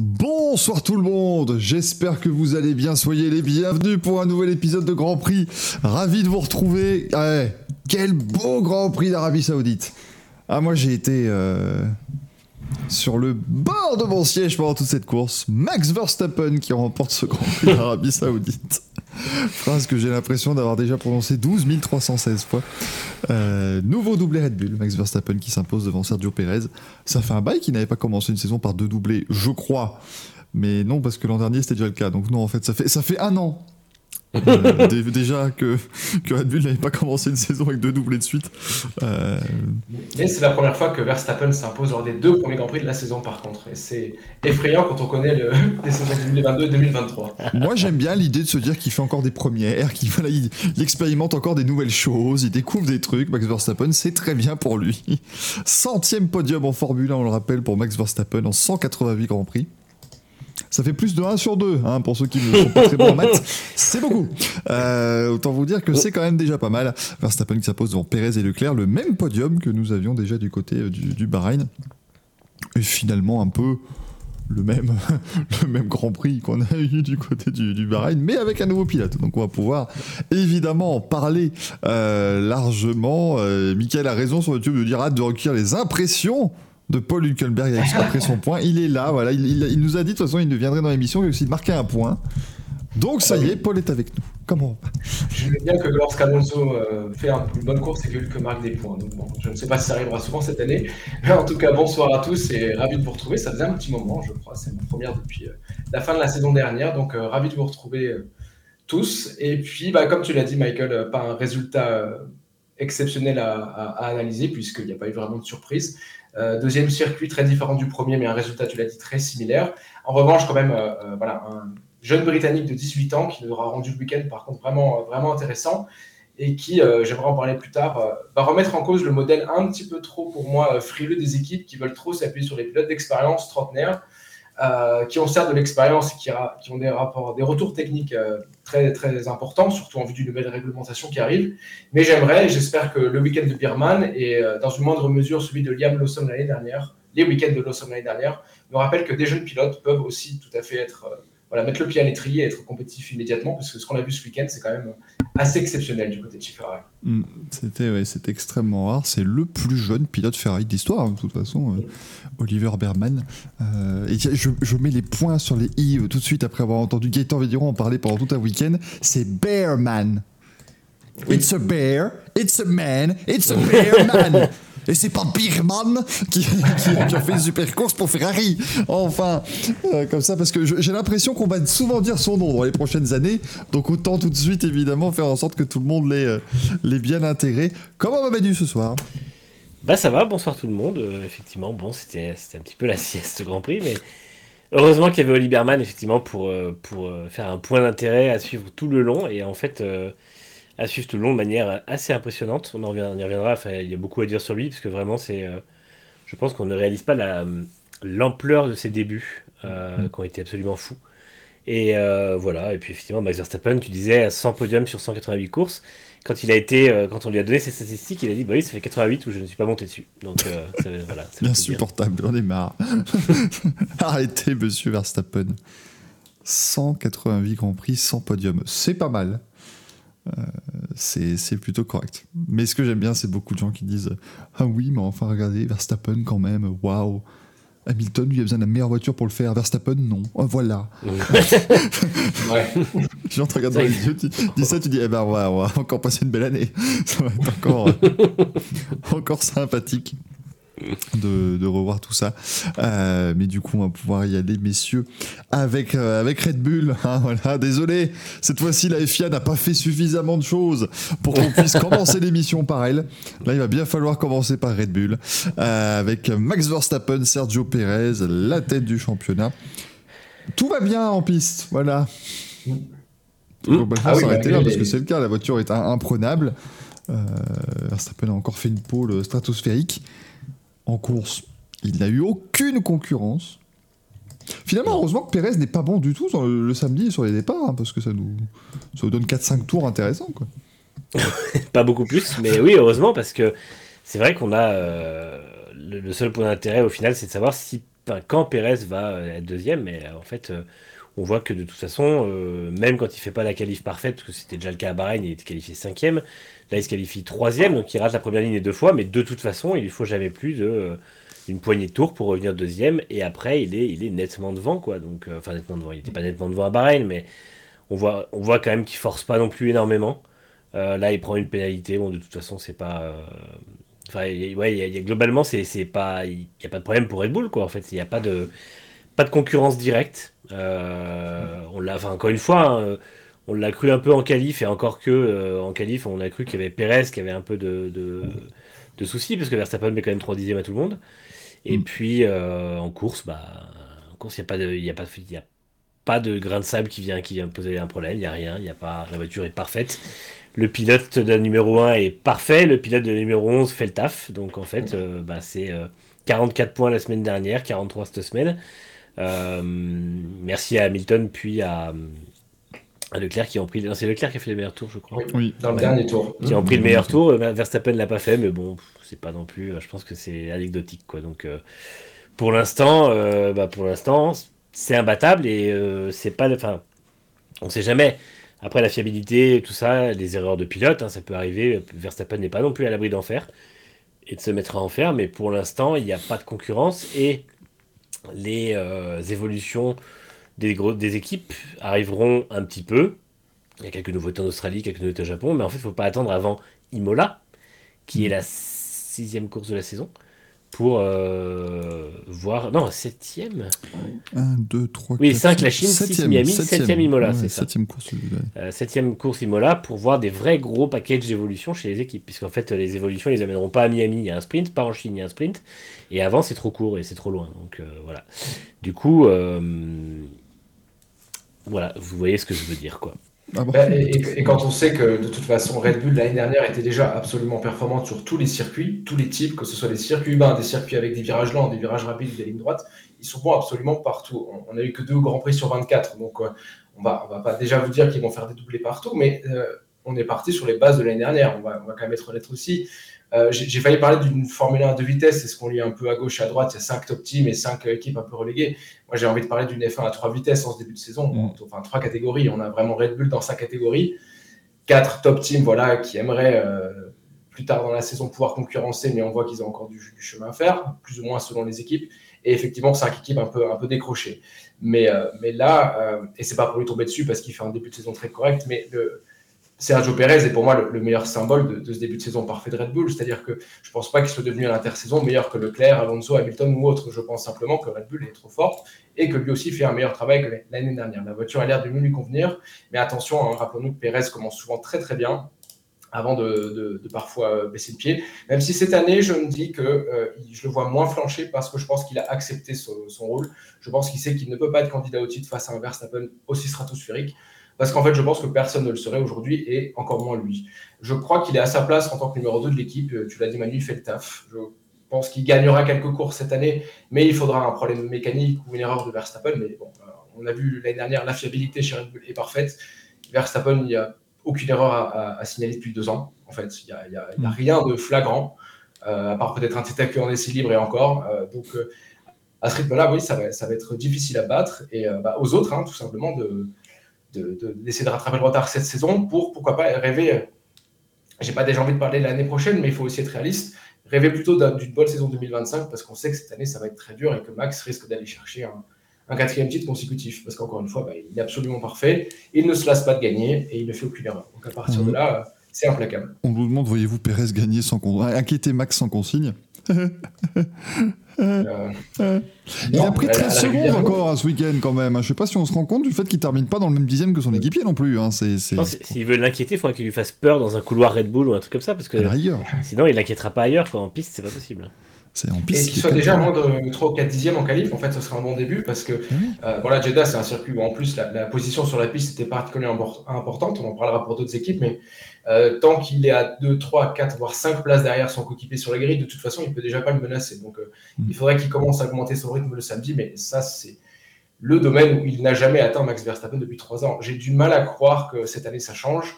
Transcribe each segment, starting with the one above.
Bonsoir tout le monde, j'espère que vous allez bien, soyez les bienvenus pour un nouvel épisode de Grand Prix. Ravi de vous retrouver. Quel beau Grand Prix d'Arabie Saoudite. Ah moi j'ai été euh, sur le bord de mon siège pendant toute cette course. Max Verstappen qui remporte ce Grand Prix d'Arabie Saoudite. Phrase que j'ai l'impression d'avoir déjà prononcée 12 316 fois. Euh, nouveau doublé Red Bull, Max Verstappen qui s'impose devant Sergio Perez. Ça fait un bail qui n'avait pas commencé une saison par deux doublés, je crois. Mais non, parce que l'an dernier c'était déjà le cas. Donc non, en fait, ça fait, ça fait un an euh, déjà que, que Red Bull n'avait pas commencé une saison avec deux doublés de suite. Euh... Et c'est la première fois que Verstappen s'impose lors des deux premiers Grands Prix de la saison par contre. Et c'est effrayant quand on connaît le, les saisons 2022 et 2023. Moi j'aime bien l'idée de se dire qu'il fait encore des premières, qu'il voilà, il, il, expérimente encore des nouvelles choses, il découvre des trucs. Max Verstappen, c'est très bien pour lui. Centième podium en Formule 1, on le rappelle, pour Max Verstappen en 188 Grands Prix. Ça fait plus de 1 sur 2, hein, pour ceux qui ne sont pas très bons en maths. C'est beaucoup. Euh, autant vous dire que c'est quand même déjà pas mal. Verstappen qui s'impose devant Perez et Leclerc, le même podium que nous avions déjà du côté euh, du, du Bahreïn. Et finalement, un peu le même, le même Grand Prix qu'on a eu du côté du, du, Bahreïn, mais avec un nouveau pilote. Donc on va pouvoir évidemment en parler euh, largement. Euh, Michael a raison sur YouTube de dire hâte de recueillir les impressions de Paul Hülkenberg après son point. Il est là, voilà. Il, nous a dit de toute façon il viendrait dans l'émission, il a aussi marqué un point. Donc ça y est, Paul est avec nous. Comment Je veux bien que lorsqu'Alonso euh, fait une bonne course et que marque des points. Donc bon, je ne sais pas si ça arrivera souvent cette année. Mais en tout cas, bonsoir à tous et ravi de vous retrouver. Ça faisait un petit moment, je crois. C'est ma première depuis euh, la fin de la saison dernière. Donc euh, ravi de vous retrouver tous. Et puis, bah, comme tu l'as dit, Michael, pas un résultat exceptionnel à, à analyser puisqu'il n'y a pas eu vraiment de surprise. Euh, deuxième circuit très différent du premier, mais un résultat, tu l'as dit, très similaire. En revanche, quand même, euh, voilà, un jeune Britannique de 18 ans qui nous aura rendu le week-end, par contre, vraiment, vraiment intéressant et qui, euh, j'aimerais en parler plus tard, va remettre en cause le modèle un petit peu trop, pour moi, frileux des équipes qui veulent trop s'appuyer sur les pilotes d'expérience trentenaires. Euh, qui ont certes de l'expérience et qui, qui, ont des, rapports, des retours techniques euh, très, très importants, surtout en vue d'une nouvelle réglementation qui arrive. Mais j'aimerais, j'espère que le week-end de Birman et euh, dans une moindre mesure celui de Liam Lawson l'année dernière, les week-ends de Lawson l'année dernière, me rappellent que des jeunes pilotes peuvent aussi tout à fait être, voilà, mettre le pied à l'étrier et être compétitifs immédiatement, parce que ce qu'on a vu ce week-end, c'est quand même assez exceptionnel du côté de chez Ferrari. Mm, c'était ouais, extrêmement rare. C'est le plus jeune pilote Ferrari d'histoire, hein, de toute façon, euh, Oliver Berman. Euh, et je, je, mets les points sur les i euh, tout de suite après avoir entendu Gaëtan Védiron en parler pendant tout un week-end. C'est Bearman. It's a bear, it's a man, it's a bearman. Et c'est pas Birman qui, qui, a fait une super course pour Ferrari. Enfin, euh, comme ça, parce que j'ai l'impression qu'on va souvent dire son nom dans les prochaines années. Donc autant tout de suite, évidemment, faire en sorte que tout le monde l'ait euh, bien intégré. Comment va Manu ce soir? Bah ça va, bonsoir tout le monde. Euh, effectivement, bon, c'était un petit peu la sieste Grand Prix, mais heureusement qu'il y avait Oli Berman, effectivement, pour, pour faire un point d'intérêt à suivre tout le long. Et en fait à suivre tout le long de manière assez impressionnante. On, en revient, on y reviendra, enfin, il y a beaucoup à dire sur lui, parce que vraiment, c'est, euh, je pense qu'on ne réalise pas la, l'ampleur de ses débuts, euh, mmh. qui ont été absolument fous. Et euh, voilà, et puis effectivement, Max Verstappen, tu disais 100 podiums sur 188 courses. Quand il a été, quand on lui a donné ses statistiques, il a dit bah oui, ça fait 88 où je ne suis pas monté dessus. Donc ça, voilà. Insupportable, on est marre. Arrêtez, monsieur Verstappen. 188 Grands Prix, 100 podiums. C'est pas mal. Euh, c'est plutôt correct. Mais ce que j'aime bien, c'est beaucoup de gens qui disent Ah oui, mais enfin, regardez, Verstappen quand même, waouh. Hamilton, lui, a besoin de la meilleure voiture pour le faire. Verstappen, non. Oh, voilà. ouais. Genre, te regardes dans les yeux, tu dis ça, tu dis Eh ben, on va, on va encore passer une belle année. Ça va être encore, encore sympathique de, de, revoir tout ça. Euh, mais du coup, on va pouvoir y aller, messieurs, avec, euh, avec Red Bull. Hein, voilà. Désolé, cette fois-ci, la FIA n'a pas fait suffisamment de choses pour qu'on puisse commencer l'émission par elle. Là, il va bien falloir commencer par Red Bull, euh, avec Max Verstappen, Sergio Perez, la tête du championnat. Tout va bien en piste, voilà. Mmh. ah oui, s'arrêter là, parce que c'est le cas, la voiture est imprenable. Verstappen a encore fait une pole stratosphérique en course, il n'a eu aucune concurrence. Finalement, heureusement que Pérez n'est pas bon du tout sur le, le samedi sur les départs, hein, parce que ça nous, ça nous donne 4-5 tours intéressants. Quoi. pas beaucoup plus, mais oui, heureusement, parce que c'est vrai qu'on a. Euh, le, le, seul point d'intérêt au final, c'est de savoir si quand Pérez va être deuxième, mais en fait, on voit que de toute façon, même quand il fait pas la qualif parfaite, parce que c'était déjà le cas à Bahreïn, il était qualifié cinquième, là il se qualifie troisième, donc il rate la première ligne deux fois, mais de toute façon, il ne faut jamais plus de une poignée de tours pour revenir deuxième, et après il est, il est nettement devant, quoi. Donc, enfin nettement devant, il n'était pas nettement devant à Bahreïn, mais on voit, on voit quand même qu'il force pas non plus énormément. là, il prend une pénalité, bon de toute façon, c'est pas Enfin, ouais, globalement, c'est pas, il n'y a pas de problème pour Red Bull, quoi. En fait, il n'y a pas de, pas de concurrence directe. Euh, on l'a, enfin, encore une fois, hein, on l'a cru un peu en qualif et encore que euh, en qualif, on a cru qu'il y avait Perez qui avait un peu de, de, soucis parce que Verstappen met quand même 3 dixièmes à tout le monde. Et mm. puis euh, en course, bah, en course, il n'y a pas de, il a pas, il a pas de grain de sable qui vient, qui vient poser un problème. Il n'y a rien. Il y a pas, la voiture est parfaite le pilote de numéro 1 est parfait, le pilote de numéro 11 fait le taf. Donc en fait, euh, bah, c'est 44 euh, points la semaine dernière, 43 cette semaine. Merci à Hamilton, puis à, Leclerc qui ont pris. C'est Leclerc qui a fait les meilleurs tours, je crois. Oui, dans le dernier tour. Qui ont pris le meilleur tour. Verstappen l'a pas fait, mais bon, c'est pas non plus. Je pense que c'est anecdotique, quoi. Donc pour l'instant, bah, pour l'instant, c'est imbattable et c'est pas. Enfin, on sait jamais. Après, la fiabilité, tout ça, les erreurs de pilote, hein, ça peut arriver. Verstappen n'est pas non plus à l'abri d'en faire et de se mettre à en faire, mais pour l'instant, il n'y a pas de concurrence et les euh, évolutions des, des équipes arriveront un petit peu. Il y a quelques nouveautés en Australie, quelques nouveautés au Japon, mais en fait, il ne faut pas attendre avant Imola, qui est la sixième course de la saison pour euh, voir. Non, septième 1, 2, 3, Oui, 5 la Chine, 6 Miami, 7 Imola, c'est ça. Septième course. Euh, septième course Imola pour voir des vrais gros packages d'évolution chez les équipes. Puisqu'en fait, les évolutions, ils les amèneront pas à Miami, il y a un sprint, pas en Chine, il y a un sprint. Et avant, c'est trop court et c'est trop loin. Donc euh, voilà. Du coup, voilà, vous voyez ce que je veux dire, quoi. Ah bah, et, quand on sait que de toute façon Red Bull l'année dernière était déjà absolument performante sur tous les circuits, tous les types, que ce soit des circuits urbains, des circuits avec des virages lents, des virages rapides, des lignes droites, ils sont bons absolument partout. On n'a eu que deux grands prix sur 24, donc euh, on va, on va pas déjà vous dire qu'ils vont faire des doublés partout, mais euh, on est parti sur les bases de l'année dernière. On va, on va quand même être honnête aussi. Euh, j'ai failli parler d'une Formule 1 de vitesse, c'est ce qu'on lit un peu à gauche et à droite. Il y a 5 top teams et 5 équipes un peu reléguées. Moi, j'ai envie de parler d'une F1 à 3 vitesses en ce début de saison, mm. enfin 3 catégories. On a vraiment Red Bull dans sa catégorie. 4 top teams voilà, qui aimeraient euh, plus tard dans la saison pouvoir concurrencer, mais on voit qu'ils ont encore du, chemin à faire, plus ou moins selon les équipes. Et effectivement, 5 équipes un peu, un peu décrochées. Mais, euh, mais là, et c'est pas pour lui tomber dessus parce qu'il fait un début de saison très correct, mais le, Sergio Pérez est pour moi le, meilleur symbole de, ce début de saison parfait de Red Bull. C'est-à-dire que je ne pense pas qu'il soit devenu à l'intersaison meilleur que Leclerc, Alonso, Hamilton ou autre. Je pense simplement que Red Bull est trop forte et que lui aussi fait un meilleur travail que l'année dernière. La voiture a l'air de mieux lui convenir. Mais attention, hein, rappelons-nous que Pérez commence souvent très très bien avant de, parfois baisser le pied. Même si cette année, je me dis que euh, je le vois moins flancher parce que je pense qu'il a accepté son, son rôle. Je pense qu'il sait qu'il ne peut pas être candidat au titre face à un Verstappen aussi stratosphérique. Parce qu'en fait, je pense que personne ne le serait aujourd'hui et encore moins lui. Je crois qu'il est à sa place en tant que numéro 2 de l'équipe. Tu l'as dit, Manu, il fait le taf. Je pense qu'il gagnera quelques courses cette année, mais il faudra un problème mécanique ou une erreur de Verstappen. Mais bon, euh, on a vu l'année dernière, la fiabilité chez Red Bull est parfaite. Verstappen, il n'y a aucune erreur à, signaler depuis deux ans. En fait, il n'y a, mm. rien de flagrant, euh, à part peut-être un tête en essai libre et encore. Euh, donc, à ce rythme-là, oui, ça va, ça va, être difficile à battre. Et bah, aux autres, hein, tout simplement, de, d'essayer de, rattraper le retard cette saison pour, pourquoi pas, rêver. Euh, j'ai pas déjà envie de parler l'année prochaine, mais il faut aussi être réaliste. Rêver plutôt d'une bonne saison 2025 parce qu'on sait que cette année, ça va être très dur et que Max risque d'aller chercher un, quatrième titre consécutif. Parce qu'encore une fois, bah, il est absolument parfait. Il ne se lasse pas de gagner et il ne fait aucune erreur. Donc à partir de là, c'est implacable. On vous demande, voyez-vous Pérez gagner sans inquiéter Max sans consigne Euh, euh, il a pris 13 secondes encore ce week-end quand même. Je sais pas si on se rend compte du fait qu'il termine pas dans le même dixième que son équipier non plus. Hein. S'il veut l'inquiéter, il faudrait qu'il lui fasse peur dans un couloir Red Bull ou un truc comme ça. Parce que sinon, il l'inquiétera pas ailleurs. En piste, c'est pas possible. C'est en piste. Et qu'il soit déjà à moins de 3 ou 4 dixièmes en qualif, en fait, ce serait un bon début parce que euh, voilà, Jeddah, c'est un circuit où en plus la, position sur la piste était particulièrement importante. On en parlera pour d'autres équipes, mais euh, tant qu'il est à 2, 3, 4, voire 5 places derrière son coéquipier sur la grille, de toute façon, il ne peut déjà pas le menacer. Donc, euh, mm. il faudrait qu'il commence à augmenter son rythme le samedi, mais ça, c'est le domaine où il n'a jamais atteint Max Verstappen depuis 3 ans. J'ai du mal à croire que cette année, ça change.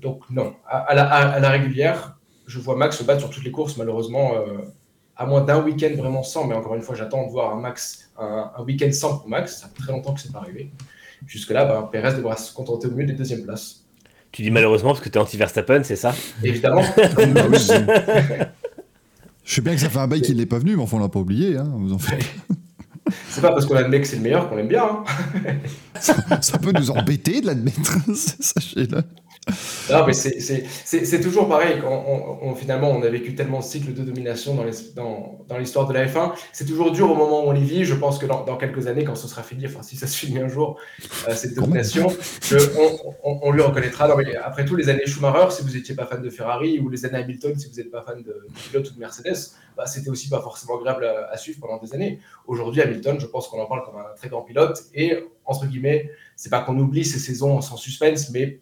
donc, non. À, la, régulière, je vois Max se battre sur toutes les courses, malheureusement à moins d'un week-end vraiment sans, mais encore une fois, j'attends de voir un Max, un, week-end sans pour Max. Ça fait très longtemps que c'est pas arrivé. Jusque-là, ben, Perez devra se contenter au mieux des deuxièmes places. Tu dis malheureusement parce que tu es anti-Verstappen, c'est ça Évidemment. Je sais bien que ça fait un bail qu'il n'est pas venu, mais enfin, on l'a pas oublié. Hein, vous en faites. C'est pas parce qu'on admet que c'est le meilleur qu'on l'aime bien. Hein. ça, peut nous embêter de l'admettre, sachez-le. Non, mais c'est toujours pareil. on, finalement, on a vécu tellement de cycles de domination dans l'histoire de la F1. C'est toujours dur au moment où on les vit. Je pense que dans, quelques années, quand ce sera fini, enfin, si ça se finit un jour, euh, cette domination, on, lui reconnaîtra. après tous les années Schumacher, si vous n'étiez pas fan de Ferrari, ou les années Hamilton, si vous n'êtes pas fan de, de, pilote ou de Mercedes, bah, c'était aussi pas forcément agréable à, à suivre pendant des années. Aujourd'hui, Hamilton, je pense qu'on en parle comme un très grand pilote. Et, entre guillemets, c'est pas qu'on oublie ces saisons sans suspense, mais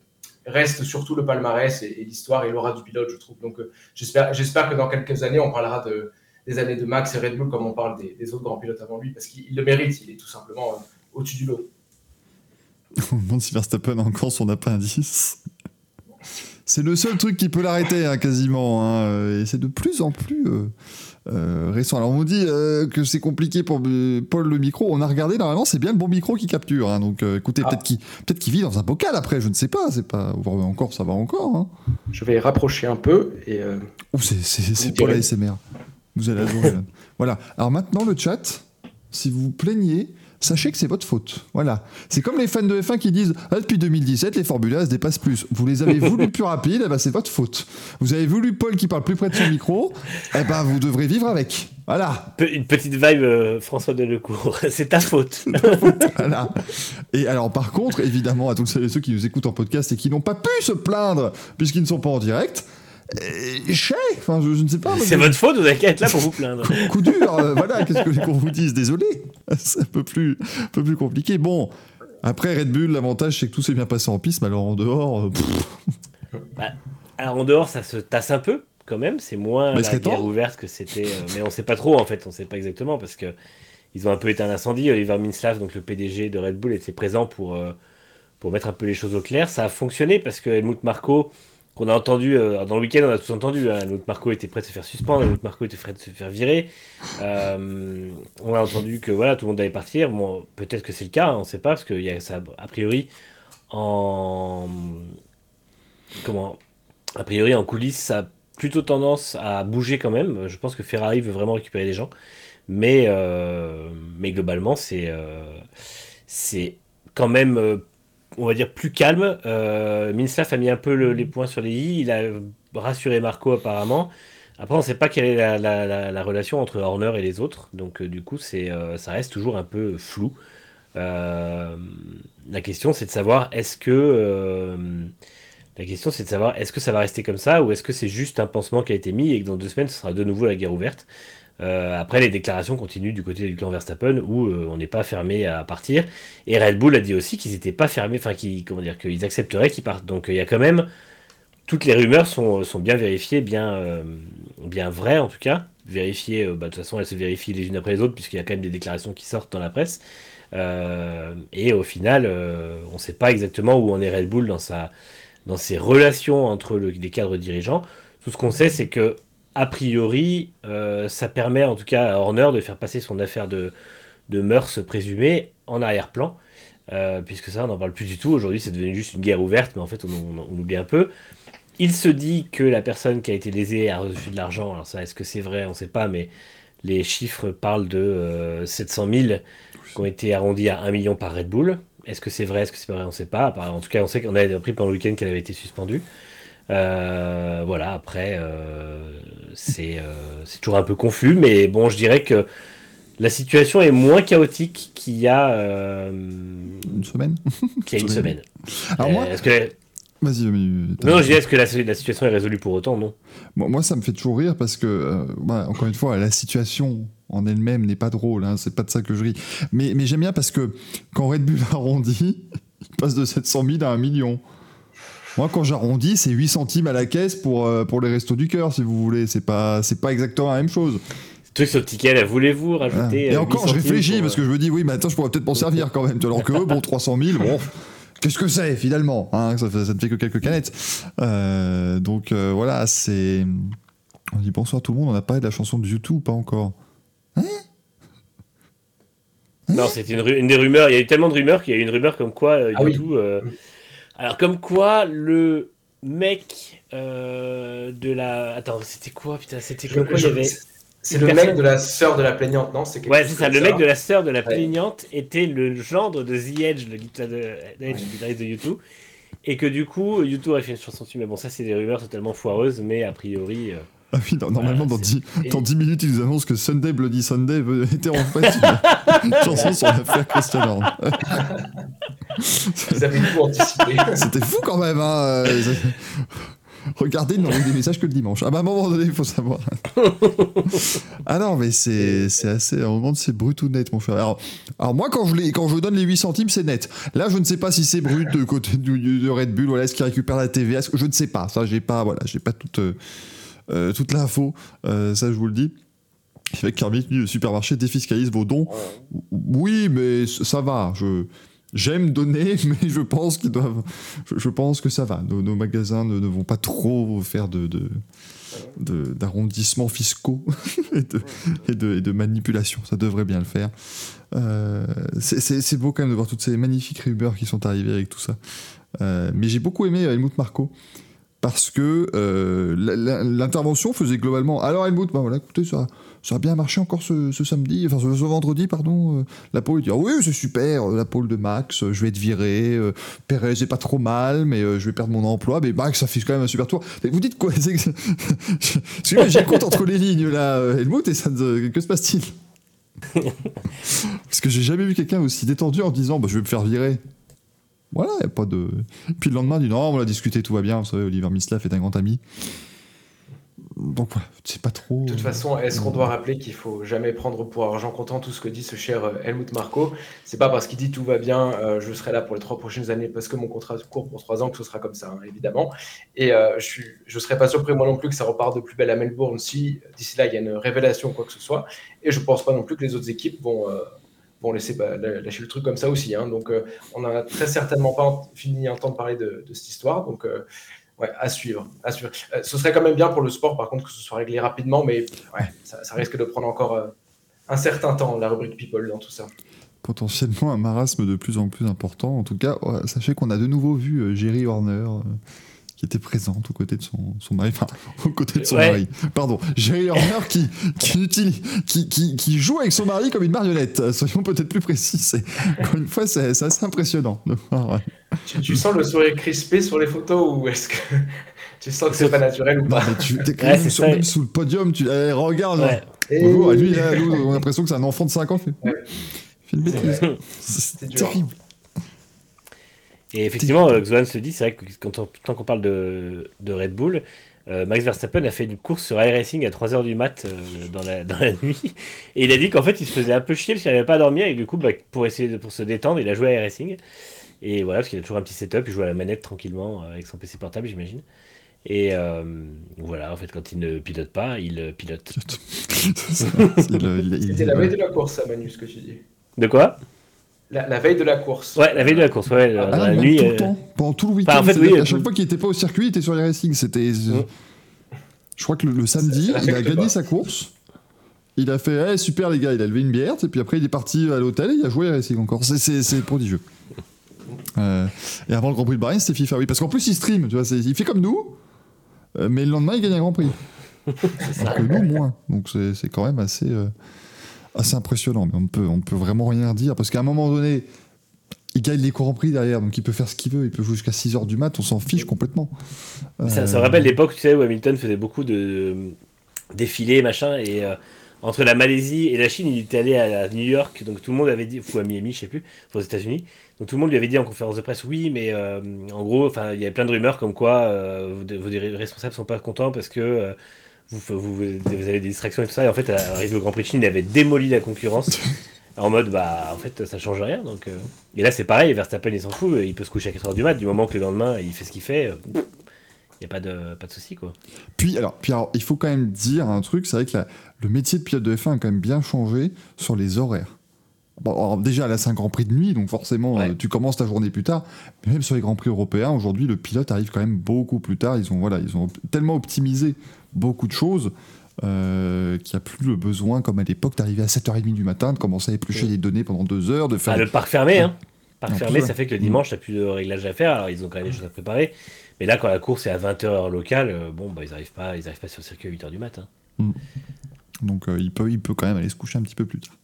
reste surtout le palmarès et, l'histoire et l'aura du pilote, je trouve. Donc, euh, j'espère que dans quelques années, on parlera de, des années de Max et Red Bull comme on parle des, autres grands pilotes avant lui, parce qu'il le mérite, il est tout simplement euh, au-dessus du lot. On demande si Verstappen a encore son appendice. C'est le seul truc qui peut l'arrêter, hein, quasiment. Hein, et c'est de plus en plus. Euh, euh, récent. Alors on me dit euh, que c'est compliqué pour Paul le micro. On a regardé normalement, c'est bien le bon micro qui capture. Hein. donc euh, écoutez, ah. peut-être qu'il peut vit dans un bocal après. Je ne sais pas. C'est pas encore, ça va encore. Hein. Je vais rapprocher un peu et. c'est pas la SMR. Vous allez adorer. voilà. Alors maintenant le chat, si vous vous plaignez sachez que c'est votre faute. Voilà. C'est comme les fans de F1 qui disent ah, depuis 2017, les Formulas se dépassent plus. Vous les avez voulu plus rapides, eh ben, c'est votre faute. Vous avez voulu Paul qui parle plus près de son micro, eh ben, vous devrez vivre avec. Voilà. Une petite vibe euh, François Delecourt. c'est ta faute. voilà. Et alors, par contre, évidemment, à tous ceux qui nous écoutent en podcast et qui n'ont pas pu se plaindre puisqu'ils ne sont pas en direct, Chez, enfin je, ne sais pas. C'est votre faute, vous n'avez qu'à être là pour vous plaindre. Coup, dur, euh, voilà, qu'est-ce que qu'on vous dise, désolé. c'est un peu plus, un peu plus compliqué. Bon, après Red Bull, l'avantage c'est que tout s'est bien passé en piste, mais alors en dehors. Euh, bah, alors en dehors, ça se tasse un peu quand même. C'est moins la guerre ouverte que c'était. Euh, mais on sait pas trop en fait, on sait pas exactement parce que ils ont un peu éteint l'incendie. Oliver Minslav, donc le PDG de Red Bull, était présent pour, euh, pour mettre un peu les choses au clair. Ça a fonctionné parce que Helmut Marko qu'on a entendu euh, dans le week-end, on a tous entendu. Hein, l'autre Marco était prêt à se faire suspendre, l'autre Marco était prêt à se faire virer. Euh, on a entendu que voilà, tout le monde allait partir. Bon, peut-être que c'est le cas, hein, on ne sait pas, parce qu'il y a ça, a priori, en. Comment A priori, en coulisses, ça a plutôt tendance à bouger quand même. Je pense que Ferrari veut vraiment récupérer les gens. Mais, euh, mais globalement, c'est c'est quand même on va dire, plus calme. Euh, a mis un peu les points sur les i. Il a rassuré Marco apparemment. Après, on ne sait pas quelle est la, relation entre Horner et les autres. Donc, euh, du coup, euh, ça reste toujours un peu flou. Euh, la question, c'est de savoir est-ce que la question, c'est de savoir est-ce que ça va rester comme ça ou est-ce que c'est juste un pansement qui a été mis et que dans deux semaines, ce sera de nouveau la guerre ouverte? Euh, après, les déclarations continuent du côté du clan Verstappen où euh, on n'est pas fermé à partir. Et Red Bull a dit aussi qu'ils n'étaient pas fermés, enfin, qu'ils, comment dire, qu'ils accepteraient qu'ils partent. Donc, il y a quand même toutes les rumeurs sont, sont bien vérifiées, bien, euh, bien vraies en tout cas. Vérifiées, bah, de toute façon, elles se vérifient les unes après les autres puisqu'il y a quand même des déclarations qui sortent dans la presse. et au final, on ne sait pas exactement où on est Red Bull dans, sa, dans ses relations entre les cadres dirigeants. Tout ce qu'on sait, c'est que a priori, euh, ça permet en tout cas à Horner de faire passer son affaire de, de mœurs présumées en arrière-plan, euh, puisque ça, on n'en parle plus du tout. Aujourd'hui, c'est devenu juste une guerre ouverte, mais en fait, on, oublie un peu. Il se dit que la personne qui a été lésée a reçu de l'argent. Alors ça, est-ce que c'est vrai? On ne sait pas, mais les chiffres parlent de 700 euh, 000 qui ont été arrondis à 1 million par Red Bull. Est-ce que c'est vrai? Est-ce que c'est pas vrai? On ne sait pas. En tout cas, on sait qu'on a appris pendant le week-end qu'elle avait été suspendue. Euh, voilà, après, euh, c'est toujours un peu confus, mais bon, je dirais que la situation est moins chaotique qu'il y a une semaine. qu'il y a une semaine. Alors moi, que Vas-y, Non, je dis, est-ce que la, situation est résolue pour autant Non? Moi, moi, ça me fait toujours rire parce que, bah, encore une fois, la situation en elle-même n'est pas drôle, hein, c'est pas de ça que je ris. Mais, mais j'aime bien parce que quand Red Bull arrondit, il passe de 700 000 à 1 million. Moi, quand j'arrondis, c'est 8 centimes à la caisse pour, euh, pour les restos du cœur, si vous voulez. C'est pas, c'est pas exactement la même chose. Truc sur le ticket, voulez-vous rajouter. Et euh, encore, je réfléchis parce que euh, je me dis, oui, mais attends, je pourrais peut-être m'en servir quand même. Alors que eux, bon, 300 000, bon. Qu'est-ce que c'est finalement hein, ça, ça, ne fait que quelques canettes. donc voilà, c'est. On dit bonsoir tout le monde, on a parlé de la chanson de YouTube ou pas encore Non, c'était une, des rumeurs. Il y a eu tellement de rumeurs qu'il y a eu une rumeur comme quoi euh, Ah oui. YouTube. euh, Alors, comme quoi le mec euh, de la. Attends, c'était quoi Putain, c'était comme quoi il y je- avait. C'est le personne- mec de la sœur de la plaignante, non C'est Ouais, c'est ça. Le mec de la sœur de la Ouais. plaignante était le gendre de The Edge, le guitar- de, Edge, guitariste de YouTube. Et que du coup, YouTube a fait une chanson dessus. Mais bon, ça, c'est des rumeurs totalement foireuses. Mais a priori. euh, Ah oui, non, normalement, Voilà, dans, c'est- 10, et- dans 10 minutes, ils nous annoncent que Sunday Bloody Sunday était en fait une, chanson sur l'affaire Christian. Ils avaient tout anticipé. C'était fou quand même, hein euh, Regardez, ils n'envoient des messages que le dimanche. Ah bah à un moment donné, il faut savoir. ah non, mais c'est assez... À un moment, c'est brut ou net, mon frère. Alors, alors moi, quand je, les, quand je donne les 8 centimes, c'est net. Là, je ne sais pas si c'est brut de côté de Red Bull, voilà, est-ce qu'il récupère la TVA, je ne sais pas. Ça, j'ai pas, voilà, j'ai pas toute, euh, toute l'info. Euh, ça, je vous le dis. Avec Kermit, le supermarché défiscalise vos dons. Oui, mais ça va. Je j'aime donner, mais je pense qu'ils doivent. Je, je pense que ça va. Nos, nos magasins ne, ne vont pas trop faire de d'arrondissements fiscaux et, de, et, de, et de manipulation. Ça devrait bien le faire. Euh, c'est- beau quand même de voir toutes ces magnifiques rumeurs qui sont arrivées avec tout ça. Euh, mais j'ai beaucoup aimé Helmut Marco parce que euh, l'intervention faisait globalement. Alors Helmut, bah voilà, écoutez, ça, ça a bien marché encore ce, ce samedi, enfin ce, ce vendredi, pardon. euh, la pole, il dit ah oui, c'est super, euh, la pole de Max, je vais être viré. euh, Perez pas trop mal, mais je vais perdre mon emploi. Mais Max, ça fait quand même un super tour. Vous dites quoi? Que j'écoute entre les lignes là, Helmut, et ça, que se passe-t-il? Parce que j'ai jamais vu quelqu'un aussi détendu en disant bah, je vais me faire virer. Voilà, y a pas de. Puis le lendemain, il dit non, on l'a discuté, tout va bien. Vous savez, Oliver Mislav est un grand ami. Donc voilà, c'est pas trop. De toute façon, est-ce qu'on doit rappeler qu'il faut jamais prendre pour argent comptant tout ce que dit ce cher euh, Helmut Marco C'est pas parce qu'il dit tout va bien, euh, je serai là pour les trois prochaines années parce que mon contrat court pour trois ans que ce sera comme ça, hein, évidemment. Et euh, je suis, je serais pas surpris moi non plus que ça reparte de plus belle à Melbourne si d'ici là il y a une révélation ou quoi que ce soit. Et je pense pas non plus que les autres équipes vont vont laisser bah, lâcher le truc comme ça aussi. hein. Donc euh, on n'a très certainement pas fini d'entendre parler de, de cette histoire. Donc euh, à suivre. À suivre. Euh, ce serait quand même bien pour le sport, par contre, que ce soit réglé rapidement, mais ça, ça risque de prendre encore un certain temps, la rubrique People, dans tout ça. Potentiellement un marasme de plus en plus important. En tout cas, sachez qu'on a de nouveau vu Jerry Horner. Qui était présente aux côtés de son, son mari, enfin, aux côtés de son Ouais. mari. Pardon, Jerry Horner qui, qui, utilise- qui, qui, qui joue avec son mari comme une marionnette. Soyons peut-être plus précis. C'est, encore une fois, c'est, assez impressionnant de voir. Tu, tu sens le sourire crispé sur les photos ou est-ce que tu sens que c'est pas naturel ou Non, pas mais tu, t'es quand Ouais, même, sur- même sous le podium, tu eh, regarde. Ouais. Bonjour, et lui, là, nous, on a l'impression que c'est un enfant de 5 ans. Fait, Ouais. fait une C'est bêtise. vrai. C'est C'est dur. terrible. Et effectivement, Xoan se dit, c'est vrai que quand on, tant qu'on parle de, de Red Bull, euh, Max Verstappen a fait une course sur iRacing à 3h du mat euh, dans, la, dans la nuit. Et il a dit qu'en fait, il se faisait un peu chier parce qu'il n'avait pas à dormir. Et du coup, bah, pour essayer de, pour se détendre, il a joué à iRacing. Et voilà, parce qu'il a toujours un petit setup. Il joue à la manette tranquillement euh, avec son PC portable, j'imagine. Et euh, voilà, en fait, quand il ne pilote pas, il pilote. C'était la veille de la course, ça, Manu, ce que tu dis. De quoi? La, la veille de la course. Ouais, la veille de la course, ouais, Ah non, la nuit. tout euh, le temps, pendant tout le week-end. Enfin, en fait, oui, qu'à chaque tout- fois qu'il était pas au circuit, il était sur les racing. C'était. Je crois que le, le samedi, ça il a gagné pas. sa course. Il a fait Eh, super les gars, il a levé une bière, et puis après il est parti à l'hôtel et il a joué à racing encore. C'est- prodigieux. Euh, et avant le Grand Prix de Bahreïn, c'était FIFA, oui. Parce qu'en plus, il stream, tu vois, il fait comme nous, euh, mais le lendemain, il gagne un Grand Prix. Alors que nous, moins. Donc c'est c'est quand même assez, euh, assez impressionnant. Mais on ne peut, on peut vraiment rien dire, parce qu'à un moment donné, il gagne les Grands Prix derrière, donc il peut faire ce qu'il veut, il peut jouer jusqu'à 6h du mat, on s'en fiche complètement. Ça, ça Euh, me rappelle l'époque, tu sais, où Hamilton faisait beaucoup de défilés, machin, et euh, entre la Malaisie et la Chine, il était allé à New York, donc tout le monde avait dit, ou à Miami, je sais plus, aux États-Unis, donc tout le monde lui avait dit en conférence de presse, oui, mais euh, en gros, il y avait plein de rumeurs comme quoi vos, vos responsables sont pas contents parce que vous, vous, vous avez des distractions et tout ça, et en fait, arrivé au Grand Prix de Chine, il avait démoli la concurrence. En mode, bah, en fait, ça change rien. Donc, euh. Et là, c'est pareil, Verstappen, il s'en fout, il peut se coucher à 4h du mat, du moment que le lendemain, il fait ce qu'il fait, il n'y a pas de, pas de souci, quoi. Puis, alors, puis alors, il faut quand même dire un truc, c'est vrai que la- le métier de pilote de F1 a quand même bien changé sur les horaires. bon, alors, déjà là c'est un Grand Prix de nuit, donc forcément Ouais. euh, tu commences ta journée plus tard. Mais même sur les Grands Prix européens, aujourd'hui le pilote arrive quand même beaucoup plus tard. Ils ont voilà, ils ont tellement optimisé beaucoup de choses. Euh, qu'il n'y a plus le besoin, comme à l'époque, d'arriver à 7h30 du matin, de commencer à éplucher Oui. les données pendant deux heures, de faire Ah, le parc fermé, hein. Parc fermé, ça fait que le ouais. dimanche, t'as plus de réglages à faire. Alors, ils ont quand même des choses à préparer. Mais là, quand la course est à 20h heure locale, euh, bon, bah, ils n'arrivent pas, ils arrivent pas sur le circuit à 8h du matin. Donc euh, il, peut, il peut quand même aller se coucher un petit peu plus tard.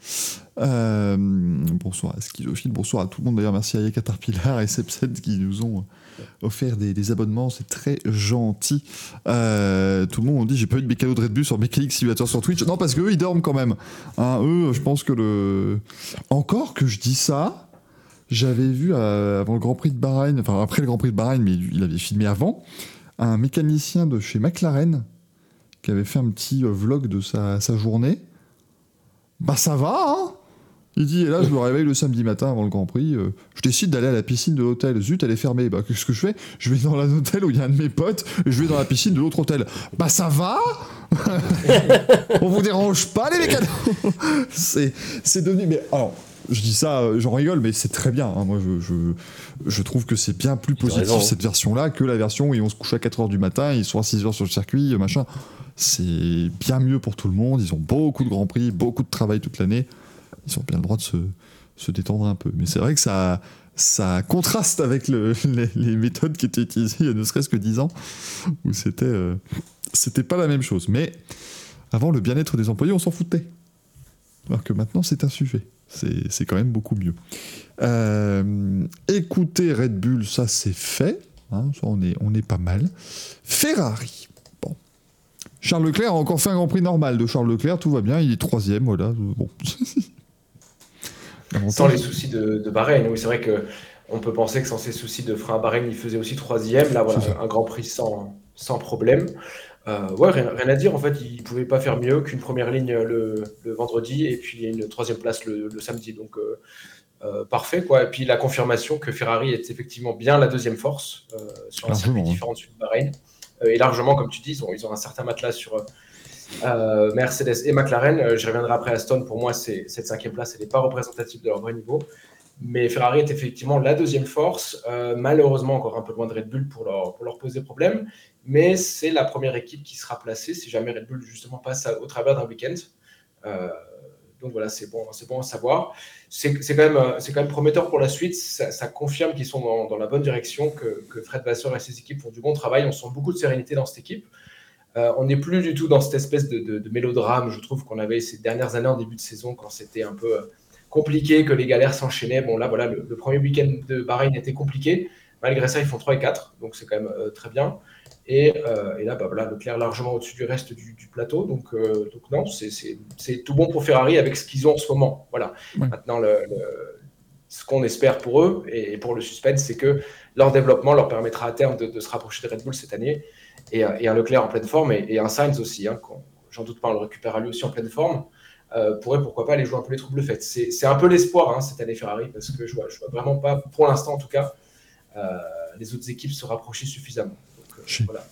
Euh, bonsoir à Schizophile, bonsoir à tout le monde d'ailleurs, merci à Yaya Caterpillar et Sepset qui nous ont offert des, abonnements, c'est très gentil. Euh, tout le monde on dit j'ai pas eu de mécano de Red Bull sur Mécanique Simulator sur Twitch. Non parce qu'eux ils dorment quand même. Hein, eux je pense que le... Encore que je dis ça, j'avais vu euh, avant le Grand Prix de Bahreïn, enfin après le Grand Prix de Bahreïn, mais il avait filmé avant, un mécanicien de chez McLaren qui avait fait un petit euh, vlog de sa, sa journée. Bah ça va, hein Il dit, et là je me réveille le samedi matin avant le Grand Prix, euh, je décide d'aller à la piscine de l'hôtel. Zut, elle est fermée. Bah qu'est-ce que je fais? Je vais dans un hôtel où il y a un de mes potes, et je vais dans la piscine de l'autre hôtel. Bah ça va? On vous dérange pas les mécanos? C'est c'est devenu... Mais alors, je dis ça, euh, j'en rigole, mais c'est très bien. hein. Moi, je, je, je trouve que c'est bien plus Ils positif raison, hein. cette version-là que la version où on se couche à 4h du matin, ils sont à 6h sur le circuit, euh, machin. C'est bien mieux pour tout le monde. Ils ont beaucoup de grands prix, beaucoup de travail toute l'année. Ils ont bien le droit de se, se détendre un peu. Mais c'est vrai que ça, ça contraste avec le- les, méthodes qui étaient utilisées il y a ne serait-ce que 10 ans, où c'était euh, c'était pas la même chose. Mais avant, le bien-être des employés, on s'en foutait. Alors que maintenant, c'est un sujet. C'est c'est quand même beaucoup mieux. Euh, écoutez Red Bull, ça c'est fait. Hein, on, est, on est pas mal. Ferrari. Charles Leclerc a encore fait un Grand Prix normal de Charles Leclerc, tout va bien, il est troisième, voilà. Bon. Sans les soucis de, de Bahreïn. Oui, c'est vrai que on peut penser que sans ces soucis de frein à Bahreïn, il faisait aussi troisième. Là, voilà, un Grand Prix sans, sans problème. Euh, ouais, rien, rien à dire. En fait, il ne pouvait pas faire mieux qu'une première ligne le, le vendredi et puis une troisième place le, le samedi. Donc, euh, euh, parfait. Quoi. Et puis, la confirmation que Ferrari est effectivement bien la deuxième force sur un circuit différent de Bahreïn. Et largement, comme tu dis, ils ont, ils ont un certain matelas sur euh, Mercedes et McLaren. Euh, J'y reviendrai après Aston. Pour moi, cette cinquième place, elle n'est pas représentative de leur vrai niveau. Mais Ferrari est effectivement la deuxième force. Euh, malheureusement, encore un peu loin de Red Bull pour leur, poser problème. Mais c'est la première équipe qui sera placée si jamais Red Bull justement passe au travers d'un week-end. Donc voilà, c'est bon, bon à savoir. C'est quand, même, prometteur pour la suite. Ça, confirme qu'ils sont dans, dans la bonne direction, que, que Fred Vasseur et ses équipes font du bon travail. On sent beaucoup de sérénité dans cette équipe. Euh, on n'est plus du tout dans cette espèce de, de- de mélodrame, je trouve, qu'on avait ces dernières années en début de saison, quand c'était un peu euh, compliqué, que les galères s'enchaînaient. Bon, là, voilà, le, le premier week-end de Bahreïn était compliqué. Malgré ça, ils font 3 et 4, donc c'est quand même euh, très bien. Et, et là, bah, voilà, Leclerc largement au-dessus du reste du, du plateau. Donc, donc non, c'est- tout bon pour Ferrari avec ce qu'ils ont en ce moment. Voilà. Ouais. Maintenant, le- le- ce qu'on espère pour eux et pour le suspense, c'est que leur développement leur permettra à terme de, de se rapprocher de Red Bull cette année. Et, euh, et un Leclerc en pleine forme et, et un Sainz aussi, hein, j'en doute pas, on le récupérera lui aussi en pleine forme, euh, pourrait pourquoi pas aller jouer un peu les troubles faits. C'est c'est un peu l'espoir hein, cette année Ferrari parce que je vois, je vois vraiment pas, pour l'instant en tout cas, euh, les autres équipes se rapprocher suffisamment. Donc, voilà.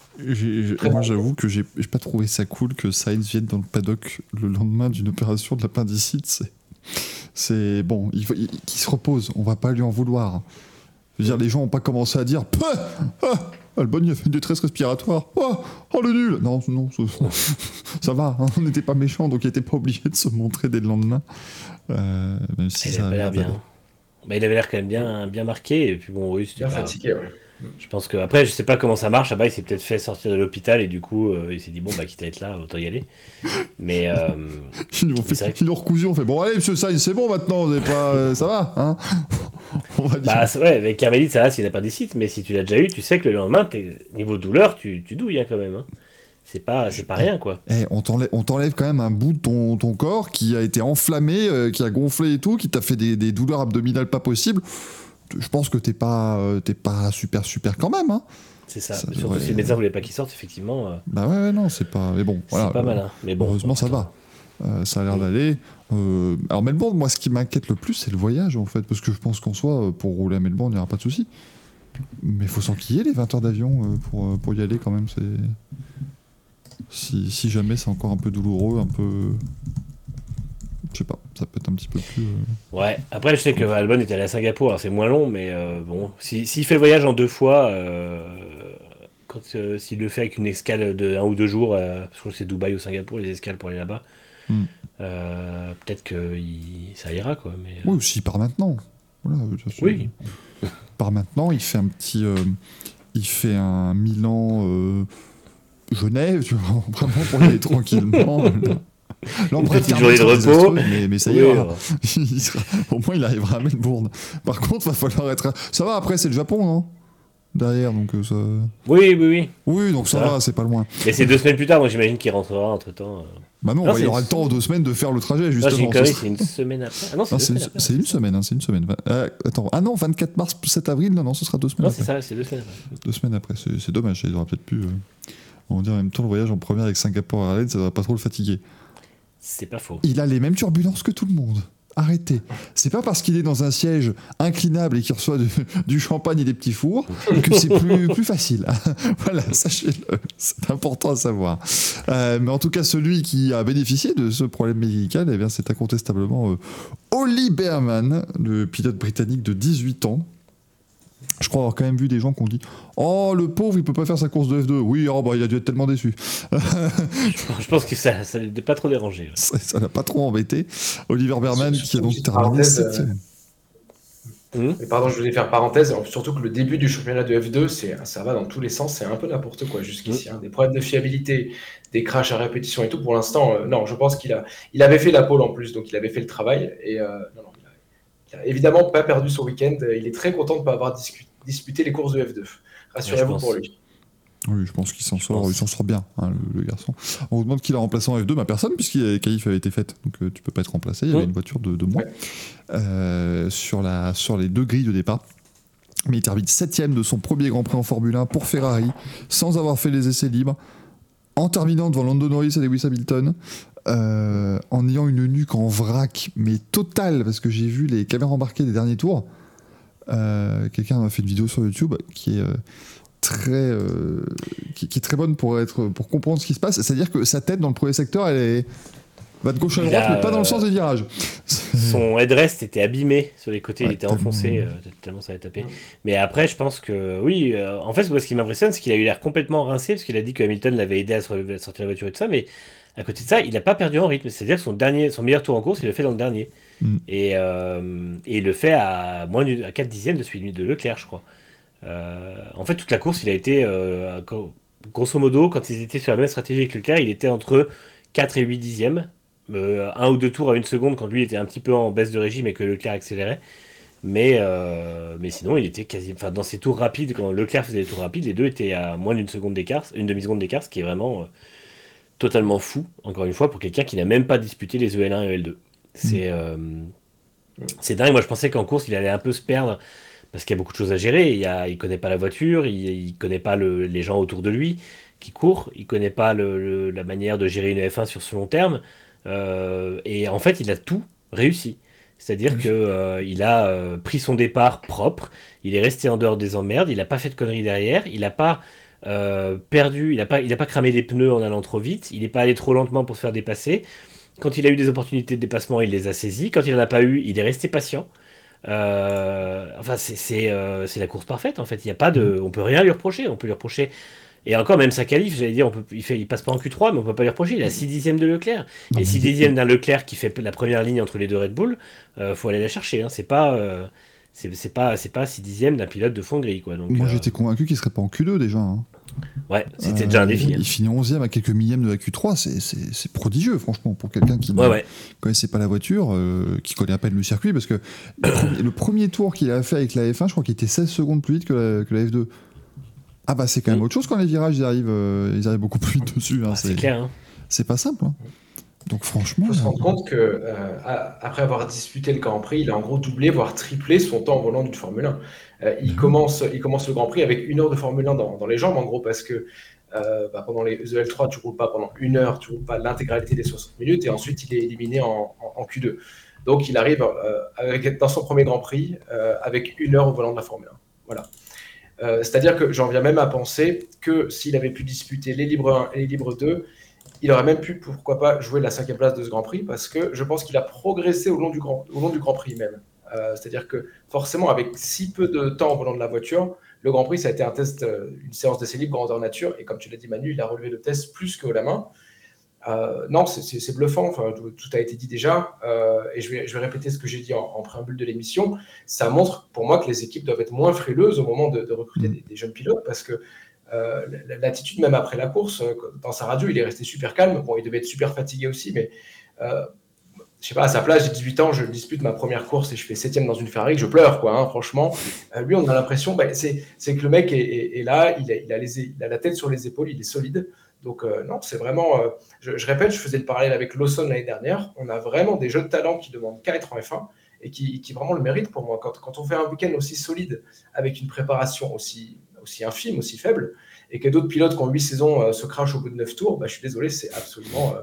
Moi, j'avoue que j'ai pas trouvé ça cool que Sainz vienne dans le paddock le lendemain d'une opération de l'appendicite. C'est- C'est bon, il faut il- qu'il se repose. On va pas lui en vouloir. Je veux dire, les gens ont pas commencé à dire Albon, il a fait une détresse respiratoire. Oh, oh, le nul Non, non, ça, ça va. hein, on n'était pas méchants, donc il était pas obligé de se montrer dès le lendemain. Euh, même si il ça avait l'air bien. Bah, il avait l'air quand même bien, bien marqué. Et puis bon, oui, c'était Bien pas- fatigué. ouais. Je pense que après, je sais pas comment ça marche. Là-bas, il s'est peut-être fait sortir de l'hôpital et du coup, euh, il s'est dit bon, bah, quitte à être là, autant y aller. Mais euh, Ils nous ont C'est vrai fait, ils nous ont recousu, on fait bon allez monsieur Sainz c'est bon maintenant, vous avez pas, euh, ça va hein On va dire. bah, c'est vrai, avec ça va s'il n'a pas d'ici, mais si tu l'as déjà eu, tu sais que le lendemain, t'es- niveau douleur, tu, tu douilles hein, quand même. hein. C'est pas, c'est pas rien quoi. Eh, on t'enlève quand même un bout de ton, ton corps qui a été enflammé, euh, qui a gonflé et tout, qui t'a fait des, des douleurs abdominales pas possibles. Je pense que t'es pas, euh, t'es pas super super quand même. Hein. C'est ça. Surtout devrait- si le médecin voulait pas qu'il sorte, effectivement, euh, Bah ouais, ouais, non, c'est pas. Mais bon, c'est pas malin. Mais bon, Heureusement, ça va. Euh, ça a l'air d'aller. Euh, alors Melbourne, moi, ce qui m'inquiète le plus, c'est le voyage en fait, parce que je pense qu'en soi, pour rouler à Melbourne, il n'y aura pas de souci. Mais il faut s'enquiller les 20 heures d'avion pour, pour y aller quand même. Si, si jamais c'est encore un peu douloureux, un peu Je sais pas, ça peut être un petit peu plus. euh, Ouais, après je sais que Albon est allé à Singapour, alors c'est moins long, mais euh, bon, si- s'il fait le voyage en deux fois, euh, quand s'il le fait avec une escale de un ou deux jours, je crois que c'est Dubaï ou Singapour, les escales pour aller là-bas, Hmm. peut-être que il- ça ira quoi. Mais, Oui, ou s'il part maintenant. Voilà, Oui. Il part maintenant, il fait un petit. il fait un Milan. Genève, tu vois, vraiment pour y aller tranquillement. L'empreinte petite journée de repos. Mais, mais ça oui, euh, Il sera- Au moins, il arrivera à Melbourne. Par contre, va falloir être. Ça va, après, c'est le Japon, non Derrière, donc euh, ça. oui, oui, oui. Oui, donc ça Ça va. va, c'est pas loin. Mais c'est deux semaines plus tard, donc j'imagine qu'il rentrera entre temps. Bah non, Non, bah, il aura le temps en deux semaines de faire le trajet, justement. Ce c'est une semaine après. Ah non, c'est semaines une, semaine, hein, c'est une semaine. Euh, attends, ah non, 24 mars, 7 avril, non, non, ce sera deux semaines Non, après. c'est ça, c'est deux semaines après. Deux semaines après, c'est dommage, ils auraient peut-être pu. euh, on va dire en même temps, le voyage en première avec Singapour Airlines, ça va pas trop le fatiguer. C'est pas faux. Il a les mêmes turbulences que tout le monde. Arrêtez. C'est pas parce qu'il est dans un siège inclinable et qu'il reçoit du, du champagne et des petits fours que c'est plus, plus facile. voilà, sachez-le. C'est important à savoir. Euh, mais en tout cas, celui qui a bénéficié de ce problème médical, eh bien, c'est incontestablement euh, Oli Berman, le pilote britannique de 18 ans. Je crois avoir quand même vu des gens qui ont dit Oh, le pauvre, il peut pas faire sa course de F2. Oui, oh, bah, il a dû être tellement déçu. Je pense que ça ça l'a pas trop dérangé. ouais. Ça l'a pas trop embêté. Oliver Berman, qui a donc terminé euh, 7 Hum Et pardon, je voulais faire parenthèse, surtout que le début du championnat de F2, c'est, ça va dans tous les sens, c'est un peu n'importe quoi jusqu'ici. hein. Des problèmes de fiabilité, des crashs à répétition et tout. Pour l'instant, euh, non, je pense qu'il a, il avait fait la pole en plus, donc il avait fait le travail. Et euh, non, non, a, évidemment pas perdu son week-end. Il est très content de ne pas avoir discu- disputé les courses de F2. Rassurez-vous pour lui. Oui, je pense qu'il s'en sort, il s'en sort bien, hein, le, le garçon. On vous demande qui l'a remplacé en F2, ma personne, puisqu'il la qualif avait été faite, donc euh, tu peux pas être remplacé. Il y avait une voiture de, de moins Ouais. euh, sur, la, sur les deux grilles de départ. Mais il termine septième de son premier Grand Prix en Formule 1 pour Ferrari, sans avoir fait les essais libres, en terminant devant Lando Norris et Lewis Hamilton, euh, en ayant une nuque en vrac, mais totale, parce que j'ai vu les caméras embarquées des derniers tours. Euh, Quelqu'un m'a fait une vidéo sur YouTube qui est euh, très, euh, qui, qui est très bonne pour, être, pour comprendre ce qui se passe. C'est-à-dire que sa tête dans le premier secteur, elle est, va de gauche à droite, a, mais pas dans le sens des virages. Son headrest était abîmé sur les côtés, Ouais, il était tellement- enfoncé, euh, tellement ça avait tapé. Mais après, je pense que oui, euh, en fait, ce qui m'impressionne, c'est qu'il a eu l'air complètement rincé, parce qu'il a dit que Hamilton l'avait aidé à, se à sortir la voiture et tout ça, mais à côté de ça, il n'a pas perdu en rythme. C'est-à-dire que son, dernier, son meilleur tour en course, il le fait dans le dernier. Mm. Et, euh, et il le fait à moins d'une- à 4 dixièmes de celui de Leclerc, je crois. Euh, en fait, toute la course, il a été, euh, grosso modo, quand ils étaient sur la même stratégie que Leclerc, il était entre 4 et 8 dixièmes. Un ou deux tours à une seconde quand lui était un petit peu en baisse de régime et que Leclerc accélérait. Mais, mais sinon, il était quasi. Enfin, dans ses tours rapides, quand Leclerc faisait des tours rapides, les deux étaient à moins d'une seconde d'écart, une demi-seconde d'écart, ce qui est vraiment totalement fou, encore une fois, pour quelqu'un qui n'a même pas disputé les EL1 et EL2. C'est euh, c'est dingue. Moi, je pensais qu'en course, il allait un peu se perdre parce qu'il y a beaucoup de choses à gérer. Il, il connaît pas la voiture, il, il connaît pas le- les gens autour de lui qui courent, il connaît pas le- le- la manière de gérer une F1 sur ce long terme. Euh, et en fait, il a tout réussi. C'est-à-dire Oui. que euh, il a euh, pris son départ propre, il est resté en dehors des emmerdes, il n'a pas fait de conneries derrière, il n'a pas euh, perdu, il n'a pas, il a pas cramé des pneus en allant trop vite, il n'est pas allé trop lentement pour se faire dépasser. Quand il a eu des opportunités de dépassement, il les a saisies. Quand il n'en a pas eu, il est resté patient. Euh, enfin, c'est c'est, euh, c'est la course parfaite en fait. Il y a pas de, on peut rien lui reprocher. On peut lui reprocher. Et encore, même sa qualif, j'allais dire, on peut, il, fait, il passe pas en Q3, mais on peut pas lui reprocher. Il a 6 dixièmes de Leclerc. Et mais 6 il- dixièmes d'un Leclerc qui fait la première ligne entre les deux Red Bull, euh, faut aller la chercher. Hein. C'est pas, c'est pas, c'est pas 6 dixièmes d'un pilote de fond gris quoi. Donc, Moi, euh, j'étais convaincu qu'il serait pas en Q2 déjà. hein. ouais, c'était Euh, déjà un défi. hein. Il finit 11e à quelques millièmes de la Q3, c'est- c'est c'est prodigieux, franchement, pour quelqu'un qui Ouais, ne connaissait pas la voiture, euh, qui connaît à peine le circuit, parce que le premier, le premier tour qu'il a fait avec la F1, je crois qu'il était 16 secondes plus vite que la, que la F2. Ah bah c'est quand même Mm. autre chose quand les virages ils arrivent, euh, ils arrivent beaucoup plus vite dessus. hein, Ah, c'est c'est clair. hein. c'est pas simple. hein. Donc franchement, Il faut se rendre compte que euh, après avoir disputé le Grand Prix, il a en gros doublé, voire triplé son temps en volant d'une Formule 1. Euh, il, Mhm. commence, il commence le Grand Prix avec une heure de Formule 1 dans, dans les jambes, en gros, parce que euh, bah, pendant les EL3, tu roules pas pendant une heure, tu roules pas l'intégralité des 60 minutes, et ensuite il est éliminé en, en- en Q2. Donc il arrive avec, dans son premier Grand Prix avec une heure au volant de la Formule 1. Voilà. C'est-à-dire que j'en viens même à penser que s'il avait pu disputer les libres 1 et les libres 2, il aurait même pu, pourquoi pas, jouer la cinquième place de ce Grand Prix parce que je pense qu'il a progressé au long du Grand, au long du grand Prix même. Euh, c'est-à-dire que forcément, avec si peu de temps au volant de la voiture, le Grand Prix, ça a été un test, euh, une séance d'essai libre grandeur nature. Et comme tu l'as dit, Manu, il a relevé le test plus que la main. Euh, non, c'est bluffant. Enfin, tout, a été dit déjà. et je vais, je vais, répéter ce que j'ai dit en, préambule de l'émission. Ça montre pour moi que les équipes doivent être moins frileuses au moment de, recruter des, des, jeunes pilotes parce que euh, l'attitude même après la course, euh, dans sa radio, il est resté super calme. Bon, il devait être super fatigué aussi, mais euh, je sais pas, à sa place, j'ai 18 ans, je dispute ma première course et je fais septième dans une Ferrari, je pleure, quoi, hein, franchement. lui, on a l'impression, bah, c'est que le mec est, là, il a, la tête sur les épaules, il est solide. Donc, non, c'est vraiment. Je, répète, je faisais le parallèle avec Lawson l'année dernière. On a vraiment des jeunes talents qui demandent qu'à être en F1 et qui, qui, vraiment le méritent pour moi. Quand, quand on fait un week-end aussi solide, avec une préparation aussi aussi infime, aussi faible, et que d'autres pilotes qui ont 8 saisons euh, se crachent au bout de 9 tours, bah, je suis désolé, c'est absolument, euh,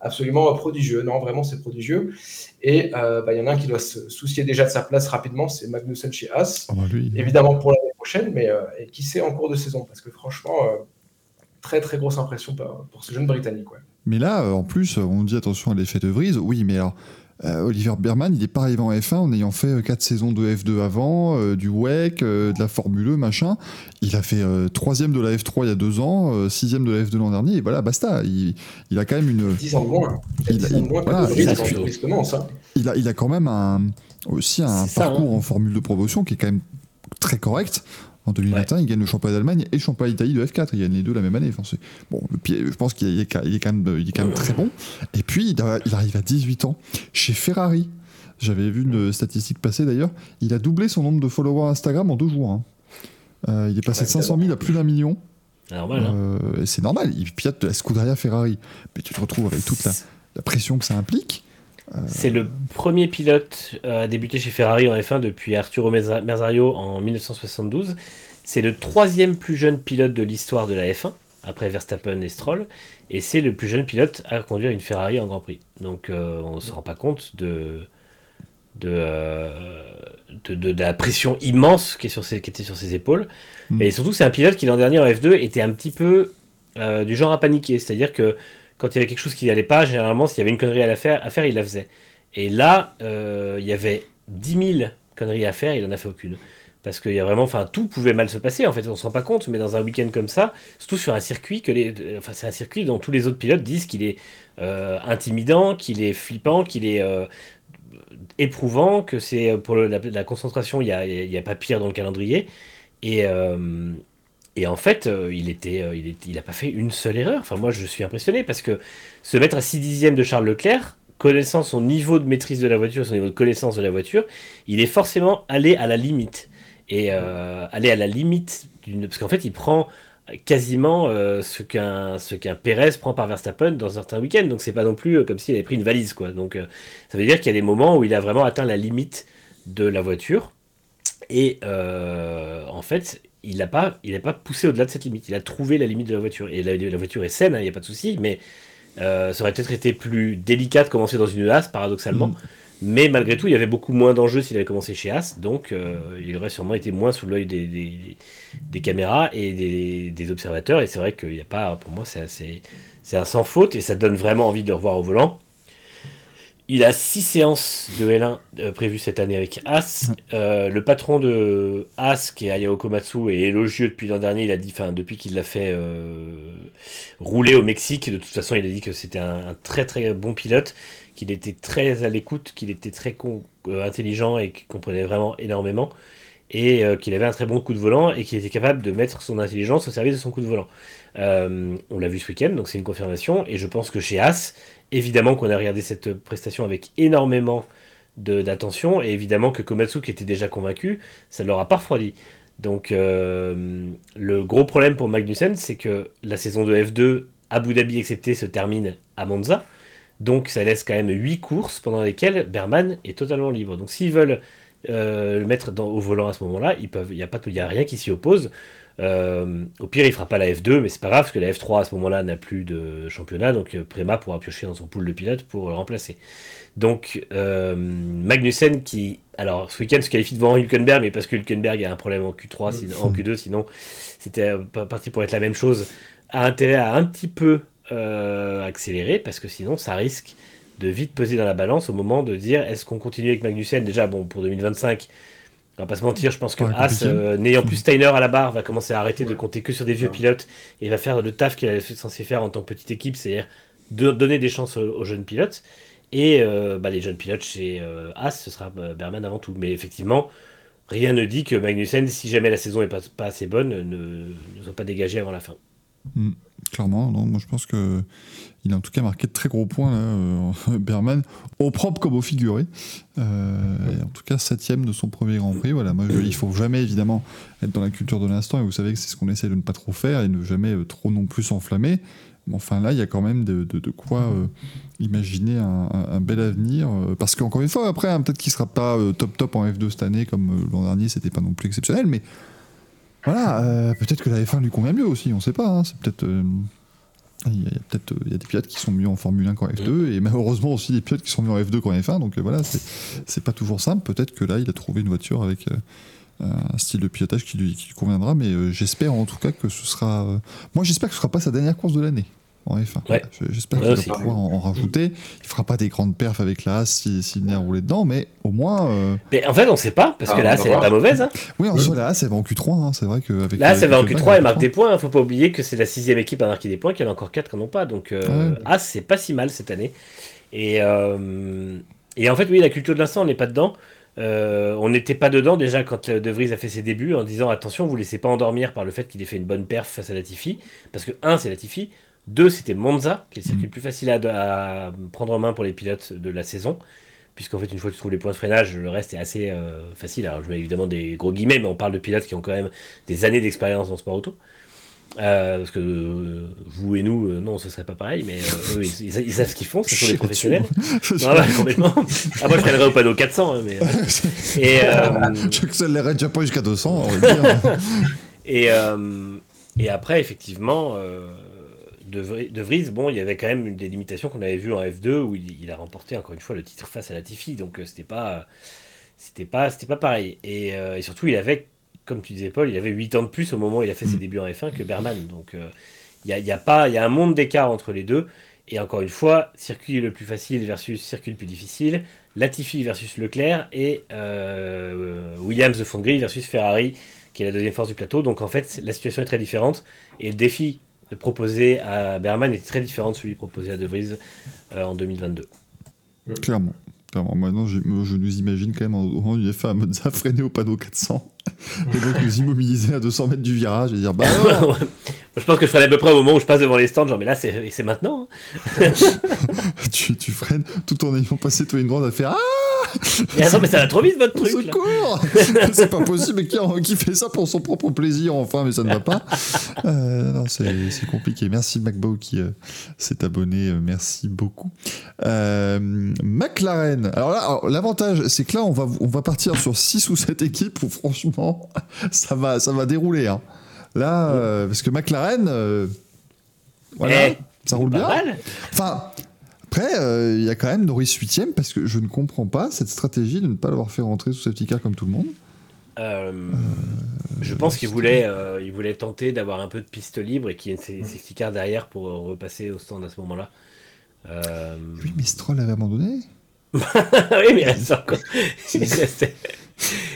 absolument prodigieux. Non, vraiment, c'est prodigieux. Et euh, bah, il y en a un qui doit se soucier déjà de sa place rapidement, c'est Magnussen chez Haas. Ah bah Évidemment pour l'année prochaine, mais qui sait en cours de saison, parce que franchement, très très grosse impression pour ce jeune Britannique. Mais là, en plus, on dit attention à l'effet de Vries. Oui, mais alors euh, Oliver Berman, il n'est pas arrivé en F1 en ayant fait 4 euh, saisons de F2 avant, euh, du WEC, de la Formule E, machin. Il a fait 3 de la F3 il y a 2 ans, 6 de la F2 l'an dernier, et voilà, basta. Il, a quand même une. 10 ans de moins. Il, a, il, a, quand même un, aussi un parcours hein. en Formule de promotion qui est quand même très correct. En 2021, il gagne le championnat d'Allemagne et le championnat d'Italie de F4. Il gagne les deux la même année. Enfin, bon, je pense qu'il est, quand même, il est quand même très bon. Et puis, il, arrive à 18 ans chez Ferrari. J'avais vu une statistique passer d'ailleurs. Il a doublé son nombre de followers Instagram en deux jours. Hein. Euh, il est passé de 500 000 à plus d'un million. Normal. Hein. Euh, c'est normal. Il pilote de la Scuderia Ferrari. Mais tu te retrouves avec toute la pression que ça implique. C'est le premier pilote à débuter chez Ferrari en F1 depuis Arturo Merzario en 1972. C'est le troisième plus jeune pilote de l'histoire de la F1, après Verstappen et Stroll. Et c'est le plus jeune pilote à conduire une Ferrari en Grand Prix. Donc euh, on ne se rend pas compte de, euh, de, de, la pression immense qui, est sur ses, qui était sur ses épaules. Mm. Et surtout, c'est un pilote qui l'an dernier en F2 était un petit peu euh, du genre à paniquer. C'est-à-dire que quand il y avait quelque chose qui n'allait pas, généralement, s'il y avait une connerie à, faire, il la faisait. Et là, euh, il y avait 10 000 conneries à faire, il n'en a fait aucune. Parce qu'il y a vraiment, enfin, tout pouvait mal se passer, en fait, on ne se rend pas compte, mais dans un week-end comme ça, surtout sur un circuit, que les, enfin, c'est un circuit dont tous les autres pilotes disent qu'il est euh, intimidant, qu'il est flippant, qu'il est euh, éprouvant, que c'est pour la, concentration, il n'y a, a, pas pire dans le calendrier. Et, et en fait, euh, il était, euh, il, a pas fait une seule erreur. Enfin, moi, je suis impressionné parce que se mettre à 6 dixièmes de Charles Leclerc, connaissant son niveau de maîtrise de la voiture, son niveau de connaissance de la voiture, il est forcément allé à la limite. Et euh, aller à la limite parce qu'en fait, il prend quasiment ce qu'un ce qu'un Pérez prend par Verstappen dans certains week-ends. Donc c'est pas non plus comme s'il avait pris une valise, quoi. Donc ça veut dire qu'il y a des moments où il a vraiment atteint la limite de la voiture. Et en fait, il n'a pas, il pas poussé au-delà de cette limite. Il a trouvé la limite de la voiture. Et la, voiture est saine, il hein, n'y a pas de souci, mais euh, ça aurait peut-être été plus délicat de commencer dans une As, paradoxalement. Mm. Mais malgré tout, il y avait beaucoup moins d'enjeux s'il avait commencé chez As, donc euh, il aurait sûrement été moins sous l'œil des, des, caméras et des, observateurs. Et c'est vrai qu'il n'y a pas, pour moi, c'est un sans faute et ça donne vraiment envie de le revoir au volant. Il a six séances de L1 euh, prévues cette année avec As. Euh, le patron de As, qui est Ayao Komatsu, est élogieux depuis l'an dernier. Il a dit, enfin, depuis qu'il l'a fait euh, rouler au Mexique, de toute façon, il a dit que c'était un, très très bon pilote, qu'il était très à l'écoute, qu'il était très intelligent et qu'il comprenait vraiment énormément, et qu'il avait un très bon coup de volant et qu'il était capable de mettre son intelligence au service de son coup de volant. on l'a vu ce week-end, donc c'est une confirmation. Et je pense que chez As, Évidemment qu'on a regardé cette prestation avec énormément d'attention, et évidemment que Komatsu, qui était déjà convaincu, ça ne l'aura pas refroidi. Donc euh, le gros problème pour Magnussen, c'est que la saison de F2, Abu Dhabi excepté, se termine à Monza. Donc ça laisse quand même 8 courses pendant lesquelles Berman est totalement libre. Donc s'ils veulent euh, le mettre au volant à ce moment-là, il n'y a, a rien qui s'y oppose. Euh, au pire, il fera pas la F2, mais c'est pas grave, parce que la F3 à ce moment-là n'a plus de championnat, donc euh, Prema pourra piocher dans son pool de pilotes pour le remplacer. Donc euh, Magnussen qui, alors ce week-end se qualifie devant Hülkenberg, mais parce que Hülkenberg a un problème en Q3, en Q2, sinon c'était parti pour être la même chose, a intérêt à un petit peu accélérer parce que sinon ça risque de vite peser dans la balance au moment de dire est-ce qu'on continue avec Magnussen? Déjà bon pour 2025 on va pas se mentir, je pense que As, euh, n'ayant plus Steiner à la barre, va commencer à arrêter de compter que sur des vieux pilotes et va faire le taf qu'il est censé faire en tant que petite équipe, c'est-à-dire de donner des chances aux, jeunes pilotes. Et euh, bah, les jeunes pilotes chez euh, As, ce sera Berman avant tout. Mais effectivement, rien ne dit que Magnussen, si jamais la saison n'est pas, assez bonne, ne, ne soit pas dégagé avant la fin. Mm, clairement, non, moi je pense que il a en tout cas marqué de très gros points, là, euh, Berman, au propre comme au figuré. Euh, en tout cas, septième de son premier Grand Prix. Voilà, moi, il faut jamais évidemment être dans la culture de l'instant, et vous savez que c'est ce qu'on essaie de ne pas trop faire, et ne jamais euh, trop non plus s'enflammer. Mais enfin là, il y a quand même de, quoi imaginer un, bel avenir. parce qu'encore une fois, après, hein, peut-être qu'il sera pas top top en F2 cette année, comme l'an dernier, c'était pas non plus exceptionnel, mais voilà, peut-être que la F1 lui convient mieux aussi, on sait pas. Hein. c'est peut-être il y a, peut-être il y a des pilotes qui sont mieux en Formule 1 qu'en F2 mm. et malheureusement aussi des pilotes qui sont mieux en F2 qu'en F1 donc euh, voilà c'est pas toujours simple. Peut-être que là il a trouvé une voiture avec euh, un style de pilotage qui lui, conviendra mais euh, j'espère en tout cas que ce sera moi j'espère que ce sera pas sa dernière course de l'année en F1. J'espère qu'il va pouvoir en, rajouter. Il fera pas des grandes perfs avec la s'il si, si à rouler dedans, mais au moins. Euh, mais en fait, on sait pas, parce que ah, là, c'est pas mauvaise. Hein. Oui, en soi, là, ça va en Q3. Hein. C'est vrai que avec Là, ça va en Q3, elle marque des points. Il faut pas oublier que c'est la sixième équipe à marquer des points, qu'il y en a encore quatre qui n'en ont pas. Donc, euh, ah, c'est pas si mal cette année. Et, euh, et en fait, oui, la culture de l'instant, on n'est pas dedans. on n'était pas dedans déjà quand De Vries a fait ses débuts en disant attention, vous laissez pas endormir par le fait qu'il ait fait une bonne perf face à Latifi. Parce que, un, c'est Latifi. Deux, c'était Monza, qui est le circuit le mm. plus facile à, prendre en main pour les pilotes de la saison. Puisqu'en fait, une fois que tu trouves les points de freinage, le reste est assez euh, facile. Alors, je mets évidemment des gros guillemets, mais on parle de pilotes qui ont quand même des années d'expérience dans le sport auto. Euh, parce que euh, vous et nous, non, ce serait pas pareil, mais eux, ils, savent ce qu'ils font, ce sont des professionnels. non, complètement. Ah, moi, je freinerais au panneau 400, hein, mais. et. J'accélérerais déjà pas jusqu'à 200, on va dire. et, et après, effectivement de, Vries, bon, il y avait quand même des limitations qu'on avait vues en F2 où il, a remporté encore une fois le titre face à Latifi, donc euh, c'était pas, c'était pas, c'était pas pareil. Euh, et, surtout, il avait, comme tu disais Paul, il avait 8 ans de plus au moment où il a fait ses mm. débuts en F1 que Berman, donc euh, il y, a, pas, il y a un monde d'écart entre les deux. Et encore une fois, circuit le plus facile versus circuit le plus difficile, Latifi versus Leclerc et Williams de Fondry versus Ferrari, qui est la deuxième force du plateau. Donc en fait, la situation est très différente. Et le défi proposé à Berman est très différent de celui proposé à De Vries euh, en 2022. Clairement. Clairement. Maintenant, je, je, nous imagine quand même en UFA à Monza freiner au panneau 400 et donc nous immobiliser à 200 mètres du virage et dire bah je pense que je ferai à peu près au moment où je passe devant les stands genre mais là c'est maintenant hein. tu, tu, freines tout en ayant passé toi une grande à faire ah mais attends, mais ça va trop vite votre truc. Secours C'est pas possible. Mais qui, qui, fait ça pour son propre plaisir, enfin, mais ça ne va pas. Euh, non, c'est compliqué. Merci MacBo qui euh, s'est abonné. Euh, merci beaucoup. McLaren. Alors là, l'avantage, c'est que là, on va, on va partir sur 6 ou 7 équipes où franchement, ça va, ça va dérouler. Hein. Là, parce que McLaren, voilà, eh, ça roule bien. Enfin, après, euh, il y a quand même Norris 8 parce que je ne comprends pas cette stratégie de ne pas l'avoir fait rentrer sous safety car comme tout le monde. Euh, je pense qu'il voulait, euh, il voulait tenter d'avoir un peu de piste libre et qu'il y ait ses safety car derrière pour repasser au stand à ce moment-là. Oui, mais Stroll avait abandonné. oui, mais il reste encore, il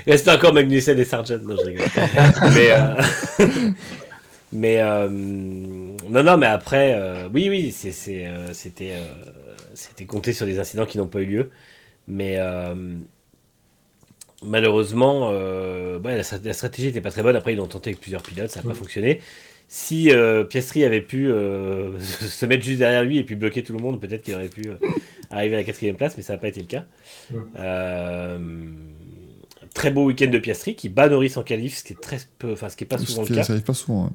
restait, encore Magnussen et Sargent. Non, je rigole. mais mais non, non, mais après, oui, oui, c'était c'était compté sur des incidents qui n'ont pas eu lieu. Mais euh, malheureusement, euh, la, stratégie n'était pas très bonne. Après, ils l'ont tenté avec plusieurs pilotes, ça n'a pas fonctionné. Si euh, Piastri avait pu se mettre juste derrière lui et puis bloquer tout le monde, peut-être qu'il aurait pu arriver à la quatrième place, mais ça n'a pas été le cas. très beau week-end de Piastri qui bat Norris en qualif, ce qui est très peu, enfin ce qui est pas souvent le cas. Ça arrive pas souvent.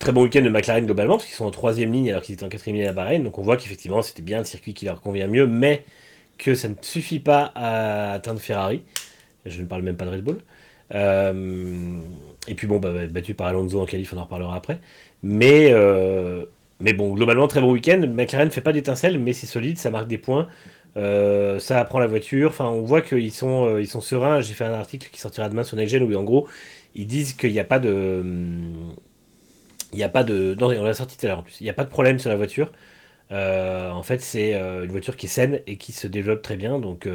Très bon week-end de McLaren globalement, parce qu'ils sont en troisième ligne alors qu'ils étaient en quatrième ligne à Bahreïn. Donc on voit qu'effectivement c'était bien le circuit qui leur convient mieux, mais que ça ne suffit pas à atteindre Ferrari. Je ne parle même pas de Red Bull. Euh, et puis bon, bah, bah, battu par Alonso en qualif, on en reparlera après. Mais, euh, mais bon, globalement, très bon week-end. McLaren ne fait pas d'étincelles, mais c'est solide, ça marque des points. Euh, ça apprend la voiture. Enfin, on voit qu'ils sont, ils sont sereins. J'ai fait un article qui sortira demain sur Next où en gros, ils disent qu'il n'y a pas de Il n'y a pas de. Non, on l'a sorti tout à l'heure en plus. Il n'y a pas de problème sur la voiture. Euh, en fait, c'est une voiture qui est saine et qui se développe très bien. Donc,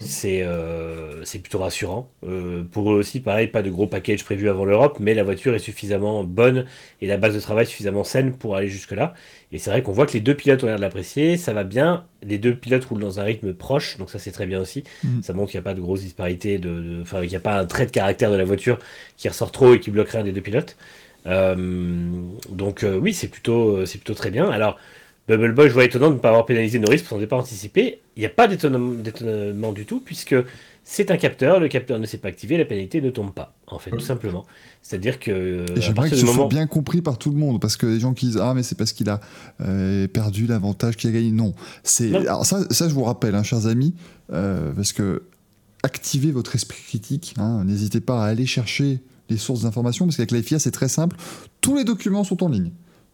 c'est euh, c'est plutôt rassurant. Euh, pour eux aussi, pareil, pas de gros package prévu avant l'Europe, mais la voiture est suffisamment bonne et la base de travail suffisamment saine pour aller jusque-là. Et c'est vrai qu'on voit que les deux pilotes ont l'air de l'apprécier, ça va bien. Les deux pilotes roulent dans un rythme proche, donc ça c'est très bien aussi. Mm. Ça montre qu'il n'y a pas de grosse disparité, de, enfin, il n'y a pas un trait de caractère de la voiture qui ressort trop et qui bloquerait un des deux pilotes. Euh, donc oui, c'est plutôt, c'est plutôt très bien. Alors, Bubble Boy, je vois étonnant de ne pas avoir pénalisé Norris pour son départ anticipé. Il n'y a pas d'étonnement du tout, puisque c'est un capteur, le capteur ne s'est pas activé, la pénalité ne tombe pas, en fait, tout simplement. C'est-à-dire que. J'aimerais que ce soit bien compris par tout le monde, parce que les gens qui disent Ah, mais c'est parce qu'il a euh, perdu l'avantage qu'il a gagné. Non. Alors, ça, ça, je vous rappelle, hein, chers amis, euh, parce que activez votre esprit critique, hein, n'hésitez pas à aller chercher les sources d'informations, parce qu'avec la FIA, c'est très simple, tous les documents sont en ligne.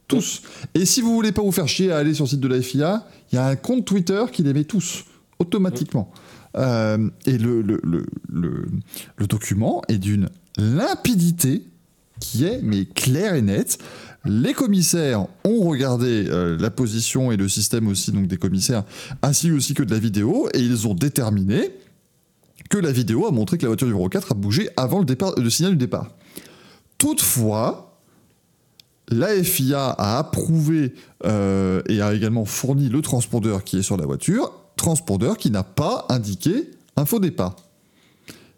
Tous. Et si vous voulez pas vous faire chier à aller sur le site de la FIA, il y a un compte Twitter qui les met tous, automatiquement. Euh, et le, document est d'une limpidité qui est mais claire et nette. Les commissaires ont regardé euh, la position et le système aussi donc des commissaires, ainsi aussi que de la vidéo, et ils ont déterminé que la vidéo a montré que la voiture numéro 4 a bougé avant le, départ, signal du départ. Toutefois, la FIA a approuvé euh, et a également fourni le transpondeur qui est sur la voiture, transpondeur qui n'a pas indiqué un faux départ.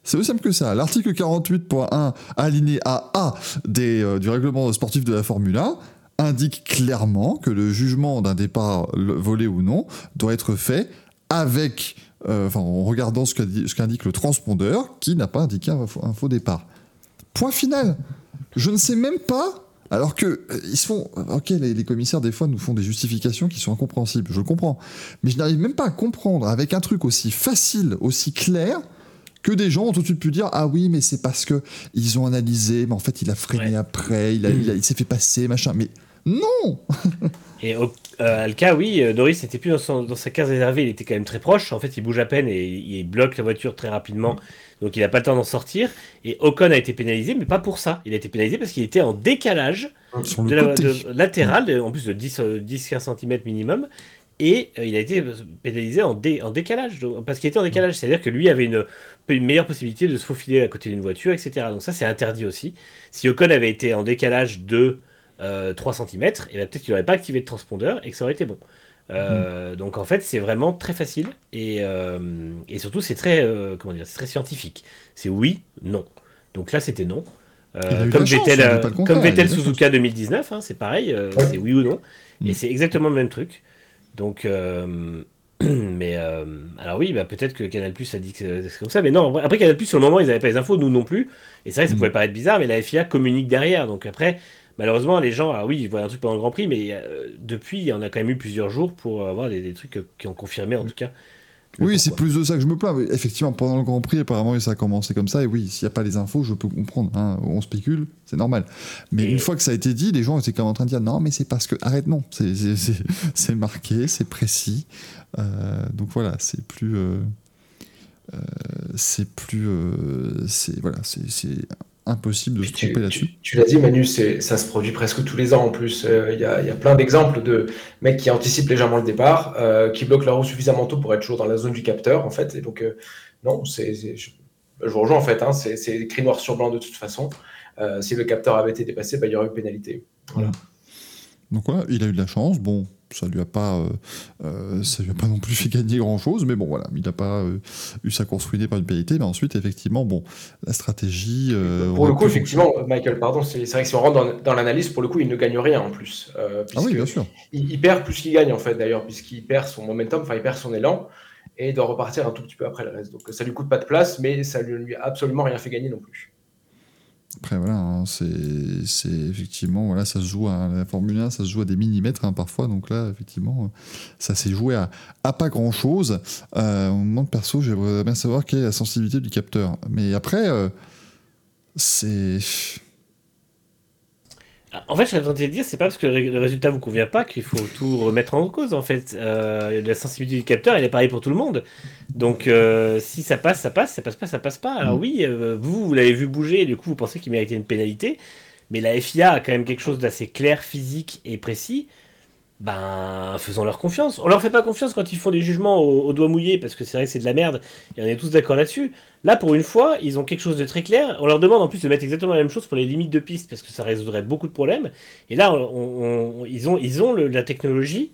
C'est aussi simple que ça. L'article 48.1 aligné à A des, euh, du règlement sportif de la Formule 1 indique clairement que le jugement d'un départ volé ou non doit être fait avec, euh, en regardant ce qu'indique le transpondeur qui n'a pas indiqué un faux départ. Point final. Je ne sais même pas alors que euh, ils se font, ok, les, commissaires des fois nous font des justifications qui sont incompréhensibles, je comprends, mais je n'arrive même pas à comprendre avec un truc aussi facile, aussi clair, que des gens ont tout de suite pu dire ah oui mais c'est parce que ils ont analysé, mais en fait il a freiné après, il, il, s'est fait passer machin, mais non Et au euh, cas, oui, euh, Norris n'était plus dans, dans, sa case réservée, il était quand même très proche. En fait, il bouge à peine et il bloque la voiture très rapidement donc il n'a pas le temps d'en sortir. Et Ocon a été pénalisé, mais pas pour ça. Il a été pénalisé parce qu'il était en décalage de, latéral, en plus de 10-15 cm minimum. Et euh, il a été pénalisé en, en décalage, parce qu'il était en décalage. C'est-à-dire que lui avait une, une meilleure possibilité de se faufiler à côté d'une voiture, etc. Donc ça, c'est interdit aussi. Si Ocon avait été en décalage de 3 euh, cm, et ben, peut-être qu'il n'aurait pas activé de transpondeur et que ça aurait été bon. Euh, donc en fait, c'est vraiment très facile et, euh, et surtout c'est très euh, comment dire, c'est très scientifique. C'est oui, non. Donc là, c'était non. comme Vettel, comme Vettel Suzuka 2019, hein, c'est pareil, c'est oui ou non. Et mm. c'est exactement le même truc. Donc mais alors oui, bah, peut-être que Canal Plus a dit que c'est comme ça, mais non. Après Canal Plus sur le moment, ils n'avaient pas les infos, nous non plus. Et c'est vrai que ça mm. pouvait paraître bizarre, mais la FIA communique derrière. Donc après, malheureusement, les gens, ah oui, ils voient un truc pendant le Grand Prix, mais euh, depuis, il y en a quand même eu plusieurs jours pour avoir des, trucs qui ont confirmé, en tout cas. Oui, c'est plus de ça que je me plains. Effectivement, pendant le Grand Prix, apparemment, ça a commencé comme ça. Et oui, s'il n'y a pas les infos, je peux comprendre. Hein. on spécule, c'est normal. Mais une fois que ça a été dit, les gens étaient quand même en train de dire non, mais c'est parce que. Arrête, non. C'est marqué, c'est précis. Euh, donc voilà, c'est plus. Euh, c'est plus. c'est voilà, c'est impossible de se tromper là-dessus. Tu, l'as dit, Manu, ça se produit presque tous les ans en plus. Euh, il y, a, plein d'exemples de mecs qui anticipent légèrement le départ, euh, qui bloquent la roue suffisamment tôt pour être toujours dans la zone du capteur, en fait. Et donc, euh, non, c'est, je, vous rejoins en fait, hein, c'est écrit noir sur blanc de toute façon. si le capteur avait été dépassé, bah, il y aurait eu pénalité. Voilà. Donc voilà, il a eu de la chance. Bon, ça lui a pas, euh, euh, ça lui a pas non plus fait gagner grand chose, mais bon voilà, il n'a pas euh, eu sa course ruinée par une pénalité, mais ensuite effectivement, bon, la stratégie. pour le coup, effectivement, Michael, pardon, c'est vrai que si on rentre dans, l'analyse, pour le coup, il ne gagne rien en plus. ah oui, bien sûr. Il, perd plus qu'il gagne en fait d'ailleurs, puisqu'il perd son momentum, enfin il perd son élan et doit repartir un tout petit peu après le reste. Donc ça lui coûte pas de place, mais ça lui a absolument rien fait gagner non plus. Après, voilà, hein, c'est effectivement, voilà, ça se joue à la Formule 1, ça se joue à des millimètres hein, parfois. Donc là, effectivement, ça s'est joué à, à, pas grand chose. Euh, au moment de perso, j'aimerais bien savoir quelle est la sensibilité du capteur. Mais après, euh, c'est en fait, je serais tenté de dire, c'est pas parce que le résultat vous convient pas qu'il faut tout remettre en cause. En fait, euh, la sensibilité du capteur, elle est pareille pour tout le monde. Donc, euh, si ça passe, ça passe. Ça passe pas, ça passe pas. Alors mm. oui, euh, vous, vous l'avez vu bouger, et du coup, vous pensez qu'il méritait une pénalité. Mais la FIA a quand même quelque chose d'assez clair, physique et précis. Ben, faisons leur confiance. On leur fait pas confiance quand ils font des jugements au, doigt mouillé, parce que c'est vrai que c'est de la merde, et on est tous d'accord là-dessus. Là, pour une fois, ils ont quelque chose de très clair. On leur demande en plus de mettre exactement la même chose pour les limites de piste, parce que ça résoudrait beaucoup de problèmes. Et là, ils ont, ils ont la technologie,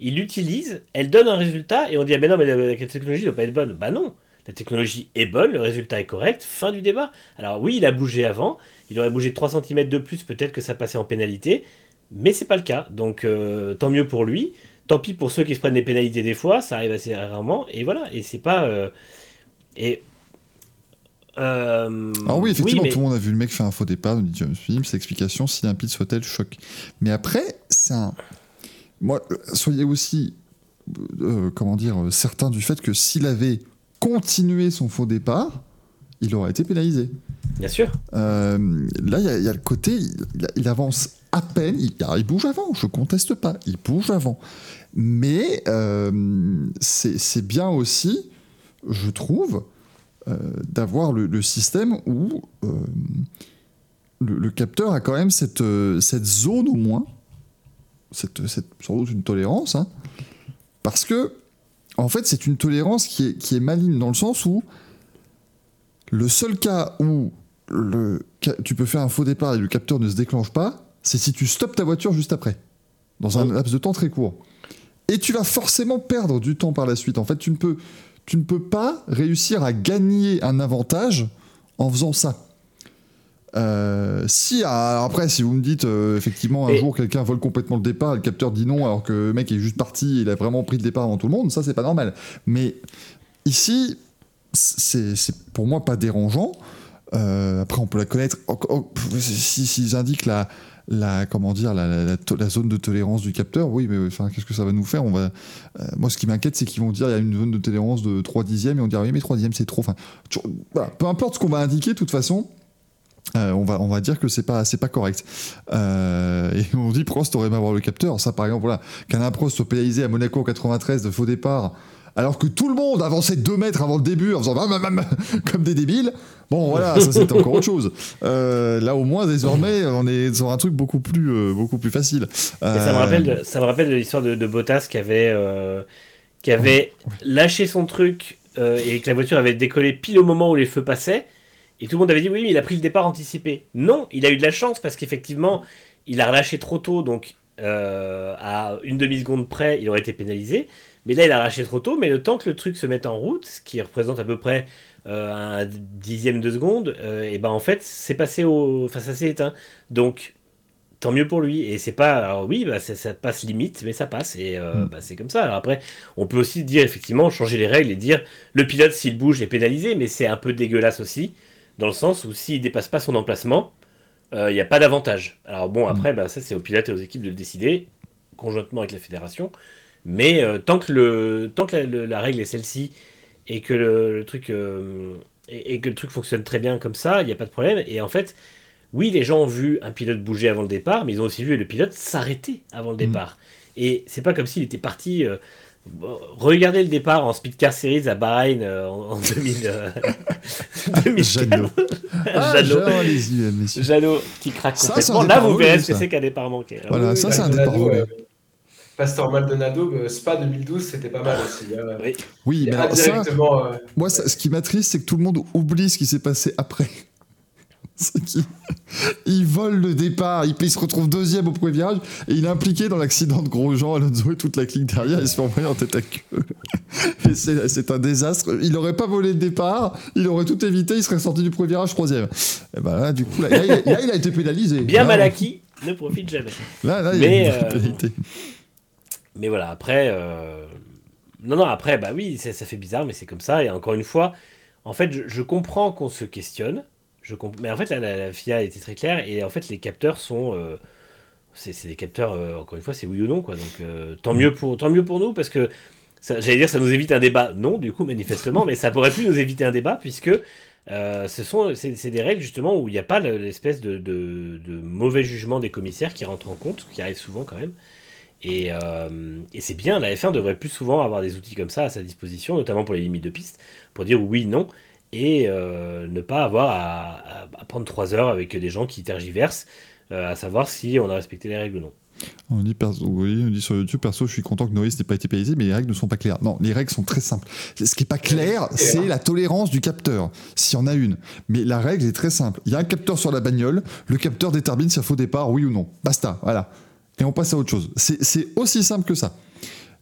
ils l'utilisent, elle donne un résultat, et on dit, ah ben non, mais la, technologie ne doit pas être bonne. Bah non, la technologie est bonne, le résultat est correct, fin du débat. Alors oui, il a bougé avant, il aurait bougé 3 cm de plus, peut-être que ça passait en pénalité, mais c'est pas le cas. Donc euh, tant mieux pour lui. Tant pis pour ceux qui se prennent des pénalités des fois, ça arrive assez rarement. Et voilà, et c'est pas. Euh, et. Euh, Alors oui, effectivement, tout le monde a vu le mec faire un faux départ, nous dit James Phillips, l'explication, si limpide soit-elle, choc. Mais après, c'est un... Moi, soyez aussi, comment dire, certain du fait que s'il avait continué son faux départ, il aurait été pénalisé. Bien sûr. là, il y, a le côté, il avance à peine, il, bouge avant, je conteste pas, il bouge avant. Mais euh, c'est bien aussi, je trouve, euh, d'avoir le, système où euh, le, capteur a quand même cette, zone au moins, cette, cette, sans doute une tolérance, hein, parce que en fait c'est une tolérance qui est, qui maligne dans le sens où le seul cas où tu peux faire un faux départ et le capteur ne se déclenche pas, c'est si tu stoppes ta voiture juste après, dans un laps de temps très court. Et tu vas forcément perdre du temps par la suite. En fait, tu ne peux, tu ne peux pas réussir à gagner un avantage en faisant ça. Euh, si après, si vous me dites euh, effectivement un jour quelqu'un vole complètement le départ, le capteur dit non alors que le mec est juste parti, il a vraiment pris le départ avant tout le monde, ça c'est pas normal. Mais ici, c'est pour moi pas dérangeant. Euh, après, on peut la connaître. S'ils si, indiquent la, la comment dire la, zone de tolérance du capteur oui mais enfin qu'est-ce que ça va nous faire? On va euh, moi ce qui m'inquiète c'est qu'ils vont dire il y a une zone de tolérance de 3 dixièmes et on dit oui mais 3 dixièmes c'est trop enfin peu importe ce qu'on va indiquer de toute façon euh, on, va, on va dire que c'est pas, c'est pas correct. Euh, et on dit Prost aurait aimé avoir le capteur. Ça, par exemple, voilà, qu'un Prost soit pénalisé à Monaco 93 de faux départ alors que tout le monde avançait 2 mètres avant le début en faisant comme des débiles. Bon, voilà, ça c'était encore autre chose. Euh, là, au moins, désormais, on est sur un truc beaucoup plus, euh, beaucoup plus facile. ça, me rappelle ça me rappelle l'histoire de, Bottas qui avait, euh, qui avait lâché son truc et que la voiture avait décollé pile au moment où les feux passaient. Et tout le monde avait dit oui, mais il a pris le départ anticipé. Non, il a eu de la chance parce qu'effectivement, il a relâché trop tôt, donc à une demi-seconde près, il aurait été pénalisé. Mais là, il a arraché trop tôt, mais le temps que le truc se mette en route, ce qui représente à peu près euh, un dixième de seconde, euh, et ben en fait, c'est passé au. Enfin, ça s'est éteint. Donc, tant mieux pour lui. Et c'est pas. Alors, oui, bah, ça, passe limite, mais ça passe, et euh, mm. bah, c'est comme ça. Alors après, on peut aussi dire, effectivement, changer les règles et dire le pilote, s'il bouge, est pénalisé, mais c'est un peu dégueulasse aussi, dans le sens où s'il dépasse pas son emplacement, il n'y a pas d'avantage. Alors bon, après, bah, ça, c'est aux pilotes et aux équipes de le décider, conjointement avec la fédération. Mais euh, tant que, le, tant que la, règle est celle-ci et que le, truc euh, et, que le truc fonctionne très bien comme ça, il n'y a pas de problème. Et en fait, oui, les gens ont vu un pilote bouger avant le départ, mais ils ont aussi vu le pilote s'arrêter avant le mm. départ. Et c'est pas comme s'il était parti. Euh, regardez le départ en Speed Car Series à Bahreïn en, 2000, 2004. Ah, Jeannot. qui craque complètement. Là, vous verrez ce que c'est qu'un départ manqué. Voilà, ça, c'est un départ volé. Pastor Maldonado, euh, Spa 2012, c'était pas mal aussi. Hein. Oui, oui mais alors ça, euh, moi, ce qui m'attriste, c'est que tout le monde oublie ce qui s'est passé après. il vole le départ, il, se retrouve deuxième au premier virage et il est impliqué dans l'accident de Grosjean, Alonso et toute la clique derrière, il se fait envoyer en tête à queue. c'est un désastre. Il n'aurait pas volé le départ, il aurait tout évité, il serait sorti du premier virage troisième. Et ben là, du coup, là, il, a, été pénalisé. Bien mal acquis, ne profite jamais. Là, là il y a une pénalité. Mais voilà, après. Euh, non, non, après, bah oui, ça, fait bizarre, mais c'est comme ça. Et encore une fois, en fait, je, comprends qu'on se questionne. Je Mais en fait, la, FIA était très claire. Et en fait, les capteurs sont. Euh, c'est des capteurs, euh, encore une fois, c'est oui ou non. Quoi. Donc, tant, mieux pour, tant mieux pour nous, parce que. J'allais dire, ça nous évite un débat. Non, du coup, manifestement, mais ça pourrait plus nous éviter un débat, puisque. ce c'est des règles justement où il n'y a pas l'espèce de, de, mauvais jugement des commissaires qui rentrent en compte, qui arrive souvent quand même. Euh, et, c'est bien, la F1 devrait plus souvent avoir des outils comme ça à sa disposition, notamment pour les limites de piste, pour dire oui, non, et euh, ne pas avoir à, prendre trois heures avec des gens qui tergiversent. euh, à savoir si on a respecté les règles ou non. On dit, perso, oui, on dit sur YouTube, perso, je suis content que Norris n'ait pas été pénalisé, mais les règles ne sont pas claires. Non, les règles sont très simples. Ce qui n'est pas clair, c'est la tolérance du capteur, s'il y en a une. Mais la règle est très simple. Il y a un capteur sur la bagnole, le capteur détermine s'il faut départ, oui ou non. Basta, voilà. Et on passe à autre chose. C'est aussi simple que ça.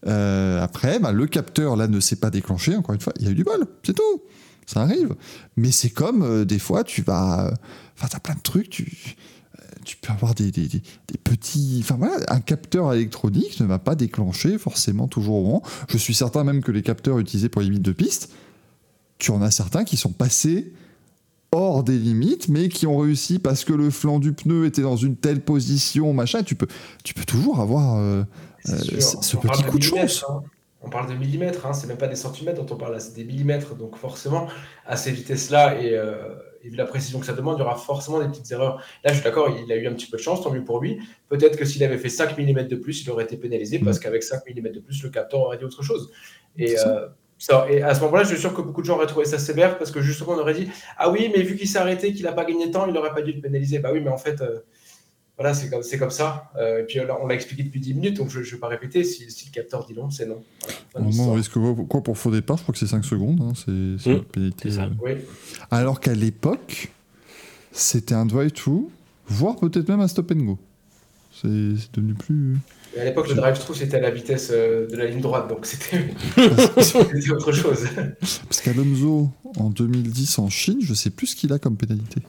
Euh, après, bah, le capteur, là, ne s'est pas déclenché, encore une fois. Il y a eu du bol, c'est tout. Ça arrive. Mais c'est comme, euh, des fois, tu vas... Enfin, t'as plein de trucs, tu peux avoir des, petits. Enfin voilà, un capteur électronique ne va pas déclencher forcément toujours au moment. Je suis certain même que les capteurs utilisés pour les limites de piste, tu en as certains qui sont passés hors des limites, mais qui ont réussi parce que le flanc du pneu était dans une telle position, machin. Tu peux, tu peux toujours avoir euh, euh, ce petit coup de chance. Hein. On parle de millimètres, hein. c'est même pas des centimètres dont on parle, c'est des millimètres. Donc forcément, à ces vitesses-là et. Euh, et vu la précision que ça demande, il y aura forcément des petites erreurs. Là, je suis d'accord, il a eu un petit peu de chance, tant mieux pour lui. Peut-être que s'il avait fait 5 mm de plus, il aurait été pénalisé parce mm. qu'avec 5 mm de plus, le capteur aurait dit autre chose. Et, et à ce moment-là, je suis sûr que beaucoup de gens auraient trouvé ça sévère parce que justement, on aurait dit Ah oui, mais vu qu'il s'est arrêté, qu'il n'a pas gagné de temps, il n'aurait pas dû le pénaliser. Bah oui, mais en fait. Euh, voilà, c'est comme, comme ça. Euh, et puis on l'a expliqué depuis 10 minutes, donc je ne vais pas répéter. Si, le capteur dit non, c'est non. on risque quoi pour faux départ Je crois que c'est 5 secondes. Hein, c'est mmh, pénalité. Ça. Euh. Alors qu'à l'époque, c'était un drive-through, voire peut-être même un stop and go. C'est devenu plus. À l'époque, le drive-through, c'était à la vitesse euh, de la ligne droite, donc c'était autre chose. Parce qu'Alonso, en 2010 en Chine, je ne sais plus ce qu'il a comme pénalité.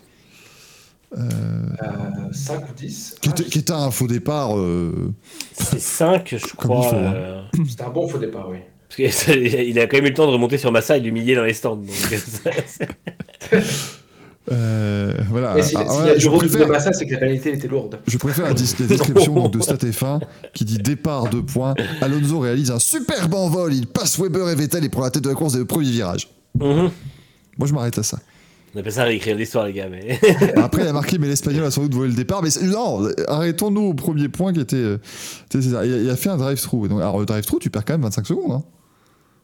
5 euh, ou 10. Qui était, un faux départ. Euh, c'est 5, je crois. Hein. C'était un bon faux départ, oui. Parce qu'il a quand même eu le temps de remonter sur Massa et d'humilier dans les stands. Voilà. s'il ah, y a du préfère... de Massa, c'est que la pénalité était lourde. Je préfère la, description de StatF1 qui dit départ de points. Alonso réalise un superbe envol. Il passe Weber et Vettel et prend la tête de la course des premiers virages. Mhm. Moi, je m'arrête à ça. On appelle ça réécrire l'histoire, les gars. Mais... Après, il a marqué, mais l'Espagnol a sans doute volé le départ. Mais non, arrêtons-nous au premier point qui était. Euh, il a fait un drive-through. Alors, le drive-through, tu perds quand même 25 secondes. Hein.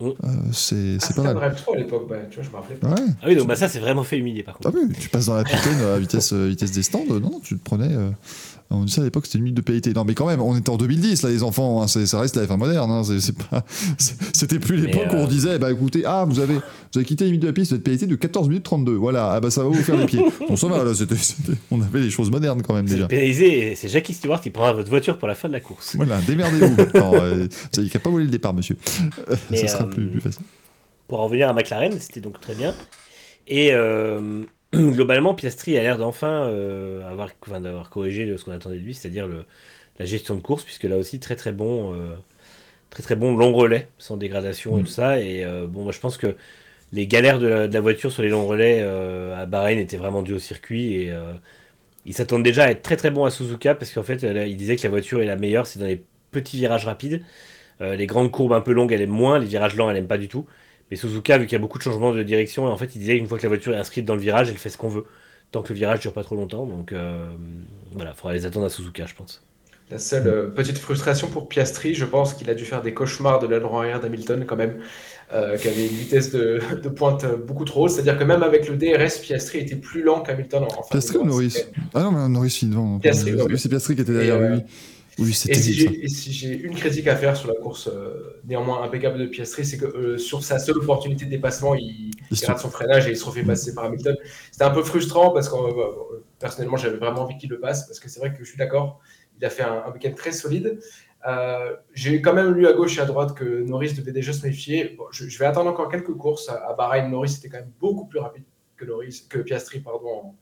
Euh, c'est ah, pas mal. un drive-through à l'époque, bah, tu vois, je me rappelais pas. Ah oui, donc bah, ça, c'est vraiment fait humilier par contre. Ah oui, tu passes dans la pitaine à vitesse, euh, vitesse des stands. Non, tu te prenais. On dit ça à l'époque, c'était une minute de PIT. Non, mais quand même, on était en 2010, là, les enfants, hein, ça reste la F1 moderne. Hein, c'était plus l'époque où on euh, disait, bah écoutez, ah, vous avez, vous avez quitté les minutes de la piste, vous êtes PIT de 14 minutes 32. Voilà, ah bah ça va vous faire les pieds. On s'en va, là, on avait des choses modernes quand même déjà. c'est Jackie Stewart qui prendra votre voiture pour la fin de la course. Voilà, démerdez-vous maintenant. euh, vous n'avez qu'à pas voler le départ, monsieur. ça sera plus, euh, plus, facile. Pour en revenir à McLaren, c'était donc très bien. Et. Globalement, Piastri a l'air d'enfin euh, avoir, enfin, d'avoir corrigé ce qu'on attendait de lui, c'est-à-dire la gestion de course, puisque là aussi très très bon, euh, très très bon long relais sans dégradation et mm. tout ça. Et euh, bon, moi je pense que les galères de la, voiture sur les longs relais à Bahreïn étaient vraiment dues au circuit et ils s'attendent déjà à être très très bons à Suzuka parce qu'en fait, il disait que la voiture est la meilleure, c'est dans les petits virages rapides. les grandes courbes un peu longues, elle aime moins, les virages lents, elle aime pas du tout. Mais Suzuka, vu qu'il y a beaucoup de changements de direction, en fait, il disait une fois que la voiture est inscrite dans le virage, elle fait ce qu'on veut. Tant que le virage dure pas trop longtemps. Donc euh, voilà, il faudra les attendre à Suzuka, je pense. La seule euh, petite frustration pour Piastri, je pense qu'il a dû faire des cauchemars de l'aileron arrière d'Hamilton quand même, euh, qui avait une vitesse de, pointe beaucoup trop haute. C'est-à-dire que même avec le DRS, Piastri était plus lent qu'Hamilton en, Piastri ou Norris? Ah non, mais Norris, il devant. Piastri, c'est Piastri qui était derrière lui. Oui, et si j'ai une critique à faire sur la course euh, néanmoins impeccable de Piastri, c'est que euh, sur sa seule opportunité de dépassement, il, rate son freinage et il se refait passer par Hamilton. C'était un peu frustrant parce que euh, personnellement, j'avais vraiment envie qu'il le passe parce que c'est vrai que je suis d'accord, il a fait un, week-end très solide. j'ai quand même lu à gauche et à droite que Norris devait déjà se méfier. je, vais attendre encore quelques courses. À, Bahreïn, Norris était quand même beaucoup plus rapide que, Norris, que Piastri pardon, en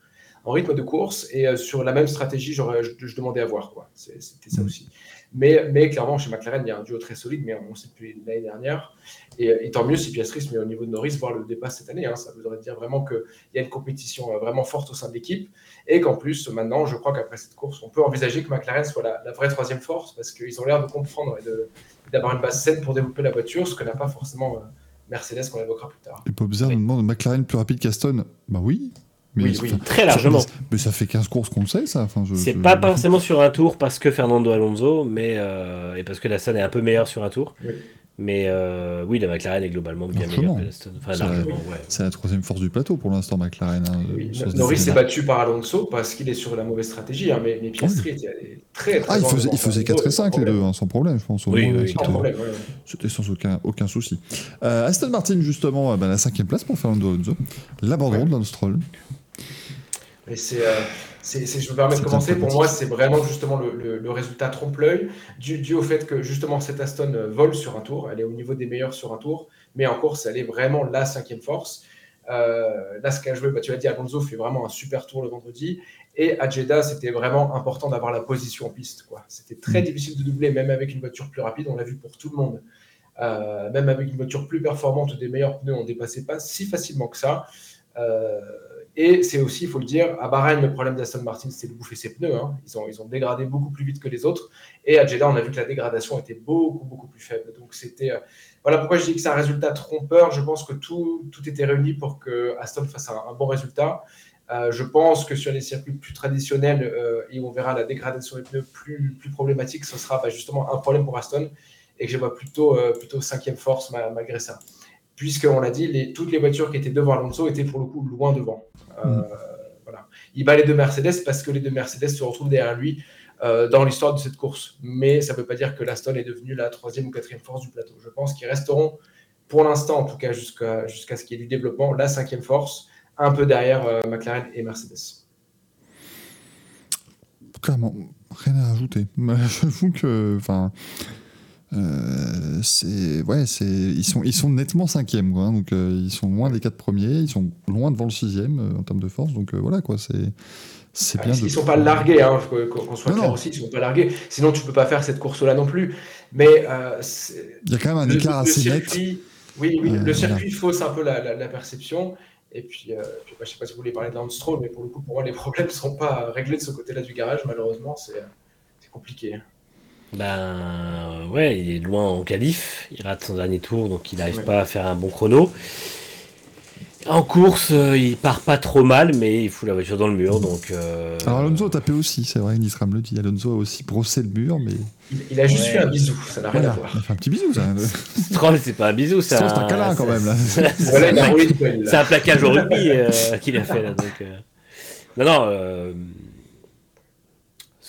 rythme de course et euh, sur la même stratégie, je, je, demandais à voir. quoi. C'était ça mm. aussi. Mais, mais clairement, chez McLaren, il y a un duo très solide, mais on sait depuis l'année dernière. Et, tant mieux si Piastri se met au niveau de Norris, voir le dépasse cette année. Hein. ça voudrait dire vraiment qu'il y a une compétition euh, vraiment forte au sein de l'équipe. Et qu'en plus, maintenant, je crois qu'après cette course, on peut envisager que McLaren soit la, vraie troisième force parce qu'ils ont l'air de comprendre et d'avoir une base saine pour développer la voiture, ce que n'a pas forcément euh, Mercedes, qu'on évoquera plus tard. Et Bob Zerr nous demande McLaren plus rapide qu'Aston? Bah oui, oui, très largement. Mais, ça fait 15 courses qu'on le sait, ça. Enfin, c'est pas forcément sur un tour parce que Fernando Alonso, mais euh, et parce que la scène est un peu meilleure sur un tour. Mais euh, oui, la McLaren est globalement bien Largement. meilleure que. Enfin, C'est largement, ouais. C'est la troisième force du plateau pour l'instant, McLaren. hein, Oui, Norris s'est battu par Alonso parce qu'il est sur la mauvaise stratégie, hein, mais, mais Piastri était allé très très Ah, il faisait, il faisait Alonso, 4 et 5 les deux, hein, sans problème, je pense. au Oui, moins, oui, c'était- Sans problème, ouais, ouais. C'était sans aucun, aucun souci. Euh, Aston Martin, justement, euh, bah, la cinquième place pour Fernando Alonso. L'abandon Ouais. de Lance Stroll. Mais c'est, euh, c'est- je me permets de commencer. Pour moi, c'est vraiment justement le, le- le résultat trompe-l'œil, dû, dû au fait que justement cette Aston euh, vole sur un tour. Elle est au niveau des meilleurs sur un tour, mais en course, elle est vraiment la cinquième force. Euh, là, ce qu'a joué, bah, tu l'as dit, Alonso fait vraiment un super tour le vendredi. Et à Jeddah, c'était vraiment important d'avoir la position en piste. C'était très Mm. difficile de doubler, même avec une voiture plus rapide. On l'a vu pour tout le monde. Euh, même avec une voiture plus performante ou des meilleurs pneus, on ne dépassait pas si facilement que ça. Euh, et c'est aussi, il faut le dire, à Bahreïn, le problème d'Aston Martin, c'était de bouffer ses pneus. hein. Ils, ont, dégradé beaucoup plus vite que les autres. Et à Jeddah, on a vu que la dégradation était beaucoup, beaucoup plus faible. Donc c'était. euh, voilà pourquoi je dis que c'est un résultat trompeur. Je pense que tout, tout était réuni pour que Aston fasse un, bon résultat. Euh, je pense que sur les circuits plus traditionnels, euh, et on verra la dégradation des pneus plus, plus problématique, ce sera bah, justement un problème pour Aston et que je vois plutôt, plutôt cinquième force ma- malgré ça. Puisqu'on l'a dit, les, toutes les voitures qui étaient devant Alonso étaient pour le coup loin devant. Euh, Mm. voilà. Il bat les deux Mercedes parce que les deux Mercedes se retrouvent derrière lui euh, dans l'histoire de cette course. Mais ça ne veut pas dire que l'Aston est devenue la troisième ou quatrième force du plateau. Je pense qu'ils resteront, pour l'instant en tout cas jusqu'à ce qu'il y ait du développement, la cinquième force, un peu derrière euh, McLaren et Mercedes. Clairement, rien à rajouter. Mais J'avoue que. Euh, c'est ouais c'est ils sont ils sont nettement cinquième quoi hein, donc euh, ils sont loin des quatre premiers ils sont loin devant le sixième euh, en termes de force donc voilà quoi c'est c'est bien Ils de sont pas largués, hein, qu'on soit Non, clair non. aussi, ils ne sont pas largués. Sinon, tu ne peux pas faire cette course-là non plus. Mais il y a quand même un écart le assez net circuit, oui, oui, le circuit fausse un peu la, la- la perception. Et puis, euh, puis, bah, je ne sais pas si vous voulez parler de Lance Stroll, mais pour le coup, pour moi, les problèmes ne sont pas réglés de ce côté-là du garage, malheureusement. C'est c'est compliqué. Ben ouais, il est loin en qualif, il rate son dernier tour, donc il n'arrive Ouais. pas à faire un bon chrono. En course, euh, il part pas trop mal, mais il fout la voiture dans le mur, donc. euh, alors Alonso a tapé aussi c'est vrai Nisram le dit Alonso a aussi brossé le mur mais Il, il a juste Ouais. fait un bisou, ça n'a rien voilà à voir. il a fait un petit bisou ça Stroll, c'est pas un bisou, Stroll, c'est un câlin, quand même, là. c'est- un plaquage au rugby euh, qu'il a fait là. Donc, euh. Non, non.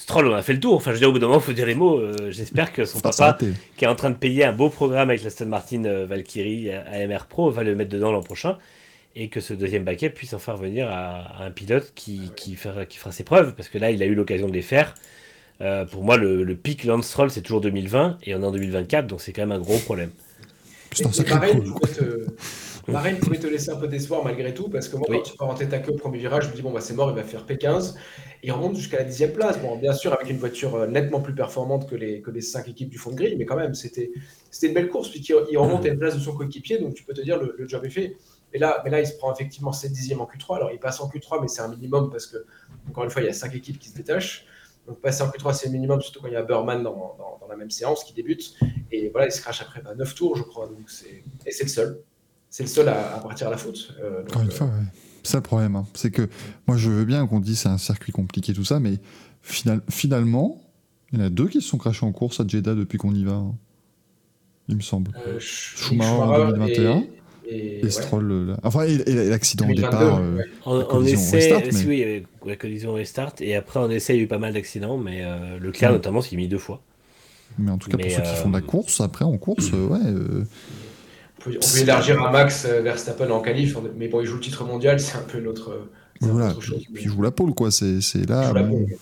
Euh, Stroll, on a fait le tour. Enfin, je veux dire, au bout d'un moment, il faut dire les mots. Euh, J'espère que son Enfin, papa, qui est en train de payer un beau programme avec l'Aston Martin euh, Valkyrie AMR Pro, va le mettre dedans l'an prochain. Et que ce deuxième baquet puisse en faire venir à, à un pilote qui, qui, fera, qui fera ses preuves. Parce que là, il a eu l'occasion de les faire. Euh, pour moi, le, le pic Lance Stroll, c'est toujours 2020. Et on est en 2024. Donc, c'est quand même un gros problème. c'est un Et- et sacré coup, Bahreïn pouvait te laisser un peu décevoir malgré tout, parce que moi, Oui. quand tu pars en tête à queue au premier virage, je me dis, bon, bah, c'est mort, il va faire P15. Il remonte jusqu'à la dixième place. Bon, bien sûr, avec une voiture euh, nettement plus performante que les, que les cinq équipes du fond de grille, mais quand même, c'était une belle course, puisqu'il il remonte à une place de son coéquipier, donc tu peux te dire, le, le job est fait. Mais là, mais là, il se prend effectivement 7 dixièmes en Q3. Alors, il passe en Q3, mais c'est un minimum, parce que, encore une fois, il y a cinq équipes qui se détachent. Donc, passer en Q3, c'est le minimum, surtout quand il y a Burman dans, dans- dans la même séance qui débute. Et voilà, il se crache après bah, 9 tours, je crois. Donc. Et c'est le seul. C'est le seul à, à partir à la faute. Euh, donc, Encore une euh, fois, ouais. C'est ça le problème. hein. C'est que moi, je veux bien qu'on dise c'est un circuit compliqué, tout ça, mais final- finalement, il y en a deux qui se sont crachés en course à Jeddah depuis qu'on y va. hein. Il me semble. euh, Sch- Schumacher en 2021, Et, et, Et ouais, Stroll, euh, là. enfin, et, et l'accident au 2022, départ. euh, ouais. En, essai, restart, mais- oui, il y avait la collision restart. Et après, en essai, il y a eu pas mal d'accidents, mais euh, Leclerc, Mm. notamment, s'il est mis deux fois. Mais en tout cas, Mais, pour ceux qui font de la course, après en course, ouais. euh, peut, on peut élargir à Max euh, Verstappen en qualif, mais bon, il joue le titre mondial, c'est un peu un peu voilà. autre chose. Puis il joue la pole, quoi. C'est c'est Il là, bon, pole.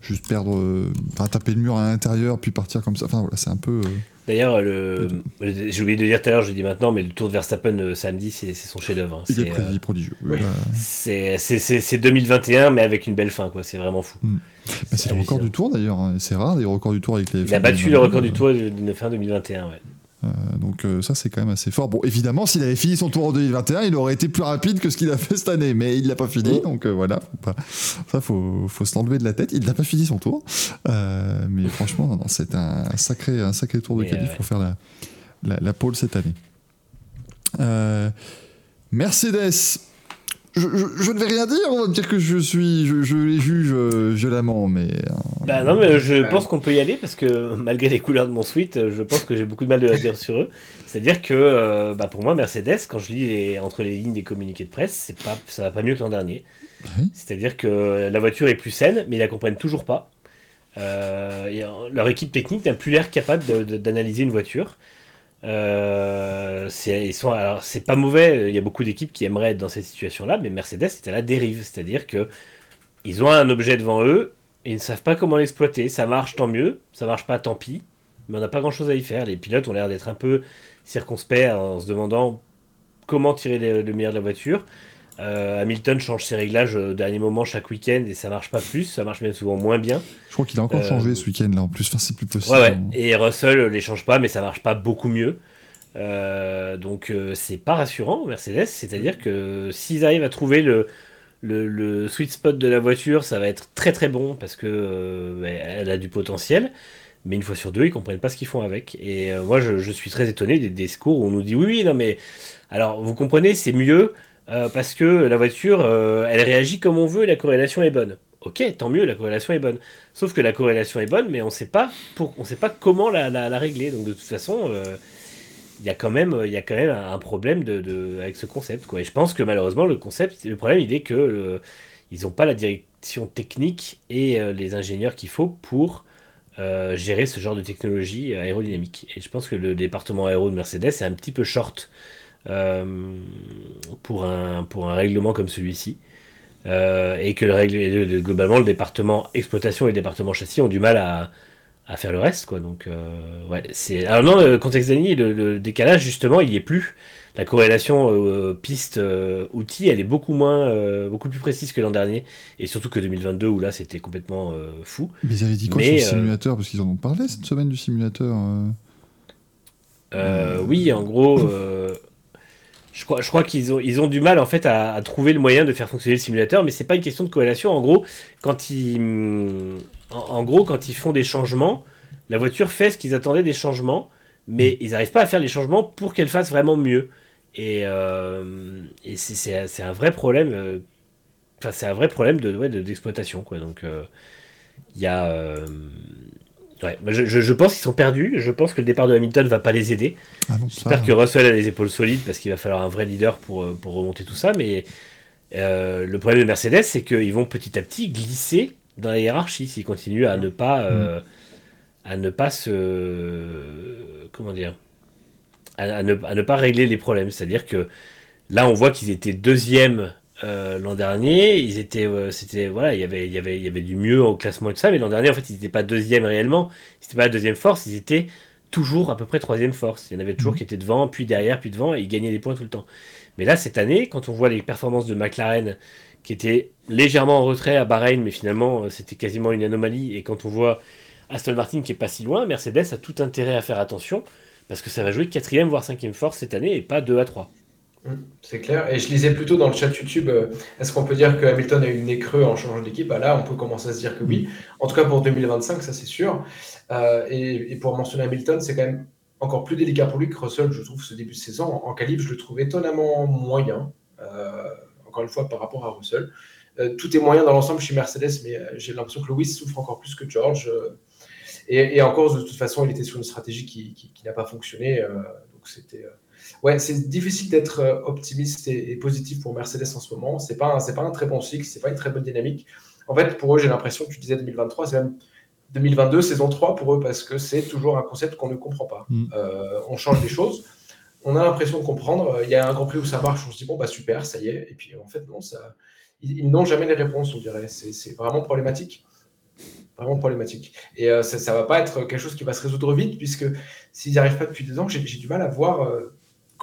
juste perdre, euh, enfin, taper le mur à l'intérieur, puis partir comme ça. Enfin, voilà, c'est un peu. euh, D'ailleurs, le... j'ai oublié de dire tout à l'heure, je le dis maintenant, mais le Tour de Verstappen euh, samedi, c'est c'est son chef-d'œuvre. hein. il est C'est, euh, prodigieux. oui. Voilà. C'est c'est- c'est- c'est 2021, mais avec une belle fin, quoi. C'est vraiment fou. Bah, c'est le record du tour d'ailleurs. hein. C'est rare des records du tour avec les. Il a battu le record du tour de, de fin 2021, ouais. Euh, donc euh, ça c'est quand même assez fort. Bon évidemment s'il avait fini son tour en 2021 il aurait été plus rapide que ce qu'il a fait cette année. Mais il l'a pas fini donc euh, voilà. Faut pas- ça faut, faut se l'enlever de la tête. Il n'a pas fini son tour. Mais franchement non, non, c'est un sacré, un sacré tour de qualif pour faire la, la, la pole cette année. Mercedes je, je- je ne vais rien dire, on va me dire que je suis, je, je les juge euh, violemment, mais euh, Bah non, mais je pense qu'on peut y aller parce que malgré les couleurs de mon suite, je pense que j'ai beaucoup de mal de la dire sur eux. C'est-à-dire que euh, bah, pour moi, Mercedes, quand je lis entre les lignes des communiqués de presse, c'est pas, ça va pas mieux que l'an dernier. C'est-à-dire que la voiture est plus saine, mais ils la comprennent toujours pas. Euh, leur équipe technique n'a plus l'air capable d'analyser une voiture. Euh, alors c'est pas mauvais. Il y a beaucoup d'équipes qui aimeraient être dans cette situation-là, mais Mercedes est à la dérive, c'est-à-dire que ils ont un objet devant eux et ils ne savent pas comment l'exploiter. Ça marche, tant mieux. Ça marche pas, tant pis. Mais on n'a pas grand-chose à y faire. Les pilotes ont l'air d'être un peu circonspects en se demandant comment tirer le meilleur de la voiture. Euh, Hamilton change ses réglages au dernier moment chaque week-end et ça marche pas plus, ça marche même souvent moins bien. Je crois qu'il a encore changé euh, ce week-end là en plus, enfin, c'est plus possible. Ouais, ouais. Et Russell les change pas, mais ça marche pas beaucoup mieux. Euh, donc c'est pas rassurant Mercedes, c'est-à-dire que s'ils arrivent à trouver le, le, sweet spot de la voiture, ça va être très très bon parce que elle a du potentiel. Mais une fois sur deux, ils comprennent pas ce qu'ils font avec. Et moi, je, je, suis très étonné des discours où on nous dit oui, oui, non, mais alors vous comprenez, c'est mieux euh, parce que la voiture, euh, elle réagit comme on veut et la corrélation est bonne. Ok, tant mieux, la corrélation est bonne. Sauf que la corrélation est bonne, mais on sait pas sait pas comment la, régler. Donc de toute façon, euh, il y a quand même, il y a quand même un problème avec ce concept. Et je pense que malheureusement, le concept, le problème, il est que ils n'ont pas la direction technique et les ingénieurs qu'il faut pour gérer ce genre de technologie aérodynamique. Et je pense que le département aéro de Mercedes est un petit peu short pour, un, pour un règlement comme celui-ci. Euh, et que le règle, globalement le département exploitation et le département châssis ont du mal à, à faire le reste quoi. Donc euh, ouais c'est alors non le contexte d'année le, décalage justement il y est plus. La corrélation piste outil elle est beaucoup moins beaucoup plus précise que l'an dernier. Et surtout que 2022 où là c'était complètement fou. Mais ils avaient dit quoi sur le simulateur? Parce qu'ils en ont parlé cette semaine du simulateur oui en gros je crois, je crois qu'ils ont, ils ont du mal en fait à, trouver le moyen de faire fonctionner le simulateur, mais c'est pas une question de corrélation. En gros, quand ils, en, gros, quand ils font des changements, la voiture fait ce qu'ils attendaient des changements, mais ils n'arrivent pas à faire les changements pour qu'elle fasse vraiment mieux. Et, euh, et c'est un vrai problème. Euh, enfin, c'est un vrai problème de d'exploitation quoi. Donc, euh, il y a Ouais, je, je, pense qu'ils sont perdus. Je pense que le départ de Hamilton va pas les aider. Ah J'espère que Russell a les épaules solides parce qu'il va falloir un vrai leader pour, euh, pour remonter tout ça. Mais euh, le problème de Mercedes, c'est qu'ils vont petit à petit glisser dans la hiérarchie s'ils continuent à ne pas, euh, mm. à ne pas se. Comment dire à, ne, à ne pas régler les problèmes. C'est-à-dire que là, on voit qu'ils étaient deuxième euh, l'an dernier, ils étaient, euh, c'était voilà, il y avait, il y avait, il y avait du mieux au classement et tout ça, mais l'an dernier, en fait, ils n'étaient pas deuxième réellement, ils n'étaient pas la deuxième force, ils étaient toujours à peu près troisième force. Il y en avait toujours mhm. qui étaient devant, puis derrière, puis devant, et ils gagnaient des points tout le temps. Mais là, cette année, quand on voit les performances de McLaren, qui étaient légèrement en retrait à Bahreïn, mais finalement, euh, c'était quasiment une anomalie, et quand on voit Aston Martin qui est pas si loin, Mercedes a tout intérêt à faire attention, parce que ça va jouer quatrième voire cinquième force cette année, et pas 2 à 3. Mm, c'est clair. Et je lisais plutôt dans le chat YouTube, euh, est-ce qu'on peut dire que Hamilton a eu une nez creux en changeant d'équipe? Bah Là, on peut commencer à se dire que oui. En tout cas, pour 2025, ça c'est sûr. Euh, et, pour mentionner Hamilton, c'est quand même encore plus délicat pour lui que Russell, je trouve, ce début de saison. En, calibre, je le trouve étonnamment moyen, euh, encore une fois, par rapport à Russell. tout est moyen dans l'ensemble chez Mercedes, mais j'ai l'impression que Lewis souffre encore plus que George. Et, et, encore, de toute façon, il était sur une stratégie qui, qui n'a pas fonctionné. donc c'était ouais, c'est difficile d'être euh, optimiste et, positif pour Mercedes en ce moment. C'est pas c'est pas un très bon cycle, c'est pas une très bonne dynamique. En fait, pour eux, j'ai l'impression que tu disais 2023, c'est même 2022, saison 3 pour eux, parce que c'est toujours un concept qu'on ne comprend pas. Mm. Euh, on change des choses, on a l'impression de comprendre. Il y a un Grand Prix où ça marche, on se dit bon bah super, ça y est. Et puis en fait non, ça, ils, n'ont jamais les réponses, on dirait. C'est vraiment problématique vraiment problématique. Et euh, ça, ne va pas être quelque chose qui va se résoudre vite, puisque s'ils n'y arrivent pas depuis deux ans, j'ai du mal à voir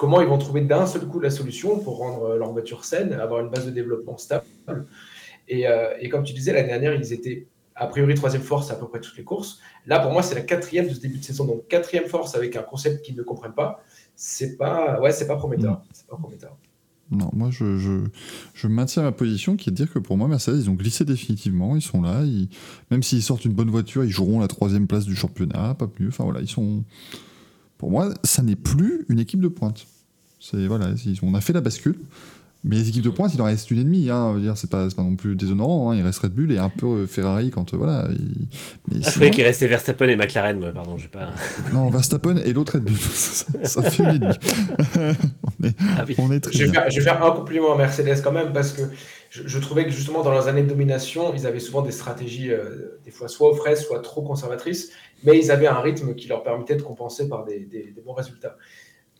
comment ils vont trouver d'un seul coup la solution pour rendre euh, leur voiture saine, avoir une base de développement stable. Et, euh, et comme tu disais, l'année dernière, ils étaient a priori troisième force à peu près toutes les courses. Là, pour moi, c'est la quatrième de ce début de saison. Donc, quatrième force avec un concept qu'ils ne comprennent pas, c'est pas, ouais, c'est pas prometteur. C'est pas prometteur. Non, moi je, je, je, maintiens ma position qui est de dire que pour moi, Mercedes, ils ont glissé définitivement. Ils sont là. Ils, même s'ils sortent une bonne voiture, ils joueront la troisième place du championnat, pas plus. Enfin voilà, ils sont. Pour moi, ça n'est plus une équipe de pointe. C'est voilà, on a fait la bascule. Mais les équipes de pointe, il en reste une et demie. Hein. Dire, c'est pas, pas non plus déshonorant. Hein. Il reste Red Bull et un peu euh, Ferrari quand euh, voilà. Il... Mais ah, qu'il restait Verstappen et McLaren. pardon, j'ai pas. non, Verstappen et l'autre Red Bull. ça, fait une et demie. on, est, ah on est très je, vais faire, je vais faire un compliment à Mercedes quand même parce que je, trouvais que justement dans leurs années de domination, ils avaient souvent des stratégies, euh, des fois soit aux fraises, soit trop conservatrices, mais ils avaient un rythme qui leur permettait de compenser par des, des bons résultats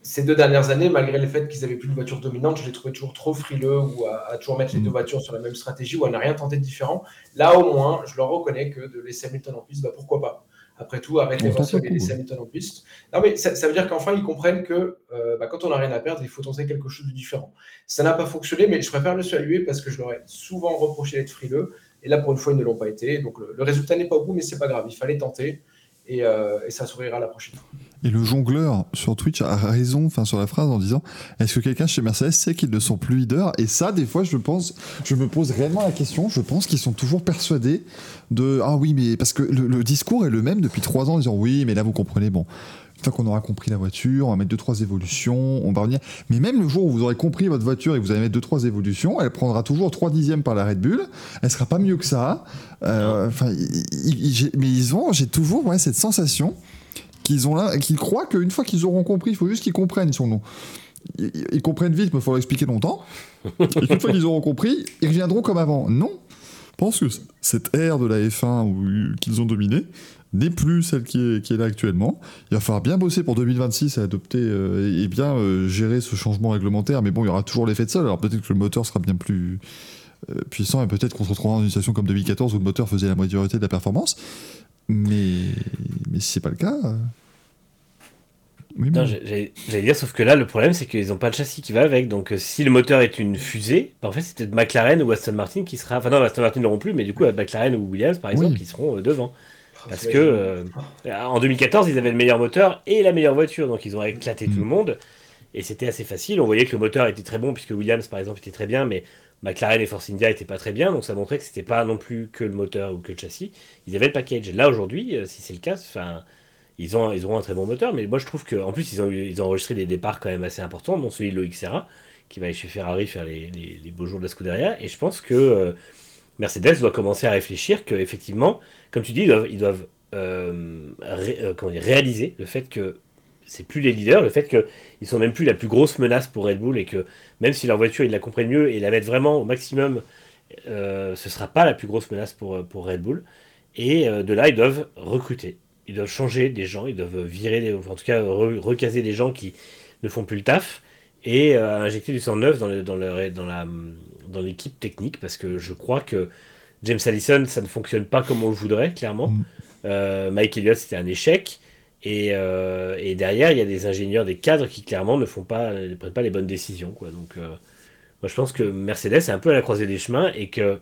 ces deux dernières années, malgré le fait qu'ils avaient plus de voiture dominante, je les trouvais toujours trop frileux ou à, toujours mettre les deux mm. voitures sur la même stratégie ou à ne rien tenter de différent. Là, au moins, je leur reconnais que de laisser Hamilton en piste, bah, pourquoi pas Après tout, arrêtez Russell et laisser Hamilton en piste. Non, mais ça, veut dire qu'enfin, ils comprennent que euh, bah, quand on n'a rien à perdre, il faut tenter quelque chose de différent. Ça n'a pas fonctionné, mais je préfère le saluer parce que je leur ai souvent reproché d'être frileux. Et là, pour une fois, ils ne l'ont pas été. Donc, le, le résultat n'est pas au bout, mais c'est pas grave. Il fallait tenter. Euh, et, ça sourira la prochaine fois. Et le jongleur sur Twitch a raison, enfin sur la phrase en disant est-ce que quelqu'un chez Mercedes sait qu'ils ne sont plus leaders? Et ça, des fois, je pense, je me pose réellement la question. Je pense qu'ils sont toujours persuadés de ah oui, mais parce que le, discours est le même depuis trois ans, en disant oui, mais là vous comprenez, bon, une fois qu'on aura compris la voiture, on va mettre deux trois évolutions, on va revenir. Mais même le jour où vous aurez compris votre voiture et que vous allez mettre deux trois évolutions, elle prendra toujours 3 dixièmes par la Red Bull. Elle sera pas mieux que ça. Euh, mais ils ont, j'ai toujours cette sensation qu'ils ont qu'ils croient qu'une fois qu'ils auront compris, il faut juste qu'ils comprennent sur nous. Ils, comprennent vite, mais il faut leur expliquer longtemps. et qu'une fois qu'ils auront compris, ils reviendront comme avant. Non. Je pense que cette ère de la F1 qu'ils ont dominée, n'est plus celle qui est, qui est, là actuellement. Il va falloir bien bosser pour 2026 et adopter euh, et bien euh, gérer ce changement réglementaire. Mais bon, il y aura toujours l'effet de sol. Alors peut-être que le moteur sera bien plus euh, puissant et peut-être qu'on se retrouvera dans une situation comme 2014 où le moteur faisait la majorité de la performance. Mais, mais si c'est pas le cas. Oui, J'allais dire, sauf que là, le problème, c'est qu'ils n'ont pas de châssis qui va avec. Donc, si le moteur est une fusée, bah, en fait, c'est peut-être McLaren ou Aston Martin qui sera. Enfin, non, Aston Martin n'auront plus, mais du coup, McLaren ou Williams, par exemple, qui seront devant. Parce que euh, en 2014, ils avaient le meilleur moteur et la meilleure voiture, donc ils ont éclaté tout le mm. monde. Et c'était assez facile. On voyait que le moteur était très bon, puisque Williams, par exemple, était très bien, mais McLaren et Force India n'étaient pas très bien. Donc ça montrait que c'était pas non plus que le moteur ou que le châssis. Ils avaient le package. Là, aujourd'hui, euh, si c'est le cas, enfin. Ils, ont, ils auront un très bon moteur, mais moi je trouve qu'en plus ils ont, ils ont enregistré des départs quand même assez importants, dont celui de Loïc Serra, qui va aller chez Ferrari faire les, les, beaux jours de la Scuderia. Et je pense que euh, Mercedes doit commencer à réfléchir qu'effectivement, comme tu dis, ils doivent euh, euh, réaliser le fait que c'est plus les leaders, le fait qu'ils sont même plus la plus grosse menace pour Red Bull et que même si leur voiture ils la comprennent mieux et la mettent vraiment au maximum, euh, ce sera pas la plus grosse menace pour, pour Red Bull. Et de là, ils doivent recruter, ils doivent changer des gens, ils doivent virer, en tout cas recaser des gens qui ne font plus le taf et injecter du sang neuf dans, le, dans, dans, la, dans l'équipe technique parce que je crois que James Allison, ça ne fonctionne pas comme on le voudrait, clairement. Mm. Euh, Mike Elliott, c'était un échec. Euh, et, derrière, il y a des ingénieurs, des cadres qui clairement ne font pas, ne prennent pas les bonnes décisions. Quoi. Donc, euh, moi, je pense que Mercedes est un peu à la croisée des chemins et que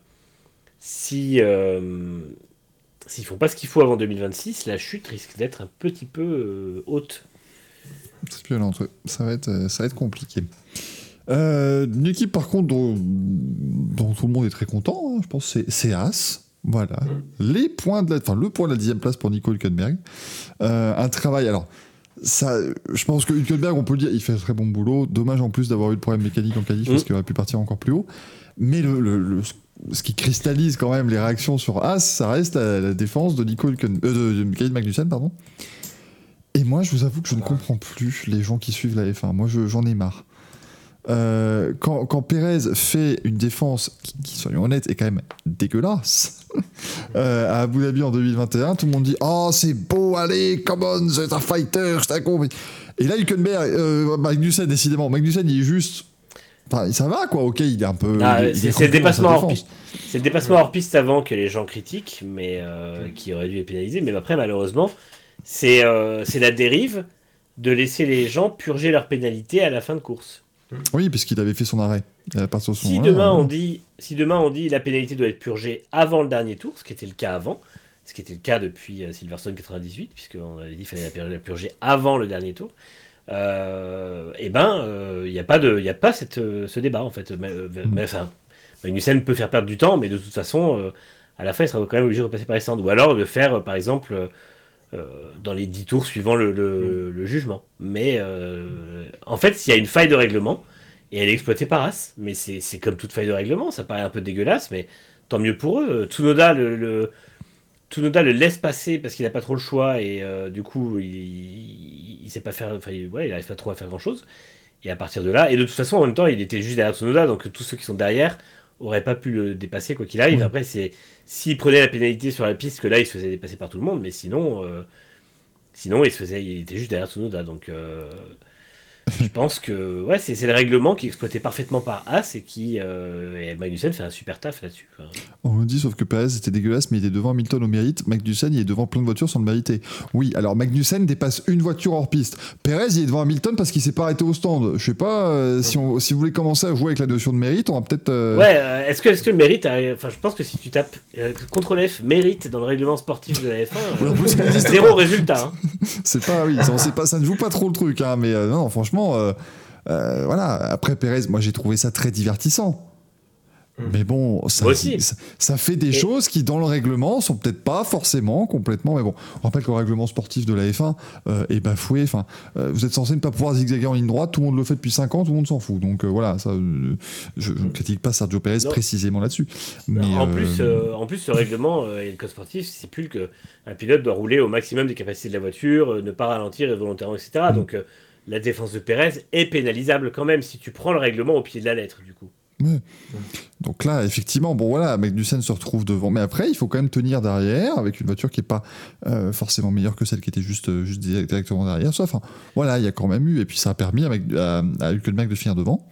si s'ils font pas ce qu'il faut avant 2026, la chute risque d'être un petit peu haute. C'est violent, ça va être, ça va être compliqué. Une équipe par contre dont, tout le monde est très content, hein, je pense, c'est As. Voilà. Les points de la, enfin, le point de la dixième place pour Nico Hülkenberg. Euh, un travail. Alors, ça, je pense que Hülkenberg, on peut le dire, il fait un très bon boulot. Dommage en plus d'avoir eu le problème mécanique en qualif, parce mm. qu'il aurait pu partir encore plus haut. Mais le, ce qui cristallise quand même les réactions sur As, ça reste la, défense de Nico Hülkenberg, euh, de, Magnussen, pardon. Et moi, je vous avoue que je ne comprends plus les gens qui suivent la F1. Moi, j'en ai marre. Euh, quand, quand Pérez fait une défense qui, soyons honnêtes, est quand même dégueulasse euh, à Abu Dhabi en 2021, tout le monde dit Oh, c'est beau, allez, come on, c'est un fighter, c'est un con. Et là, Hülkenberg, euh, Magnussen, décidément, Magnussen, il est juste. Enfin, ça va, quoi, ok, il est un peu. Ah, c'est le dépassement hors piste. C'est le dépassement hors piste avant que les gens critiquent, mais qui aurait dû être pénalisé. Mais après, malheureusement, c'est la dérive de laisser les gens purger leur pénalité à la fin de course. Oui, puisqu'il avait fait son arrêt. si, demain on dit, si demain on dit la pénalité doit être purgée avant le dernier tour, ce qui était le cas avant, ce qui était le cas depuis euh, Silverstone 98, puisqu'on avait dit qu'il fallait la purger avant le dernier tour, euh, eh ben, il euh, n'y a pas, de, y a pas cette, ce débat en fait. Mais, mm. enfin, Magnussen peut faire perdre du temps, mais de toute façon, à la fin, il sera quand même obligé de repasser par les stands. Ou alors de faire, par exemple, euh, dans les 10 tours suivant le, jugement. Mais euh, en fait, s'il y a une faille de règlement, et elle est exploitée par As. Mais c'est comme toute faille de règlement, ça paraît un peu dégueulasse, mais tant mieux pour eux. Tsunoda le, le, Tsunoda le laisse passer parce qu'il n'a pas trop le choix et euh, du coup il, il, sait pas faire, enfin ouais, il n'arrive pas trop à faire grand chose. Et à partir de là, et de toute façon en même temps il était juste derrière Tsunoda, donc tous ceux qui sont derrière auraient pas pu le dépasser quoi qu'il arrive. Après c'est s'il prenait la pénalité sur la piste que là il se faisait dépasser par tout le monde, mais sinon euh, sinon il se faisait, il était juste derrière Tsunoda donc. Euh, je pense que ouais, c'est le règlement qui est exploité parfaitement par As et qui euh, et Magnussen fait un super taf là-dessus. On me dit sauf que Perez était dégueulasse, mais il est devant Hamilton au mérite. Magnussen il est devant plein de voitures sans le mériter. Oui, alors Magnussen dépasse une voiture hors piste. Perez il est devant Hamilton parce qu'il s'est pas arrêté au stand. Je sais pas euh, si, on, si vous voulez commencer à jouer avec la notion de mérite, on va peut-être. Euh, ouais, est-ce que, est que le mérite, enfin je pense que si tu tapes CTRL F mérite dans le règlement sportif de la F1, zéro résultat. Hein. c'est pas oui, ça, pas, ça ne joue pas trop le truc, hein, mais non franchement euh, euh, voilà. Après Pérez, moi j'ai trouvé ça très divertissant. Mmh. Mais bon, ça, ça, fait des choses qui, dans le règlement, sont peut-être pas forcément complètement. Mais bon, on rappelle que le règlement sportif de la F1 euh, est bafoué. Enfin, vous êtes censé ne pas pouvoir zigzaguer en ligne droite. Tout le monde le fait depuis 5 ans. Tout le monde s'en fout. Donc voilà, ça, je ne critique pas Sergio Pérez précisément là-dessus. Mais en plus, en plus, ce règlement et le code sportif c'est plus qu'un pilote doit rouler au maximum des capacités de la voiture, ne pas ralentir volontairement, etc. Mmh. Donc la défense de Pérez est pénalisable quand même si tu prends le règlement au pied de la lettre, du coup. Donc là, effectivement, bon voilà, Magnussen se retrouve devant. Mais après, il faut quand même tenir derrière avec une voiture qui n'est pas euh, forcément meilleure que celle qui était juste, euh, juste directement derrière. Sauf, enfin, voilà, il y a quand même eu. Et puis ça a permis à, à, à Hülkenberg de finir devant.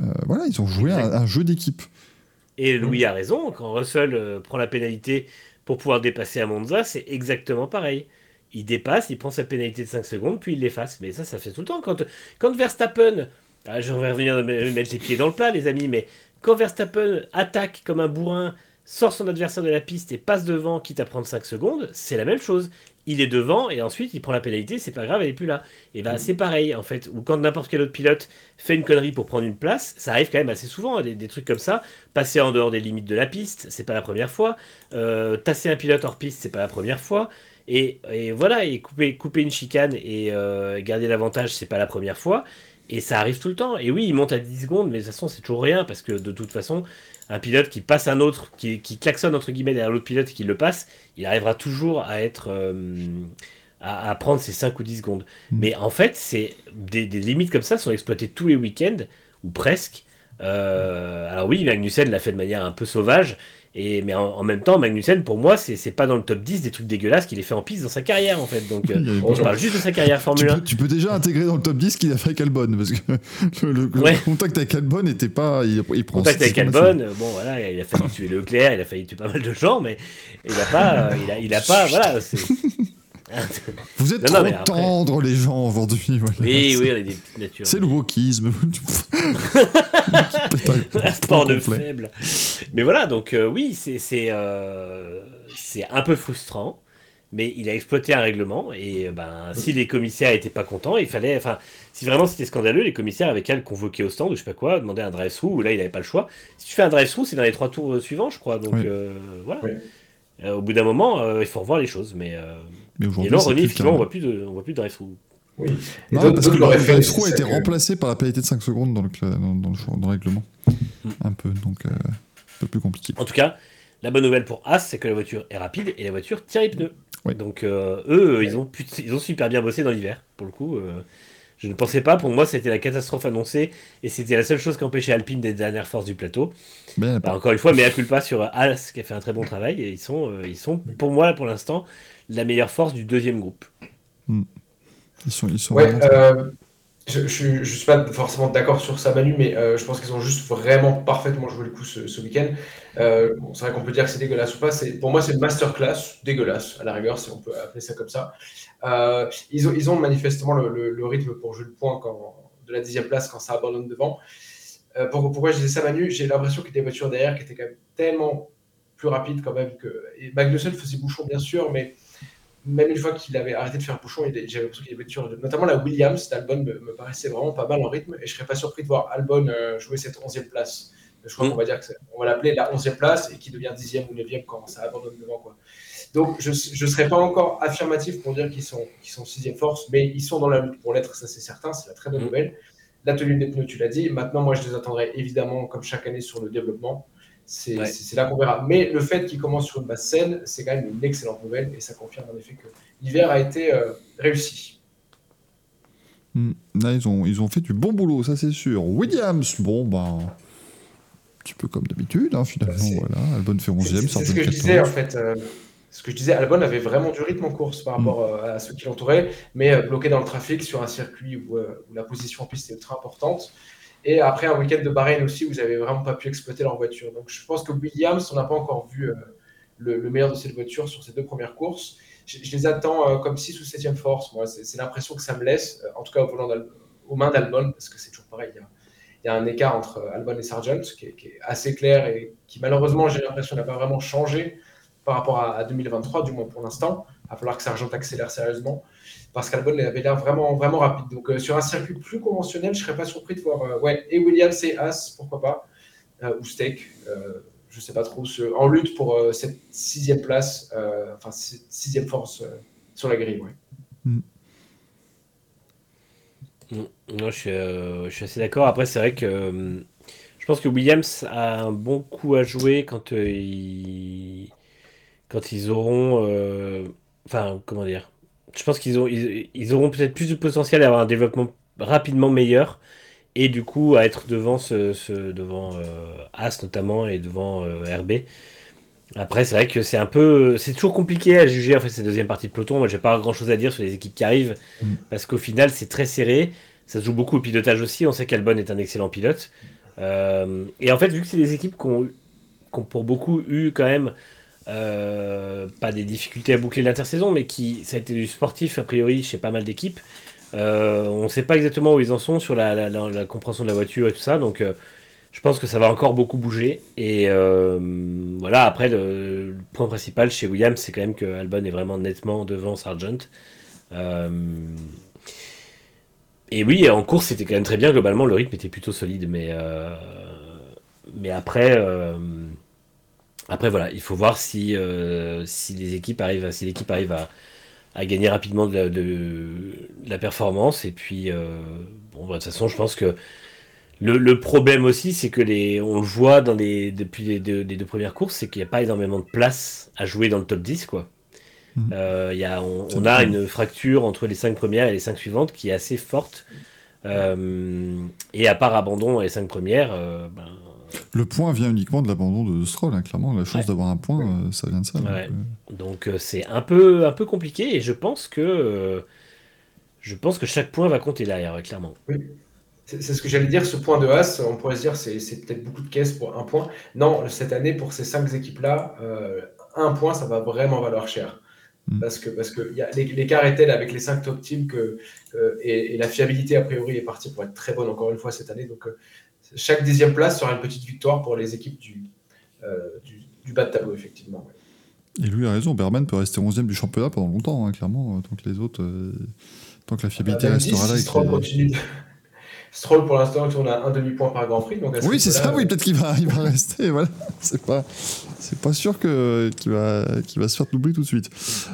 Euh, voilà, ils ont joué un, jeu d'équipe. Et Louis a raison, quand Russell prend la pénalité pour pouvoir dépasser à Monza, c'est exactement pareil il dépasse, il prend sa pénalité de 5 secondes, puis il l'efface. Mais ça, ça fait tout le temps. Quand, quand Verstappen, ah, je vais revenir mettre les pieds dans le plat, les amis, mais quand Verstappen attaque comme un bourrin, sort son adversaire de la piste et passe devant, quitte à prendre 5 secondes, c'est la même chose. Il est devant et ensuite il prend la pénalité, c'est pas grave, elle est plus là. Et ben c'est pareil en fait, ou quand n'importe quel autre pilote fait une connerie pour prendre une place, ça arrive quand même assez souvent, hein, des, trucs comme ça. Passer en dehors des limites de la piste, c'est pas la première fois. Euh, tasser un pilote hors piste, c'est pas la première fois. Et, voilà, et couper, couper une chicane et euh, garder l'avantage, c'est pas la première fois. Et ça arrive tout le temps. Et oui, il monte à 10 secondes, mais de toute façon, c'est toujours rien, parce que de toute façon, un pilote qui passe un autre, qui, qui klaxonne entre guillemets derrière l'autre pilote et qui le passe, il arrivera toujours à être. Euh, à, prendre ses 5 ou 10 secondes. Mm. Mais en fait, c'est des, limites comme ça sont exploitées tous les week-ends, ou presque. Euh, alors oui, Magnussen l'a fait de manière un peu sauvage, et, mais en, même temps, Magnussen, pour moi, c'est pas dans le top 10 des trucs dégueulasses qu'il ait fait en piste dans sa carrière, en fait. Donc, euh, je parle juste de sa carrière Formule tu 1. Peux, tu peux déjà intégrer dans le top 10 qu'il a fait avec Albon, parce que le, contact avec Albon n'était pas. Il, il prend contact avec Albon, bon, voilà, il a failli tuer Leclerc, il a failli tuer pas mal de gens, mais il a pas. il, a, il a pas. Voilà, Vous êtes trop tendres, les gens, aujourd'hui. oui, oui, on est des natures. C'est le wokisme. un sport de faible. Mais voilà, donc euh, oui, c'est euh, c'est un peu frustrant, mais il a exploité un règlement et euh, ben si les commissaires étaient pas contents, il fallait, enfin, si vraiment c'était scandaleux, les commissaires avaient qu'à le convoquer au stand ou je sais pas quoi, demander un drive-through. Là, il n'avait pas le choix. Si tu fais un drive-through, c'est dans les trois tours suivants, je crois. Donc voilà. au bout d'un moment, il faut revoir les choses, mais. Mais aujourd'hui, et effectivement, on voit plus de, on voit plus de drive-through. Oui. parce que le a été remplacé par la pénalité de 5 secondes dans le, dans, le, règlement. Mm. Un peu, donc euh, un peu plus compliqué. En tout cas, la bonne nouvelle pour As, c'est que la voiture est rapide et la voiture tire les pneus. Donc euh, eux, ils, ont, ils ont super bien bossé dans l'hiver, pour le coup. Euh, je ne pensais pas, pour moi, c'était la catastrophe annoncée et c'était la seule chose qui empêchait Alpine des dernières forces du plateau. Bah, encore une fois, mais à culpa sur As qui a fait un très bon travail et ils sont, ils sont pour moi, pour l'instant, la meilleure force du deuxième groupe. Mm. Ils sont, ils sont ouais, euh, je ne suis pas forcément d'accord sur ça, Manu, mais euh, je pense qu'ils ont juste vraiment parfaitement joué le coup ce, ce week-end. Euh, c'est vrai qu'on peut dire que c'est dégueulasse ou pas. Pour moi, c'est une masterclass, dégueulasse, à la rigueur, si on peut appeler ça comme ça. Euh, ils, ont, ils ont manifestement le, le, rythme pour jouer le point quand, de la dixième place quand ça abandonne devant. Euh, pourquoi je disais ça, Manu? J'ai l'impression qu'il y a des voitures derrière qui étaient quand même tellement plus rapides quand même que. Et Magnussen faisait bouchon, bien sûr, mais même une fois qu'il avait arrêté de faire bouchon, j'avais l'impression qu'il avait tué. Notamment la Williams, Albon me, me, paraissait vraiment pas mal en rythme et je serais pas surpris de voir Albon euh, jouer cette 11e place. Je crois mm. qu'on va dire qu'on va l'appeler la 11e place et qui devient 10e ou 9e quand ça abandonne devant. Quoi. Donc je ne serais pas encore affirmatif pour dire qu'ils sont, qu'ils sont 6e force, mais ils sont dans la lutte pour l'être, ça c'est certain, c'est la très bonne mm. nouvelle. la tenue des pneus, tu l'as dit. Maintenant, moi, je les attendrai évidemment, comme chaque année, sur le développement. C'est là qu'on verra. Mais le fait qu'il commence sur une base saine, c'est quand même une excellente nouvelle et ça confirme en effet que l'hiver a été euh, réussi. Hmm. Là, ils ont, ils ont fait du bon boulot, ça c'est sûr. Williams, bon, ben. Un petit peu comme d'habitude, hein, finalement. Bah, voilà. Albon fait 11e, C'est ce que je disais en fait. Euh, ce que je disais, Albon avait vraiment du rythme en course par rapport mm. euh, à ceux qui l'entouraient, mais euh, bloqué dans le trafic sur un circuit où, euh, la position en piste est ultra importante. Et après un week-end de Bahreïn aussi, où ils vraiment pas pu exploiter leur voiture. Donc je pense que Williams, on n'a pas encore vu le, meilleur de cette voiture sur ces deux premières courses. Je, les attends comme 6 ou 7e force. Moi, c'est l'impression que ça me laisse, en tout cas au volant aux mains d'Albon, parce que c'est toujours pareil. Il y, a, un écart entre Albon et Sargent qui est assez clair et qui malheureusement, j'ai l'impression, n'a pas vraiment changé par rapport à, 2023, du moins pour l'instant. Il va falloir que Sargent accélère sérieusement parce qu'Albon avait l'air vraiment, vraiment rapide. Donc, euh, sur un circuit plus conventionnel, je ne serais pas surpris de voir euh, ouais, et Williams et As, pourquoi pas, euh, ou Steak, je ne sais pas trop, en lutte pour cette sixième place, enfin, cette sixième force sur la grille. Ouais. Mm. Mm. je, suis, je, suis, assez d'accord. Après, c'est vrai que je pense que Williams a un bon coup à jouer quand il quand ils auront. Enfin, comment dire? Je pense qu'ils ont, ils, auront peut-être plus de potentiel à avoir un développement rapidement meilleur et du coup à être devant ce, ce- devant euh, As notamment et devant euh, RB. Après, c'est vrai que c'est un peu, c'est toujours compliqué à juger en fait cette deuxième partie de peloton. Moi, j'ai pas grand chose à dire sur les équipes qui arrivent mm. parce qu'au final, c'est très serré. Ça se joue beaucoup au pilotage aussi. On sait qu'Albon est un excellent pilote. Euh, et en fait, vu que c'est des équipes qui ont, qui ont pour beaucoup eu quand même euh, pas des difficultés à boucler l'intersaison, mais qui ça a été du sportif a priori chez pas mal d'équipes. Euh, on ne sait pas exactement où ils en sont sur la, compréhension de la voiture et tout ça, donc euh, je pense que ça va encore beaucoup bouger. Et voilà, après le, point principal chez Williams, c'est quand même que Albon est vraiment nettement devant Sargent. et oui, en course, c'était quand même très bien. Globalement, le rythme était plutôt solide, mais mais après. Après, voilà, il faut voir si, euh, si les équipes arrivent, si l'équipe arrive à, à, gagner rapidement de la, de, la performance. Et puis, euh, bon, bah, de toute façon, je pense que le, le problème aussi, c'est que les, on le voit dans les, depuis les deux, les deux premières courses, c'est qu'il n'y a pas énormément de place à jouer dans le top 10, quoi. Mhm. Euh, y a, on, on a une fracture entre les cinq premières et les cinq suivantes qui est assez forte. et à part abandon les cinq premières, ben, le point vient uniquement de l'abandon de Stroll, hein, clairement. La chance d'avoir un point, euh, ça vient de ça. Donc euh, euh, c'est un peu, un peu compliqué et je pense que je pense que chaque point va compter derrière, clairement. Oui. C'est ce que j'allais dire, ce point de As, on pourrait se dire c'est peut-être beaucoup de caisses pour un point. Non, cette année, pour ces cinq équipes-là, un point, ça va vraiment valoir cher. Mm. Parce que, parce que l'écart est tel avec les cinq top teams que, et, la fiabilité, a priori, est partie pour être très bonne encore une fois cette année. Donc, chaque dixième place sera une petite victoire pour les équipes du, euh, du, bas de tableau, effectivement. Et lui a raison, Berman peut rester 11e du championnat pendant longtemps, hein, clairement, tant que les autres, euh, tant que la fiabilité bah, restera là. Stroll, pour l'instant, on a un demi-point par Grand Prix. Donc oui, c'est ça, oui, peut-être qu'il va, il va rester. Voilà. C'est pas, c'est pas sûr que, qu'il, va, qu'il va se faire doubler tout de suite.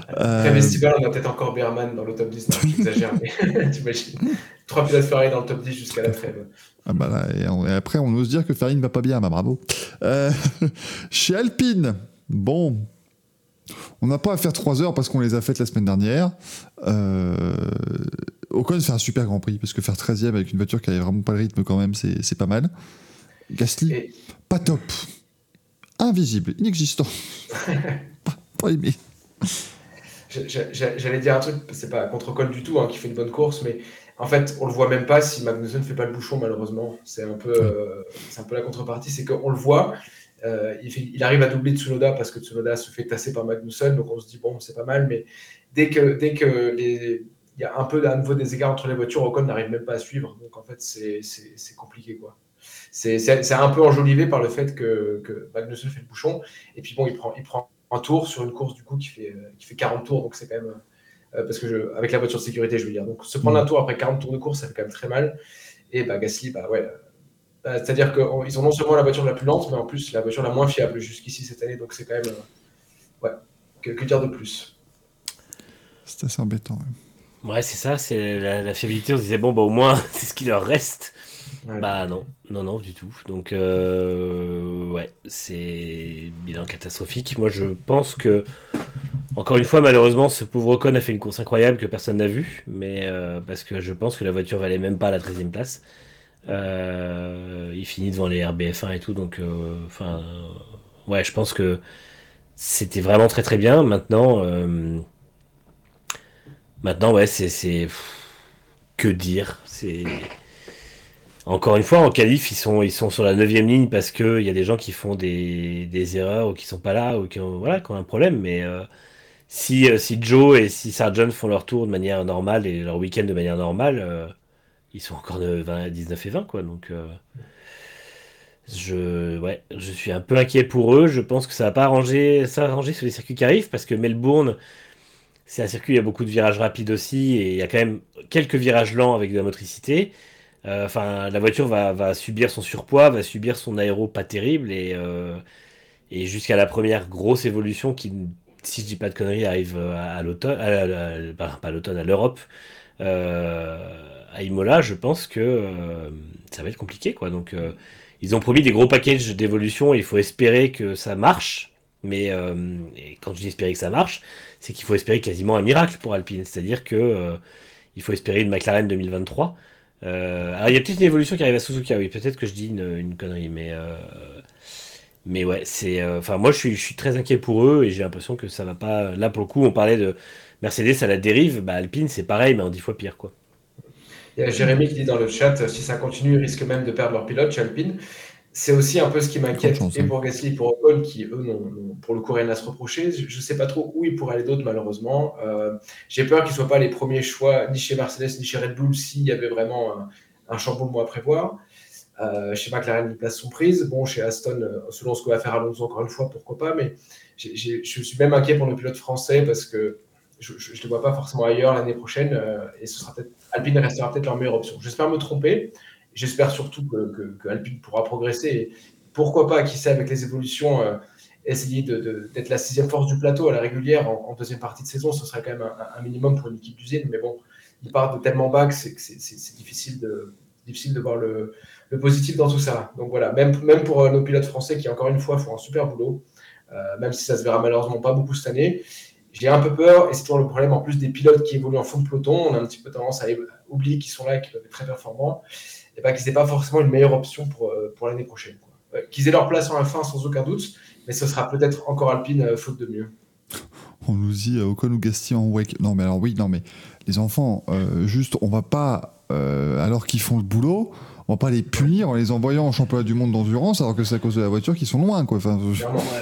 Après euh... on a peut-être encore Berman dans le top 10. Non, j'exagère, mais t'imagines. Trois pilotes Ferrari dans le top 10 jusqu'à la trêve. Ah bah là, et, après, on ose dire que Ferrari ne va pas bien, bah bravo. Euh, chez Alpine, bon, on n'a pas à faire 3 heures parce qu'on les a faites la semaine dernière. Euh, Ocon fait un super grand prix parce que faire 13 e avec une voiture qui n'avait vraiment pas le rythme quand même, c'est pas mal. Gasly, pas top. Invisible, inexistant. pas, aimé. J'allais dire un truc, c'est pas contre Ocon du tout, hein, qui fait une bonne course, mais en fait, on le voit même pas si Magnussen ne fait pas le bouchon, malheureusement. C'est un peu, euh, la contrepartie, c'est qu'on le voit. Euh, il, arrive à doubler Tsunoda parce que Tsunoda se fait tasser par Magnussen, donc on se dit bon, c'est pas mal, mais dès que, dès que y a un peu à nouveau des écarts entre les voitures, Ocon n'arrive même pas à suivre. Donc en fait, c'est compliqué. quoi. C'est un peu enjolivé par le fait que, que, Magnussen fait le bouchon. Et puis bon, il prend, un tour sur une course du coup qui fait, qui fait 40 tours. Donc c'est quand même. Euh, parce que je, avec la voiture de sécurité, je veux dire. Donc se prendre un tour après 40 tours de course, ça fait quand même très mal. Et bah, Gasly, bah ouais. Bah, c'est-à-dire qu'ils ont non seulement la voiture la plus lente, mais en plus la voiture la moins fiable jusqu'ici cette année. Donc c'est quand même. Euh, ouais. Que, dire de plus? C'est assez embêtant. Ouais, c'est ça, c'est la, fiabilité. On se disait, bon, bah, au moins, c'est ce qui leur reste. Bah non, non, non, du tout. Donc, euh, ouais, c'est bilan catastrophique. Moi, je pense que, encore une fois, malheureusement, ce pauvre Ocon a fait une course incroyable que personne n'a vue, mais euh, parce que je pense que la voiture valait même pas la 13 e place. Euh, il finit devant les RBF1 et tout, donc, enfin, ouais, je pense que c'était vraiment très très bien. Maintenant, maintenant, ouais, c'est que dire, c'est encore une fois, en qualif, ils sont, ils sont sur la 9 ligne parce qu'il y a des gens qui font des, des, erreurs ou qui sont pas là ou qui ont, voilà, qui ont un problème. Mais euh, si, euh, si Joe et si Sargent font leur tour de manière normale et leur week-end de manière normale, euh, ils sont encore de 20, 19 et 20. Quoi, donc, je, ouais, je suis un peu inquiet pour eux. Je pense que ça va pas arranger, ça va arranger sur les circuits qui arrivent parce que Melbourne, c'est un circuit, il y a beaucoup de virages rapides aussi et il y a quand même quelques virages lents avec de la motricité. Euh, la voiture va, subir son surpoids, va subir son aéro pas terrible et, euh, et jusqu'à la première grosse évolution qui, si je dis pas de conneries, arrive à, l'automne, pas à l'automne, à l'Europe, euh, à Imola, je pense que ça va être compliqué, quoi. Donc, ils ont promis des gros packages d'évolution il faut espérer que ça marche. Mais quand je dis espérer que ça marche, c'est qu'il faut espérer quasiment un miracle pour Alpine. C'est-à-dire que il faut espérer une McLaren 2023. Euh, alors il y a peut-être une évolution qui arrive à Suzuka, oui, peut-être que je dis une, connerie, mais euh, mais ouais, c'est, euh, enfin moi je suis, je suis très inquiet pour eux et j'ai l'impression que ça va pas. Là pour le coup, on parlait de Mercedes à la dérive, bah Alpine c'est pareil, mais en dix fois pire quoi. Il y a Jérémy qui dit dans le chat, si ça continue, ils risquent même de perdre leur pilote chez Alpine c'est aussi un peu ce qui m'inquiète, et pour Gasly et pour Ocon, qui eux, n'ont pour le coup rien à se reprocher. Je ne sais pas trop où ils pourraient aller d'autres, malheureusement. Euh, j'ai peur qu'ils ne soient pas les premiers choix, ni chez Mercedes, ni chez Red Bull, s'il y avait vraiment un, un chamboulement à prévoir. Euh, chez McLaren, les places sont prises. Bon, chez Aston, euh, selon ce qu'on va faire Alonso, encore une fois, pourquoi pas. Mais je suis même inquiet pour nos pilotes français parce que je ne les vois pas forcément ailleurs l'année prochaine. et sera peut-être Alpine restera peut-être leur meilleure option. J'espère me tromper. J'espère surtout que, Alpine pourra progresser. Et pourquoi pas, qui sait, avec les évolutions, euh, essayer d'être la sixième force du plateau à la régulière en, deuxième partie de saison. Ce serait quand même un, minimum pour une équipe d'usine. Mais bon, ils partent de tellement bas que c'est difficile de voir le, le, positif dans tout ça. Donc voilà, même, même pour euh, nos pilotes français qui, encore une fois, font un super boulot, euh, même si ça se verra malheureusement pas beaucoup cette année. J'ai un peu peur, et c'est toujours le problème en plus des pilotes qui évoluent en fond de peloton. On a un petit peu tendance à oublier qu'ils sont là et qu'ils peuvent être très performants et pas qu'ils n'aient pas forcément une meilleure option pour, euh, pour l'année prochaine. qu'ils aient leur place en F1 sans aucun doute, mais ce sera peut-être encore Alpine faute de mieux. On nous dit Ocon ou Gasti en wake. Non, mais alors oui, non, mais les enfants, juste, on va pas, alors qu'ils font le boulot, on va pas les punir en les envoyant en championnat du monde d'endurance alors que c'est à cause de la voiture qu'ils sont loin, quoi. Enfin,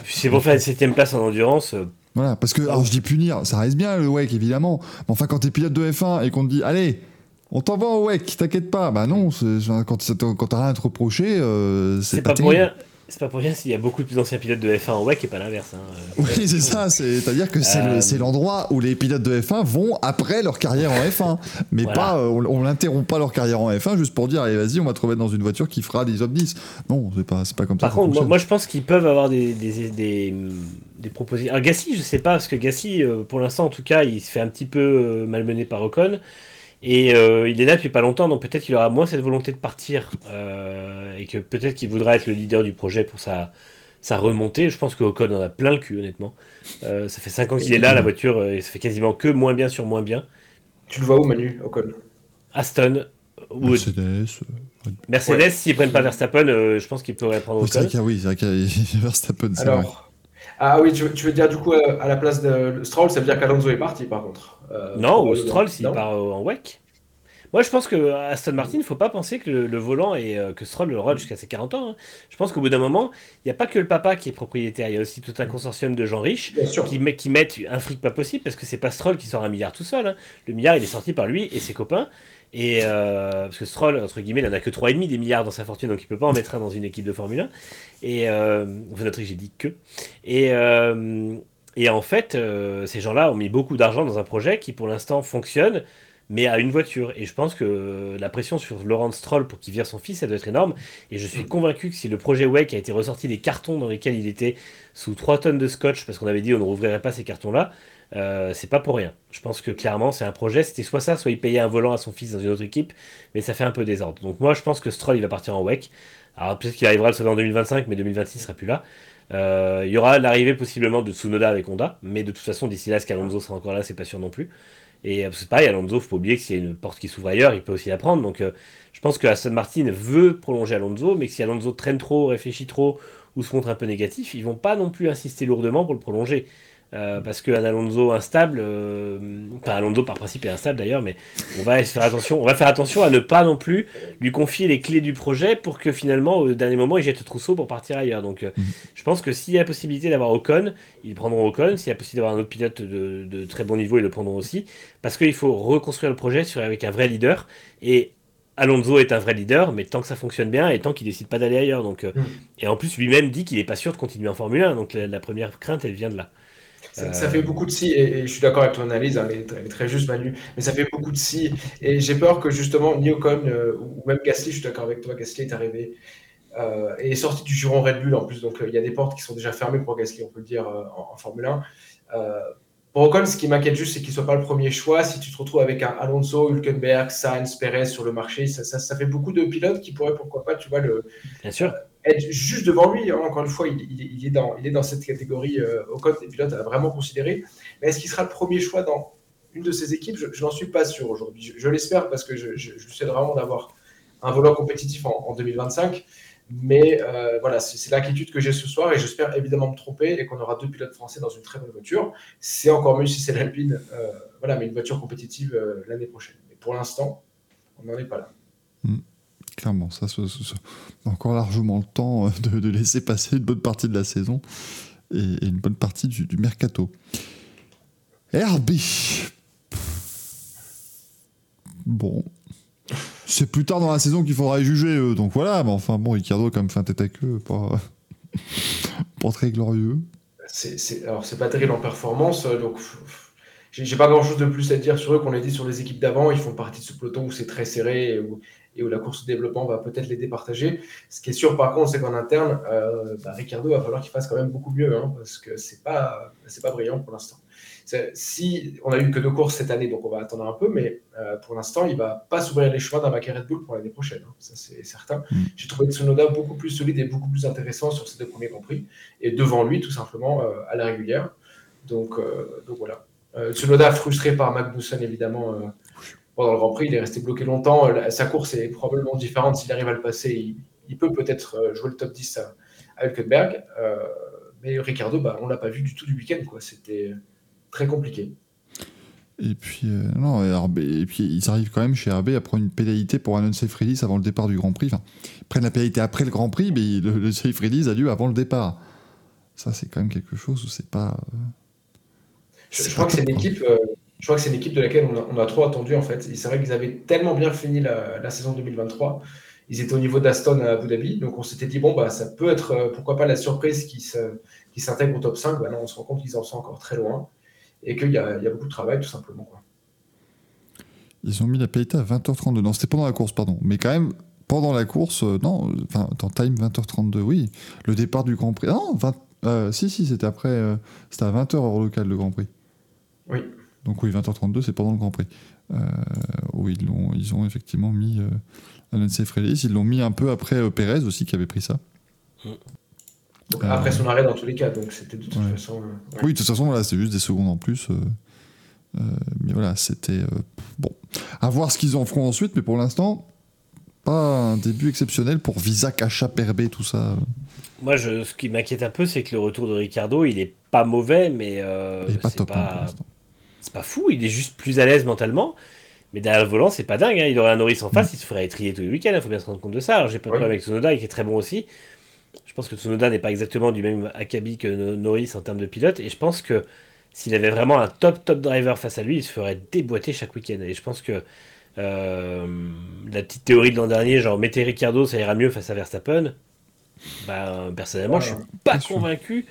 c'est pour faire une septième place en endurance. Voilà, parce que, alors je dis punir, ça reste bien le wake évidemment, mais enfin quand t'es pilote de F1 et qu'on te dit, allez, on t'envoie au WEC, t'inquiète pas. Bah non, quand, quand t'as rien à te reprocher, euh, c'est pas, pour rien. C'est pas pour rien s'il y a beaucoup plus d'anciens pilotes de F1 en WEC et pas l'inverse. Hein. Oui, c'est ça. C'est-à-dire que euh, c'est l'endroit où les pilotes de F1 vont après leur carrière en F1. Mais pas, euh, on, n'interrompt pas leur carrière en F1 juste pour dire, allez, vas-y, on va te remettre dans une voiture qui fera des top 10. Non, c'est pas, pas comme ça. Par contre, moi, je pense qu'ils peuvent avoir des, des, des, des propositions. Alors, Gassi, je sais pas, parce que Gassi, pour l'instant, en tout cas, il se fait un petit peu malmener par Ocon. Et euh, il est là depuis pas longtemps, donc peut-être qu'il aura moins cette volonté de partir euh, et que peut-être qu'il voudra être le leader du projet pour sa, sa remontée. Je pense que Ocon en a plein le cul, honnêtement. Euh, ça fait 5 ans qu'il est là, la voiture, et ça fait quasiment que moins bien sur moins bien. Tu le vois où, Manu, Ocon? Aston. Mercedes. Mercedes, s'ils prennent pas Verstappen, je pense qu'ils pourraient prendre Ocon. Oui, c'est vrai qu'il y a Verstappen, c'est ah oui, tu veux, dire du coup à la place de Stroll, ça veut dire qu'Alonso est parti par contre Non, ou Stroll s'il part en WEC. Moi je pense que Aston Martin, il ne faut pas penser que le, volant et euh, que Stroll le rôle jusqu'à ses 40 ans. Hein. Je pense qu'au bout d'un moment, il n'y a pas que le papa qui est propriétaire, il y a aussi tout un consortium de gens riches qui, qui, mettent un fric pas possible parce que c'est pas Stroll qui sort un milliard tout seul. Hein. Le milliard il est sorti par lui et ses copains. Et euh, parce que Stroll, entre guillemets, il n'en a que 3,5 des milliards dans sa fortune, donc il peut pas en mettre un dans une équipe de Formule 1. Et euh, vous noterez que j'ai dit que. Et, euh, et en fait, ces gens-là ont mis beaucoup d'argent dans un projet qui, pour l'instant, fonctionne, mais à une voiture. Et je pense que la pression sur Laurent Stroll pour qu'il vire son fils, ça doit être énorme. Et je suis Mm. convaincu que si le projet WEC a été ressorti des cartons dans lesquels il était sous 3 tonnes de scotch, parce qu'on avait dit on ne rouvrirait pas ces cartons-là, euh, c'est pas pour rien. Je pense que clairement, c'est un projet. C'était soit ça, soit il payait un volant à son fils dans une autre équipe, mais ça fait un peu désordre. Donc moi, je pense que Stroll, il va partir en WEC. Alors peut-être qu'il arrivera à le sauver en 2025, mais 2026 il sera plus là. Euh, il y aura l'arrivée possiblement de Tsunoda avec Honda, mais de toute façon, d'ici là, est-ce qu'Alonso sera encore là C'est pas sûr non plus. Et euh, c'est pareil, Alonso, faut pas oublier que s'il y a une porte qui s'ouvre ailleurs, il peut aussi la prendre. Donc euh, je pense que Aston Martin veut prolonger Alonso, mais si Alonso traîne trop, réfléchit trop ou se montre un peu négatif, ils vont pas non plus insister lourdement pour le prolonger. Euh, parce qu'un Alonso instable, euh, enfin Alonso par principe est instable d'ailleurs, mais on va faire attention, on va faire attention à ne pas non plus lui confier les clés du projet pour que finalement au dernier moment il jette le trousseau pour partir ailleurs. Donc euh, Mhm. je pense que s'il y a possibilité d'avoir Ocon, ils prendront Ocon. S'il y a possibilité d'avoir un autre pilote de, de très bon niveau, ils le prendront aussi. Parce qu'il faut reconstruire le projet sur, avec un vrai leader. Et Alonso est un vrai leader, mais tant que ça fonctionne bien et tant qu'il décide pas d'aller ailleurs. Donc, euh, Mhm. Et en plus, lui-même dit qu'il est pas sûr de continuer en Formule 1. Donc la, la première crainte, elle vient de là. Ça, fait beaucoup de si, et, je suis d'accord avec ton analyse, hein, elle, elle est très juste Manu, mais ça fait beaucoup de si, et j'ai peur que justement Ocon euh, ou même Gasly, je suis d'accord avec toi, Gasly est arrivé euh, et est sorti du juron Red Bull en plus, donc euh, il y a des portes qui sont déjà fermées pour Gasly, on peut le dire euh, en, Formule 1. Euh, pour Ocon, ce qui m'inquiète juste, c'est qu'il ne soit pas le premier choix. Si tu te retrouves avec un Alonso, Hülkenberg, Sainz, Perez sur le marché, ça fait beaucoup de pilotes qui pourraient, pourquoi pas, tu vois, le, Bien sûr. Être juste devant lui. Encore une fois, il, est, dans, cette catégorie euh, au code des pilotes à vraiment considérer. Mais est-ce qu'il sera le premier choix dans une de ces équipes? Je, n'en suis pas sûr aujourd'hui. Je, l'espère parce que je, souhaite vraiment d'avoir un volant compétitif en, en 2025. Mais euh, voilà, c'est l'inquiétude que j'ai ce soir et j'espère évidemment me tromper et qu'on aura deux pilotes français dans une très bonne voiture. C'est encore mieux si c'est l'Alpine, euh, voilà, mais une voiture compétitive l'année prochaine. Mais pour l'instant, on n'en est pas là. Clairement, ça, ça, ça, encore largement le temps euh, de, laisser passer une bonne partie de la saison et, une bonne partie du, mercato. RB. Bon. C'est plus tard dans la saison qu'il faudra juger, eux. Donc voilà, mais enfin bon, Ricardo a quand même fait un tête à queue, pas, pas très glorieux. Alors, c'est pas terrible en performance, euh, donc j'ai, pas grand chose de plus à dire sur eux qu'on l'a dit sur les équipes d'avant. Ils font partie de ce peloton où c'est très serré et où la course au développement va peut-être les départager. Ce qui est sûr, par contre, c'est qu'en interne, euh, bah, Ricardo va falloir qu'il fasse quand même beaucoup mieux hein, parce que c'est pas, c'est pas brillant pour l'instant. Si on a eu que deux courses cette année, donc on va attendre un peu, mais euh, pour l'instant, il va pas s'ouvrir les chemins d'un baquet Red Bull pour l'année prochaine. hein. ça, c'est certain. Mm. J'ai trouvé Tsunoda beaucoup plus solide et beaucoup plus intéressant sur ces deux premiers compris et devant lui, tout simplement, euh, à la régulière. Donc, donc voilà. Tsunoda, frustré par Magnussen, évidemment, pendant le Grand Prix, il est resté bloqué longtemps. Euh, sa course est probablement différente. S'il arrive à le passer, il, il peut peut-être euh, jouer le top 10 à, à Hülkenberg. Euh, mais Ricardo, bah, on ne l'a pas vu du tout du week-end. C'était très compliqué. Et puis, euh, non, et, RB, et puis ils arrivent quand même chez RB à prendre une pénalité pour un unsafe release avant le départ du Grand Prix. Enfin, ils prennent la pénalité après le Grand Prix, mais le, le safe release a lieu avant le départ. Ça, c'est quand même quelque chose où c'est pas. euh, Je, crois que c'est une top, quoi. équipe. euh, je crois que c'est une équipe de laquelle on a, on a trop attendu en fait. C'est vrai qu'ils avaient tellement bien fini la, la saison 2023. Ils étaient au niveau d'Aston à Abu Dhabi, donc on s'était dit bon bah ça peut être euh, pourquoi pas la surprise qui s'intègre au top 5. Bah non, on se rend compte qu'ils en sont encore très loin et qu'il y, a il y a beaucoup de travail tout simplement. Quoi. Ils ont mis la pénalité à 20h32. Non, c'était pendant la course, pardon. Mais quand même, pendant la course, euh, non, enfin, dans time 20h32, oui. Le départ du Grand Prix. Non, 20, euh, si, si, c'était après. c'était à 20h heure locale, le Grand Prix. Oui. Donc oui, 20h32, c'est pendant le Grand Prix. Euh, où ils, l'ont, ils ont effectivement mis euh, un unsafe release. Ils l'ont mis un peu après euh, Pérez aussi, qui avait pris ça. Donc, Euh, Après son arrêt dans tous les cas, donc c'était de toute ouais. façon. euh, ouais. Oui, de toute façon, voilà, c'est juste des secondes en plus. euh, euh, mais voilà, c'était. euh, bon. À voir ce qu'ils en feront ensuite, mais pour l'instant, pas un début exceptionnel pour Visa, Cacha, Perbé, tout ça. Moi, je, ce qui m'inquiète un peu, c'est que le retour de Ricardo, il est pas mauvais, mais euh, Il est pas top hein, pour pas, l'instant. C'est pas fou. Il est juste plus à l'aise mentalement. Mais derrière le volant, c'est pas dingue. hein. Il aurait un Norris en face, il se ferait étrier tous les week-ends. Il faut bien se rendre compte de ça. Alors, j'ai pas de Ouais. problème avec Tsunoda, qui est très bon aussi. Je pense que Tsunoda n'est pas exactement du même acabit que No- Norris en termes de pilote. Et je pense que s'il avait vraiment un top, top driver face à lui, il se ferait déboîter chaque week-end. Et je pense que euh, la petite théorie de l'an dernier, genre mettez Ricardo, ça ira mieux face à Verstappen. Ben, personnellement, je suis pas convaincu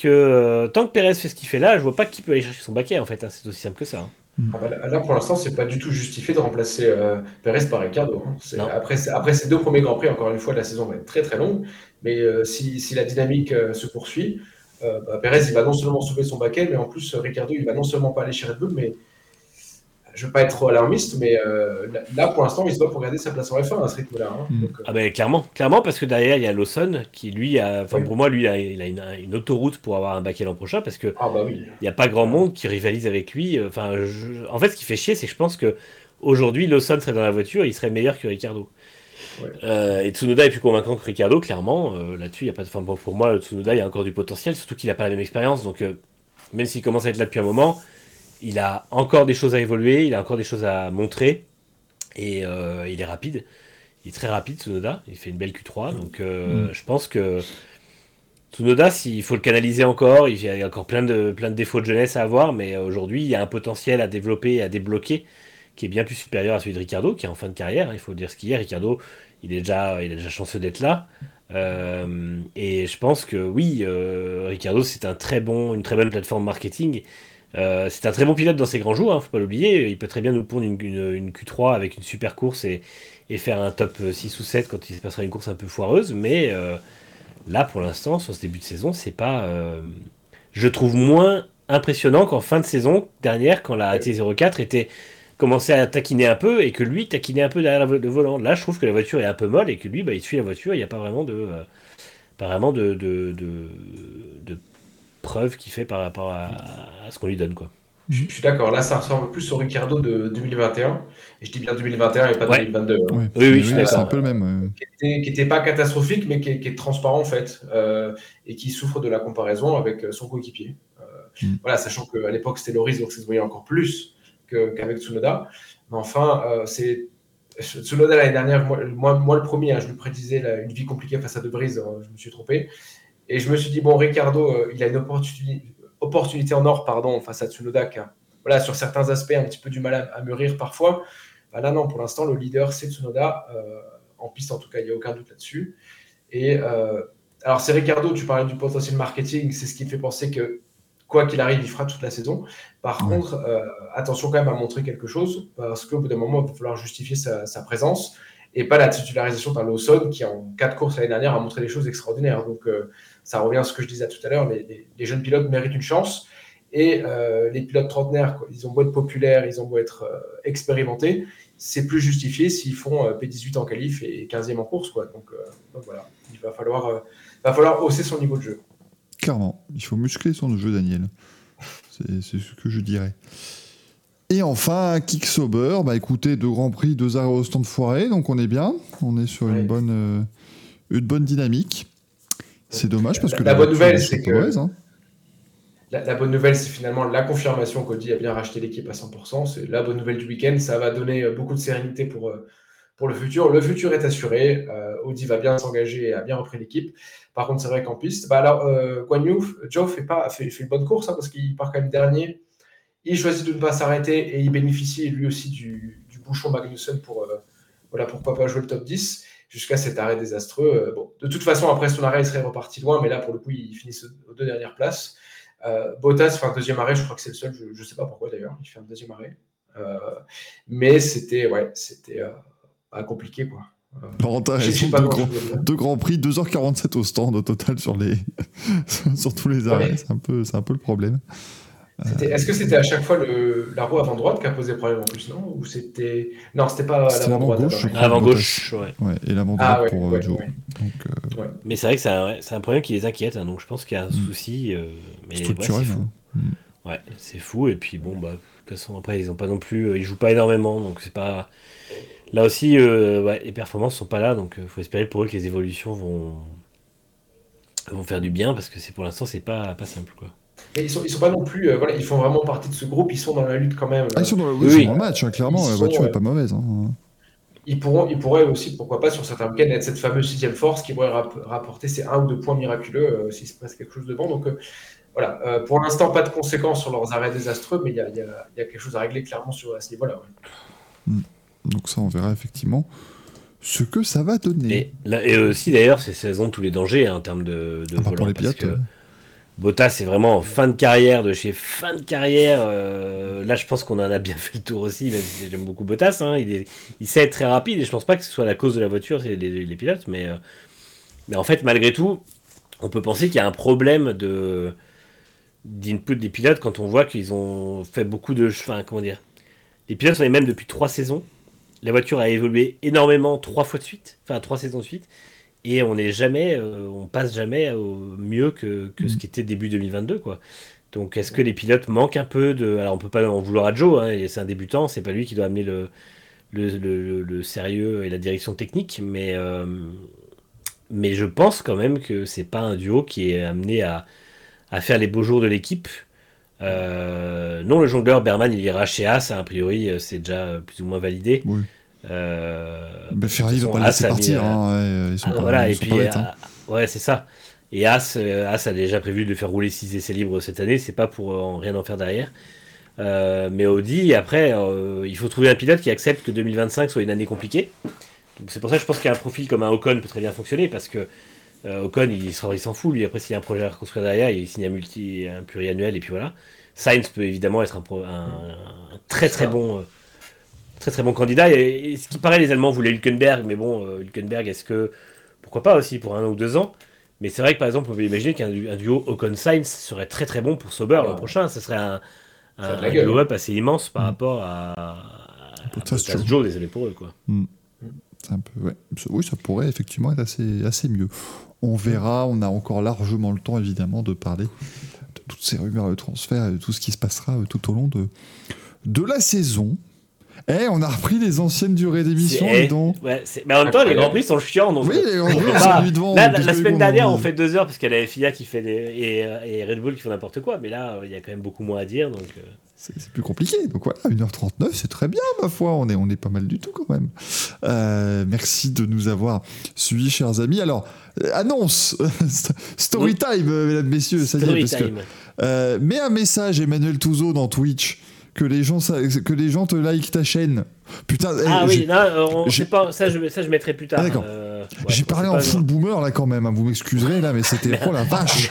que euh, tant que Perez fait ce qu'il fait là, je vois pas qui peut aller chercher son baquet en fait. hein. C'est aussi simple que ça. hein. Ah bah là, pour l'instant, c'est pas du tout justifié de remplacer euh, Perez par Ricardo. Hein. Après, après, ces deux premiers Grands Prix, encore une fois, la saison va être très très longue. Mais euh, si, si, la dynamique euh, se poursuit, bah, Perez il va non seulement sauver son baquet, mais en plus, Ricardo il va non seulement pas aller chez Red Bull, mais je veux pas être trop alarmiste, mais euh, là, pour l'instant, il se bat pour garder sa place en F1 à ce rythme-là. Hein. Mm. Euh, ah ben clairement, clairement, parce que derrière, il y a Lawson qui, lui, a, enfin pour moi, lui, il a une, autoroute pour avoir un baquet l'an prochain, parce que ah bah oui. il n'y a pas grand monde qui rivalise avec lui. Enfin, en fait, ce qui fait chier, c'est que je pense que aujourd'hui, Lawson serait dans la voiture, il serait meilleur que Ricardo. Euh, et Tsunoda est plus convaincant que Ricardo, clairement. Là-dessus, il y a pas de. Enfin, pour moi, Tsunoda, il y a encore du potentiel, surtout qu'il n'a pas la même expérience. Donc, même s'il commence à être là depuis un moment, il a encore des choses à évoluer, il a encore des choses à montrer. Et euh, il est rapide. Il est très rapide, Tsunoda. Il fait une belle Q3. Donc euh, mm. je pense que Tsunoda, s'il faut le canaliser encore, il y a encore plein de, plein de défauts de jeunesse à avoir. Mais aujourd'hui, il y a un potentiel à développer et à débloquer qui est bien plus supérieur à celui de Ricardo, qui est en fin de carrière. Il faut dire ce qu'il y a. Ricardo, il est déjà, il est déjà chanceux d'être là. Euh, et je pense que oui, Ricardo, c'est un très bon, une très bonne plateforme marketing. Euh, c'est un très bon pilote dans ses grands jours, hein, faut pas l'oublier. Il peut très bien nous pondre une, Q3 avec une super course et, faire un top 6 ou 7 quand il se passera une course un peu foireuse. Mais euh, là, pour l'instant, sur ce début de saison, c'est pas. Euh, je trouve moins impressionnant qu'en fin de saison dernière, quand la AT04 était commençait à taquiner un peu et que lui taquinait un peu derrière le volant. Là, je trouve que la voiture est un peu molle et que lui, bah, il suit la voiture. Il n'y a pas vraiment de, pas vraiment de, de, de preuve qu'il fait par rapport à, ce qu'on lui donne. Quoi. Je, suis d'accord, là ça ressemble plus au Ricardo de 2021, et je dis bien 2021 et pas 2022. Hein. Oui, oui, oui c'est un peu le même. Qui n'était pas catastrophique, mais qui, est transparent en fait, euh, et qui souffre de la comparaison avec son coéquipier. Euh, mm. Voilà, sachant qu'à l'époque c'était Loris, donc ça se voyait encore plus qu'avec Tsunoda. Mais enfin, euh, c'est Tsunoda l'année dernière, moi, moi, le premier, hein, je lui prédisais une vie compliquée face à De Brise, hein, je me suis trompé. Et je me suis dit, bon, Ricardo, euh, il a une opportunité, en or pardon, face à Tsunoda qui a, voilà, sur certains aspects, un petit peu du mal à, mûrir parfois. Bah là, non, pour l'instant, le leader, c'est Tsunoda. Euh, en piste, en tout cas, il n'y a aucun doute là-dessus. Et euh, alors, c'est Ricardo, tu parlais du potentiel marketing, c'est ce qui me fait penser que quoi qu'il arrive, il fera toute la saison. Par contre, attention quand même à montrer quelque chose, parce qu'au bout d'un moment, il va falloir justifier sa, sa présence et pas la titularisation d'un Lawson qui, en quatre courses l'année dernière, a montré des choses extraordinaires. Donc, ça revient à ce que je disais tout à l'heure, les, jeunes pilotes méritent une chance. Et euh, les pilotes trentenaires, ils ont beau être populaires, ils ont beau être euh, expérimentés, c'est plus justifié s'ils font euh, P18 en qualif et 15e en course. Quoi. Donc, voilà, il va falloir, va falloir hausser son niveau de jeu. Clairement, il faut muscler son jeu, Daniel. C'est ce que je dirais. Et enfin, Kick Sober, bah écoutez, deux Grands Prix, deux arrêts au stand foiré, donc on est bien. On est sur une, bonne, une bonne dynamique. C'est dommage parce que la, bonne nouvelle, c'est que hein. la, bonne nouvelle, c'est finalement la confirmation qu'Audi a bien racheté l'équipe à 100%. C'est la bonne nouvelle du week-end. Ça va donner euh, beaucoup de sérénité pour, euh, pour le futur. Le futur est assuré. Euh, Audi va bien s'engager et a bien repris l'équipe. Par contre, c'est vrai qu'en piste, bah alors, euh, Guan Yu, Joe fait, pas, fait, fait une bonne course hein, parce qu'il part quand même dernier. Il choisit de ne pas s'arrêter et il bénéficie lui aussi du, du bouchon Magnussen pour, voilà, pourquoi pas jouer le top 10 jusqu'à cet arrêt désastreux. Euh, bon, de toute façon, après son arrêt, il serait reparti loin, mais là, pour le coup, il finit aux deux dernières places. Euh, Bottas fait un deuxième arrêt, je crois que c'est le seul, je ne sais pas pourquoi d'ailleurs, il fait un deuxième arrêt. Euh, mais c'était ouais, c'était compliqué. Quoi. deux, grands, prix, 2h47 au stand au total sur, les sur tous les arrêts, c'est un, peu, un peu le problème. Est-ce que c'était à chaque fois le, la roue avant droite qui a posé problème en plus, non? Ou c'était non, c'était pas l'avant droite. Gauche, avant gauche, ouais. ouais. Et l'avant droite ah, pour euh, Joe. Donc, euh... Mais c'est vrai que c'est un, un, problème qui les inquiète, hein, donc je pense qu'il y a un mm. souci. Euh, mais Structurel. Ouais, hein. mm. ouais, c'est fou. Et puis bon, bah, de toute façon, après, ils ont pas non plus, euh, ils jouent pas énormément, donc c'est pas. Là aussi, euh, les performances sont pas là, donc il faut espérer pour eux que les évolutions vont vont faire du bien parce que c'est pour l'instant c'est pas pas simple quoi ils sont, ils sont pas non plus, euh, voilà, ils font vraiment partie de ce groupe, ils sont dans la lutte quand même. Ah, ils sont dans, oui, le match, hein, clairement, la voiture n'est pas mauvaise. Hein. Ils, pourront, ils pourraient aussi, pourquoi pas, sur certains week-ends, être cette fameuse sixième force qui pourrait rapporter ces un ou deux points miraculeux euh, s'il se passe quelque chose devant. Donc euh, voilà, pour l'instant, pas de conséquences sur leurs arrêts désastreux, mais il y a, y, a, y a, quelque chose à régler clairement sur, à ce niveau-là. Hmm. Donc ça, on verra effectivement ce que ça va donner. Et, là, et aussi, d'ailleurs, c'est saison tous les dangers hein, en termes de, de ah, bah, Pour les pilotes, Bottas c'est vraiment en fin de carrière de chez fin de carrière. euh, là, je pense qu'on en a bien fait le tour aussi. Même si j'aime beaucoup Bottas, hein, il, sait être très rapide et je pense pas que ce soit la cause de la voiture, c'est les, pilotes. Mais, euh, mais en fait, malgré tout, on peut penser qu'il y a un problème de d'input des pilotes quand on voit qu'ils ont fait beaucoup de, enfin comment dire, les pilotes sont les mêmes depuis trois saisons. La voiture a évolué énormément trois fois de suite, enfin trois saisons de suite. Et on n'est jamais, euh, on passe jamais au mieux que, que ce qui était début 2022, quoi. Donc, est-ce que les pilotes manquent un peu de. Alors, on peut pas en vouloir à Joe, hein, c'est un débutant, c'est pas lui qui doit amener le, le, le- le sérieux et la direction technique, mais, euh, mais je pense quand même que c'est pas un duo qui est amené à, à faire les beaux jours de l'équipe. Euh, non, le jongleur Berman, il ira chez As, a priori, c'est déjà plus ou moins validé. Oui. Euh, Bah, Ferrari va toute pas laisser partir. euh, hein, ouais, ils sont ah, pas, voilà, ils et sont puis, pas bêtes, hein. euh, ouais, c'est ça. Et As, As a déjà prévu de faire rouler 6 essais libres cette année, c'est pas pour euh, en- rien en faire derrière. Euh, mais Audi, après, euh, il faut trouver un pilote qui accepte que 2025 soit une année compliquée. Donc c'est pour ça que je pense qu'un profil comme un Ocon peut très bien fonctionner, parce que euh, Ocon, il s'en il s'en fout, lui, après s'il y a un projet à reconstruire derrière, il signe un, multi, un pluriannuel, et puis voilà. Sainz peut évidemment être un, pro- un- un très très bon... Très très bon candidat. Et, et ce qui paraît, les Allemands voulaient Hülkenberg, mais bon, euh, Hülkenberg, est-ce que pourquoi pas aussi pour un ou deux ans? Mais c'est vrai que par exemple, on peut imaginer qu'un du- un duo Ocon-Sainz serait très très bon pour Sauber l'an prochain. Ce serait un, gueule. glow-up assez immense par Mm. rapport à, à Bottas, Joe. Joe, désolé pour eux. Quoi. C'est un peu, ouais. Oui, ça pourrait effectivement être assez, assez mieux. On verra, on a encore largement le temps évidemment de parler de toutes ces rumeurs de transfert et de tout ce qui se passera euh, tout au long de, de la saison. Eh, on a repris les anciennes durées d'émission, dis donc. Ouais, c'est- mais en même temps, les. Grands Prix sont chiants. Donc Oui, euh, les on pas- devant, Là, la, semaine dernière, on fait deux heures parce qu'il y a la FIA qui fait des, et, euh, et Red Bull qui font n'importe quoi. Mais là, euh, il y a quand même beaucoup moins à dire. Donc, C'est plus compliqué. Donc voilà, 1h39, c'est très bien, ma foi. On est, on est pas mal du tout quand même. Euh, merci de nous avoir suivis, chers amis. Alors, annonce Story time, mesdames, messieurs. Ça y est, parce que. Euh, mets un message, Emmanuel Touzeau, dans Twitch, que les gens, que les gens te like ta chaîne. Putain, eh, Ah oui, non, on- pas, ça, je, ça, je mettrai plus tard. Ah, d'accord. Euh, ouais, j'ai parlé en full boomer là quand même, hein, vous m'excuserez là, mais c'était oh la vache.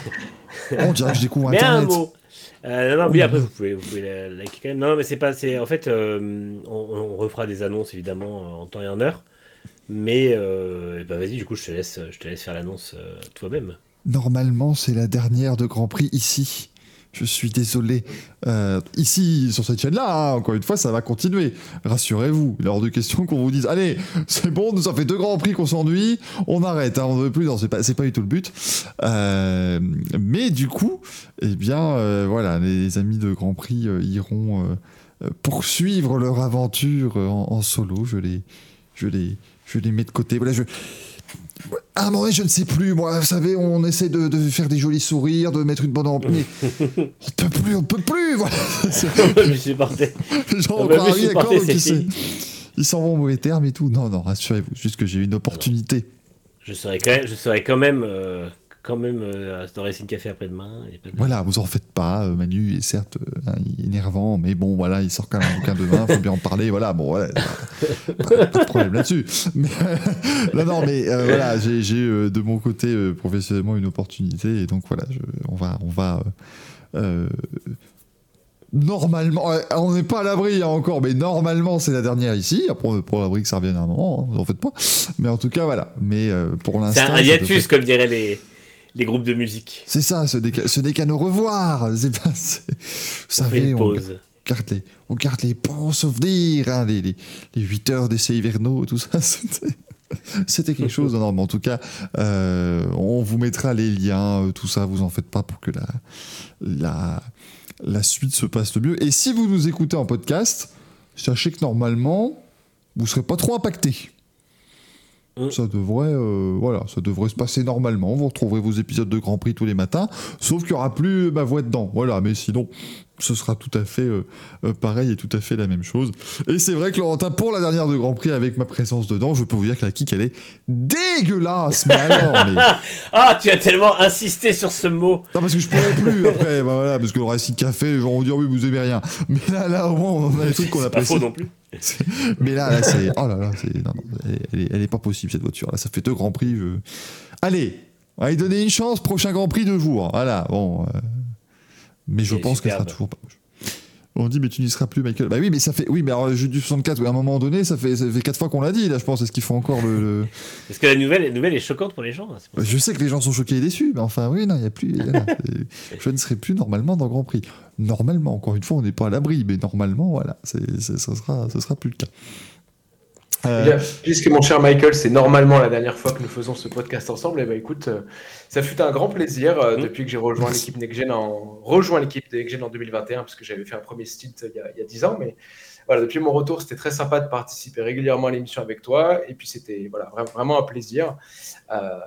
On dirait que je découvre Mais un Internet. mot. Euh, non, non, oui, Oui, après, vous pouvez, vous pouvez la- liker quand même. Non, mais c'est pas. En fait, euh, on, on refera des annonces évidemment en temps et en heure. Mais bah, vas-y, du coup, je te laisse, je te laisse faire l'annonce toi-même. Normalement, c'est la dernière de Grand Prix ici. Je suis désolé. Euh, ici, sur cette chaîne-là, hein, encore une fois, ça va continuer. Rassurez-vous. Il est hors de question qu'on vous dise Allez, c'est bon, nous ça fait deux Grands Prix qu'on s'ennuie, on arrête, hein, on ne veut plus. C'est pas, pas du tout le but. Euh, mais du coup, eh bien, euh, voilà, les amis de Grand Prix iront poursuivre leur aventure en, solo. Je les, je, les, je les mets de côté. Je. À un moment donné, je ne sais plus, moi, vous savez, on essaie de, de faire des jolis sourires, de mettre une bonne ambiance. on peut plus, on peut plus, voilà. C'est- je suis On d'accord, donc ces ils s'en vont au mauvais terme et tout. Non, non, rassurez-vous, juste que j'ai eu une opportunité. Je serai quand même, je serai quand même, euh, quand même euh, dans Racing Café après-demain. de- Voilà, vous en faites pas. euh, Manu est certes euh, hein, énervant, mais bon, voilà, il sort quand même un bouquin demain, faut bien en parler. Voilà, bon, voilà, pas, pas de problème là-dessus. Mais, non, non, mais euh, voilà, j'ai euh, de mon côté euh, professionnellement une opportunité, et donc voilà, je- on va, on va. euh, euh, Normalement, on n'est pas à l'abri hein, encore, mais normalement c'est la dernière ici. Après, on à l'abri que ça revienne à un moment, hein, vous en faites pas. Mais en tout cas, voilà. Mais euh, pour C'est l'instant. un ça hiatus, devrait- comme diraient les, les groupes de musique. c'est ça, ce n'est qu'à ce qu'à nous revoir. C'est pas, vous savez, on garde les, on garde les bons souvenirs, hein, les, les, les 8 heures d'essais hivernaux, tout ça. C'était, c'était quelque chose. Mais en tout cas, euh, on vous mettra les liens, euh, tout ça. Vous en faites pas pour que la, la, la suite se passe le mieux. Et si vous nous écoutez en podcast, sachez que normalement, vous serez pas trop impacté. Mm. Ça devrait, euh, voilà, ça devrait se passer normalement. Vous retrouverez vos épisodes de Grand Prix tous les matins, sauf qu'il y aura plus ma voix dedans. Voilà, mais sinon, ce sera tout à fait euh, euh, pareil et tout à fait la même chose. Et c'est vrai que Laurentin, pour la dernière de Grand Prix, avec ma présence dedans, je peux vous dire que la kick, elle est dégueulasse. Mais alors, mais... Ah, tu as tellement insisté sur ce mot. Non, parce que je pourrais plus après, bah voilà, parce que le Racing Café, les gens vont dire oui, vous aimez rien. Mais là, là, au moins, on a des trucs qu'on C'est pas apprécie. faux non plus. Mais là, là c'est. Oh là là, c'est. non, non, elle, est, elle est pas possible cette voiture. Là, ça fait deux grands prix. Je... Allez, il donnait une chance, prochain Grand Prix deux jours. Voilà, bon. euh, Mais je pense qu'elle sera toujours pas moche. On dit, mais tu n'y seras plus, Michael. Bah oui, mais ça fait. Oui, mais alors, du 64, à un moment donné, ça fait, ça fait quatre fois qu'on l'a dit, là, je pense. Est-ce qu'il faut encore le. le- Parce que la nouvelle, la nouvelle est choquante pour les gens. hein, Bah. Je sais que les gens sont choqués et déçus, mais enfin, oui, non, il n'y a plus. je ne serai plus normalement dans Grand Prix. Normalement, encore une fois, on n'est pas à l'abri, mais normalement, voilà, ce, sera, ce sera plus le cas. Euh, Eh bien, puisque mon cher Michael, c'est normalement la dernière fois que nous faisons ce podcast ensemble, et ben écoute, euh, ça fut un grand plaisir euh, Mm. depuis que j'ai rejoint l'équipe NextGen en rejoint l'équipe NextGen en 2021, puisque j'avais fait un premier stint il y a, il y a 10 ans, mais voilà, depuis mon retour, c'était très sympa de participer régulièrement à l'émission avec toi, et puis c'était voilà vra- vraiment un plaisir. Euh,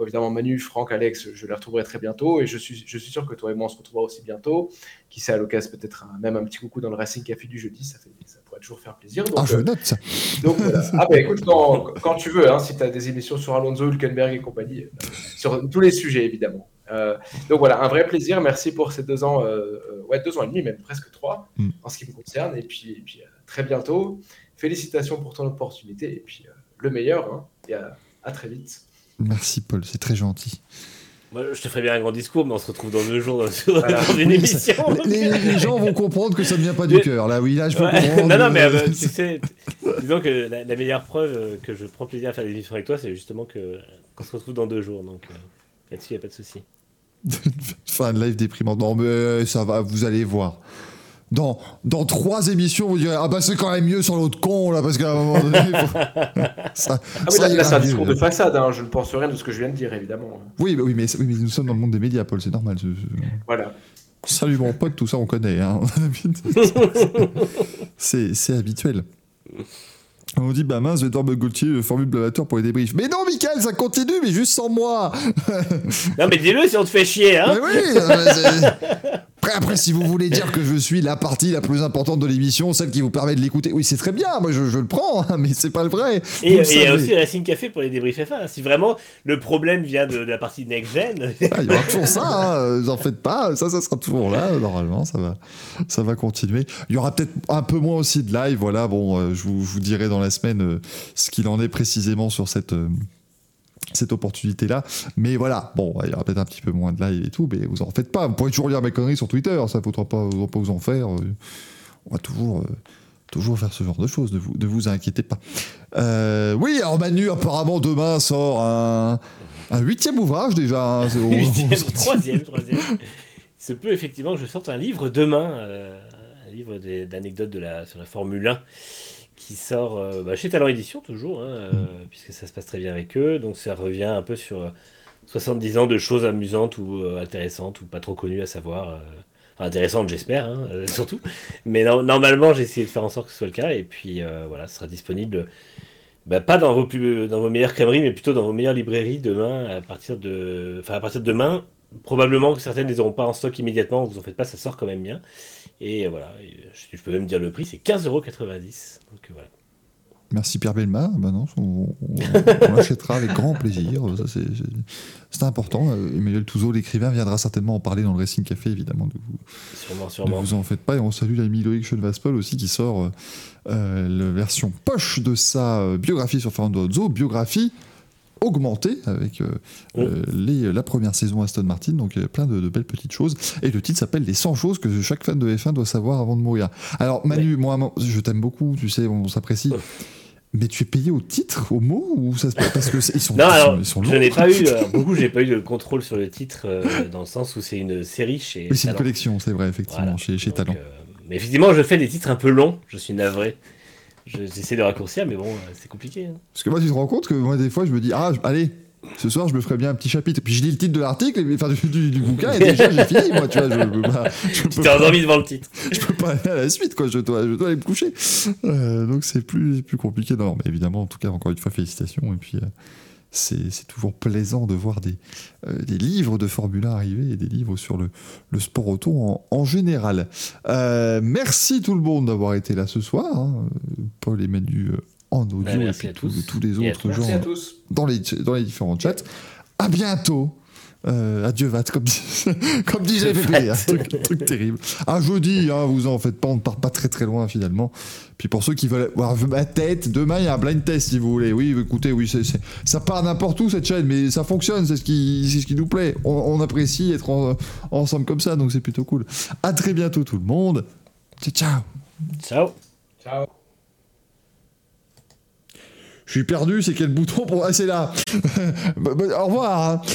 évidemment, Manu, Franck, Alex, je les retrouverai très bientôt, et je suis, je suis sûr que toi et moi on se retrouvera aussi bientôt. Qui sait à l'occasion peut-être même un petit coucou dans le Racing Café du jeudi, ça, fait, ça toujours faire plaisir. Donc, ah, je euh, note ça. donc voilà. Ah bah écoute, quand, quand tu veux, hein, si tu as des émissions sur Alonso, Hülkenberg et compagnie, euh, sur tous les sujets évidemment. Euh, donc voilà, un vrai plaisir. Merci pour ces deux ans, euh, ouais, deux ans et demi, même presque trois, Mm. en ce qui me concerne. Et puis, et puis euh, très bientôt. Félicitations pour ton opportunité. Et puis le meilleur. hein, et à, à très vite. Merci, Paul, c'est très gentil. Moi, je te ferai bien un grand discours, mais on se retrouve dans deux jours dans, sur- Voilà. dans une Oui, émission. ça- les, gens vont comprendre que ça ne vient pas du Mais- cœur. Là, oui, là, je peux Ouais. comprendre. non, non, mais euh, tu sais, disons que la, la meilleure preuve euh, que je prends plaisir à faire des émissions avec toi, c'est justement que qu'on se retrouve dans deux jours. Donc euh, là-dessus, il n'y a pas de souci. fin de live déprimant. Non, mais ça va, vous allez voir. Dans, dans trois émissions, vous direz Ah bah c'est quand même mieux sur l'autre con, là, parce qu'à un moment donné. faut- ça, Ah oui, ça là, c'est un discours de façade. hein, Je ne pense rien de ce que je viens de dire, évidemment. Oui, bah oui, mais, oui, mais nous sommes dans le monde des médias, Paul, c'est normal. ce- ce- Voilà. Salut mon pote, tout ça on connaît. Hein. c'est c'est habituel. On dit, bah mince, je vais devoir me Gauthier, le formule blablateur pour les débriefs. Mais non, Michael, ça continue, mais juste sans moi. non, mais dis-le si on te fait chier, hein Mais oui, euh, après, après, si vous voulez dire que je suis la partie la plus importante de l'émission, celle qui vous permet de l'écouter, oui, c'est très bien, moi je, je le prends, hein, mais c'est pas le vrai. Et il y a aussi Racing Café pour les débriefs F1. Si vraiment le problème vient de, de la partie next-gen, Ah, il y aura toujours ça, hein, vous en faites pas, ça, ça sera toujours là, normalement, ça va, ça va continuer. Il y aura peut-être un peu moins aussi de live, voilà, bon, euh, je, vous, je vous dirai dans la semaine euh, ce qu'il en est précisément sur cette, euh, cette opportunité-là. Mais voilà, bon, il y aura peut-être un petit peu moins de live et tout, mais vous en faites pas, vous pourrez toujours lire mes conneries sur Twitter, ça ne faudra pas, vous en faire. euh, on va toujours... euh, Toujours faire ce genre de choses, ne vous, ne vous inquiétez pas. Euh, oui, alors Manu, apparemment, demain sort un, un huitième ouvrage déjà. hein, huitième, troisième, troisième. Il se peut effectivement que je sorte un livre demain, euh, un livre d'anecdotes de la, sur la Formule 1 qui sort euh, bah, chez Talent Édition toujours, hein, euh, puisque ça se passe très bien avec eux. Donc ça revient un peu sur euh, 70 ans de choses amusantes ou euh, intéressantes ou pas trop connues à savoir. euh, enfin, intéressantes j'espère, hein, euh, surtout. Mais no- normalement j'ai essayé de faire en sorte que ce soit le cas. Et puis euh, voilà, ce sera disponible bah, pas dans vos, plus, dans vos meilleures crèmeries, mais plutôt dans vos meilleures librairies demain à partir de, enfin, à partir de demain. Probablement que certaines ne les auront pas en stock immédiatement, vous en faites pas, ça sort quand même bien. Et voilà, je, je peux même dire le prix, c'est 15,90€. Donc euh, voilà. Merci Pierre Belma. Bah non, on, on- on l'achètera avec grand plaisir. C'est, important. Euh, Emmanuel Touzeau, l'écrivain, viendra certainement en parler dans le Racing Café, évidemment. Ne vous, Sûrement, ne sûrement. vous en faites pas. Et on salue l'ami Loïc Schoenvaspol aussi qui sort euh, euh, la version poche de sa euh, biographie sur Fernando Alonso, biographie augmentée avec euh, Oh. euh, les, la première saison Aston Martin, donc euh, plein de, de belles petites choses. Et le titre s'appelle Les 100 choses que chaque fan de F1 doit savoir avant de mourir. Alors Manu, moi, moi, je t'aime beaucoup, tu sais, on, s'apprécie. Oh. Mais tu es payé au titre, au mot, ou ça se passe? Parce que ils sont, Non, ils alors, sont, ils sont je n'ai pas eu, alors, beaucoup, j'ai pas eu de contrôle sur le titre, euh, dans le sens où c'est une série chez Oui, c'est une collection, c'est vrai, effectivement, Voilà. chez, chez Donc, Talent. euh, mais effectivement, je fais des titres un peu longs, je suis navré. Je- J'essaie de raccourcir, mais bon, euh, c'est compliqué. hein. Parce que moi, tu te rends compte que moi, des fois, je me dis, ah, allez, ce soir, je me ferai bien un petit chapitre. Puis je lis le titre de l'article, et- enfin, du, du, du bouquin, et déjà, j'ai fini, moi, tu vois, je pas, je Tu t'es endormi devant le titre. je peux pas aller à la suite, quoi, je dois, je dois aller me coucher. Euh, donc, c'est plus, plus compliqué. Non, mais évidemment, en tout cas, encore une fois, félicitations. Et puis, euh, c'est toujours plaisant de voir des, euh, des livres de Formule 1 arriver et des livres sur le, le sport auto en, en général. Euh, merci tout le monde d'avoir été là ce soir. hein. Paul et Manu euh, en audio Bah, et puis tous, tous. les autres gens dans les, dans les différents chats. À bientôt Euh, adieu Vat, comme, comme disait Pépé, un truc, terrible. Un jeudi, hein, vous en faites pas, on ne part pas très très loin finalement. Puis pour ceux qui veulent voir ma tête, demain il y a un blind test si vous voulez. Oui, écoutez, oui, c'est, c'est- ça part n'importe où cette chaîne, mais ça fonctionne, c'est ce qui, c'est ce qui nous plaît. On, on apprécie être en- ensemble comme ça, donc c'est plutôt cool. À très bientôt tout le monde. Ciao, ciao. Ciao. Ciao. Je suis perdu, c'est quel bouton pour... Ah, c'est là. Bah, bah, au revoir. hein.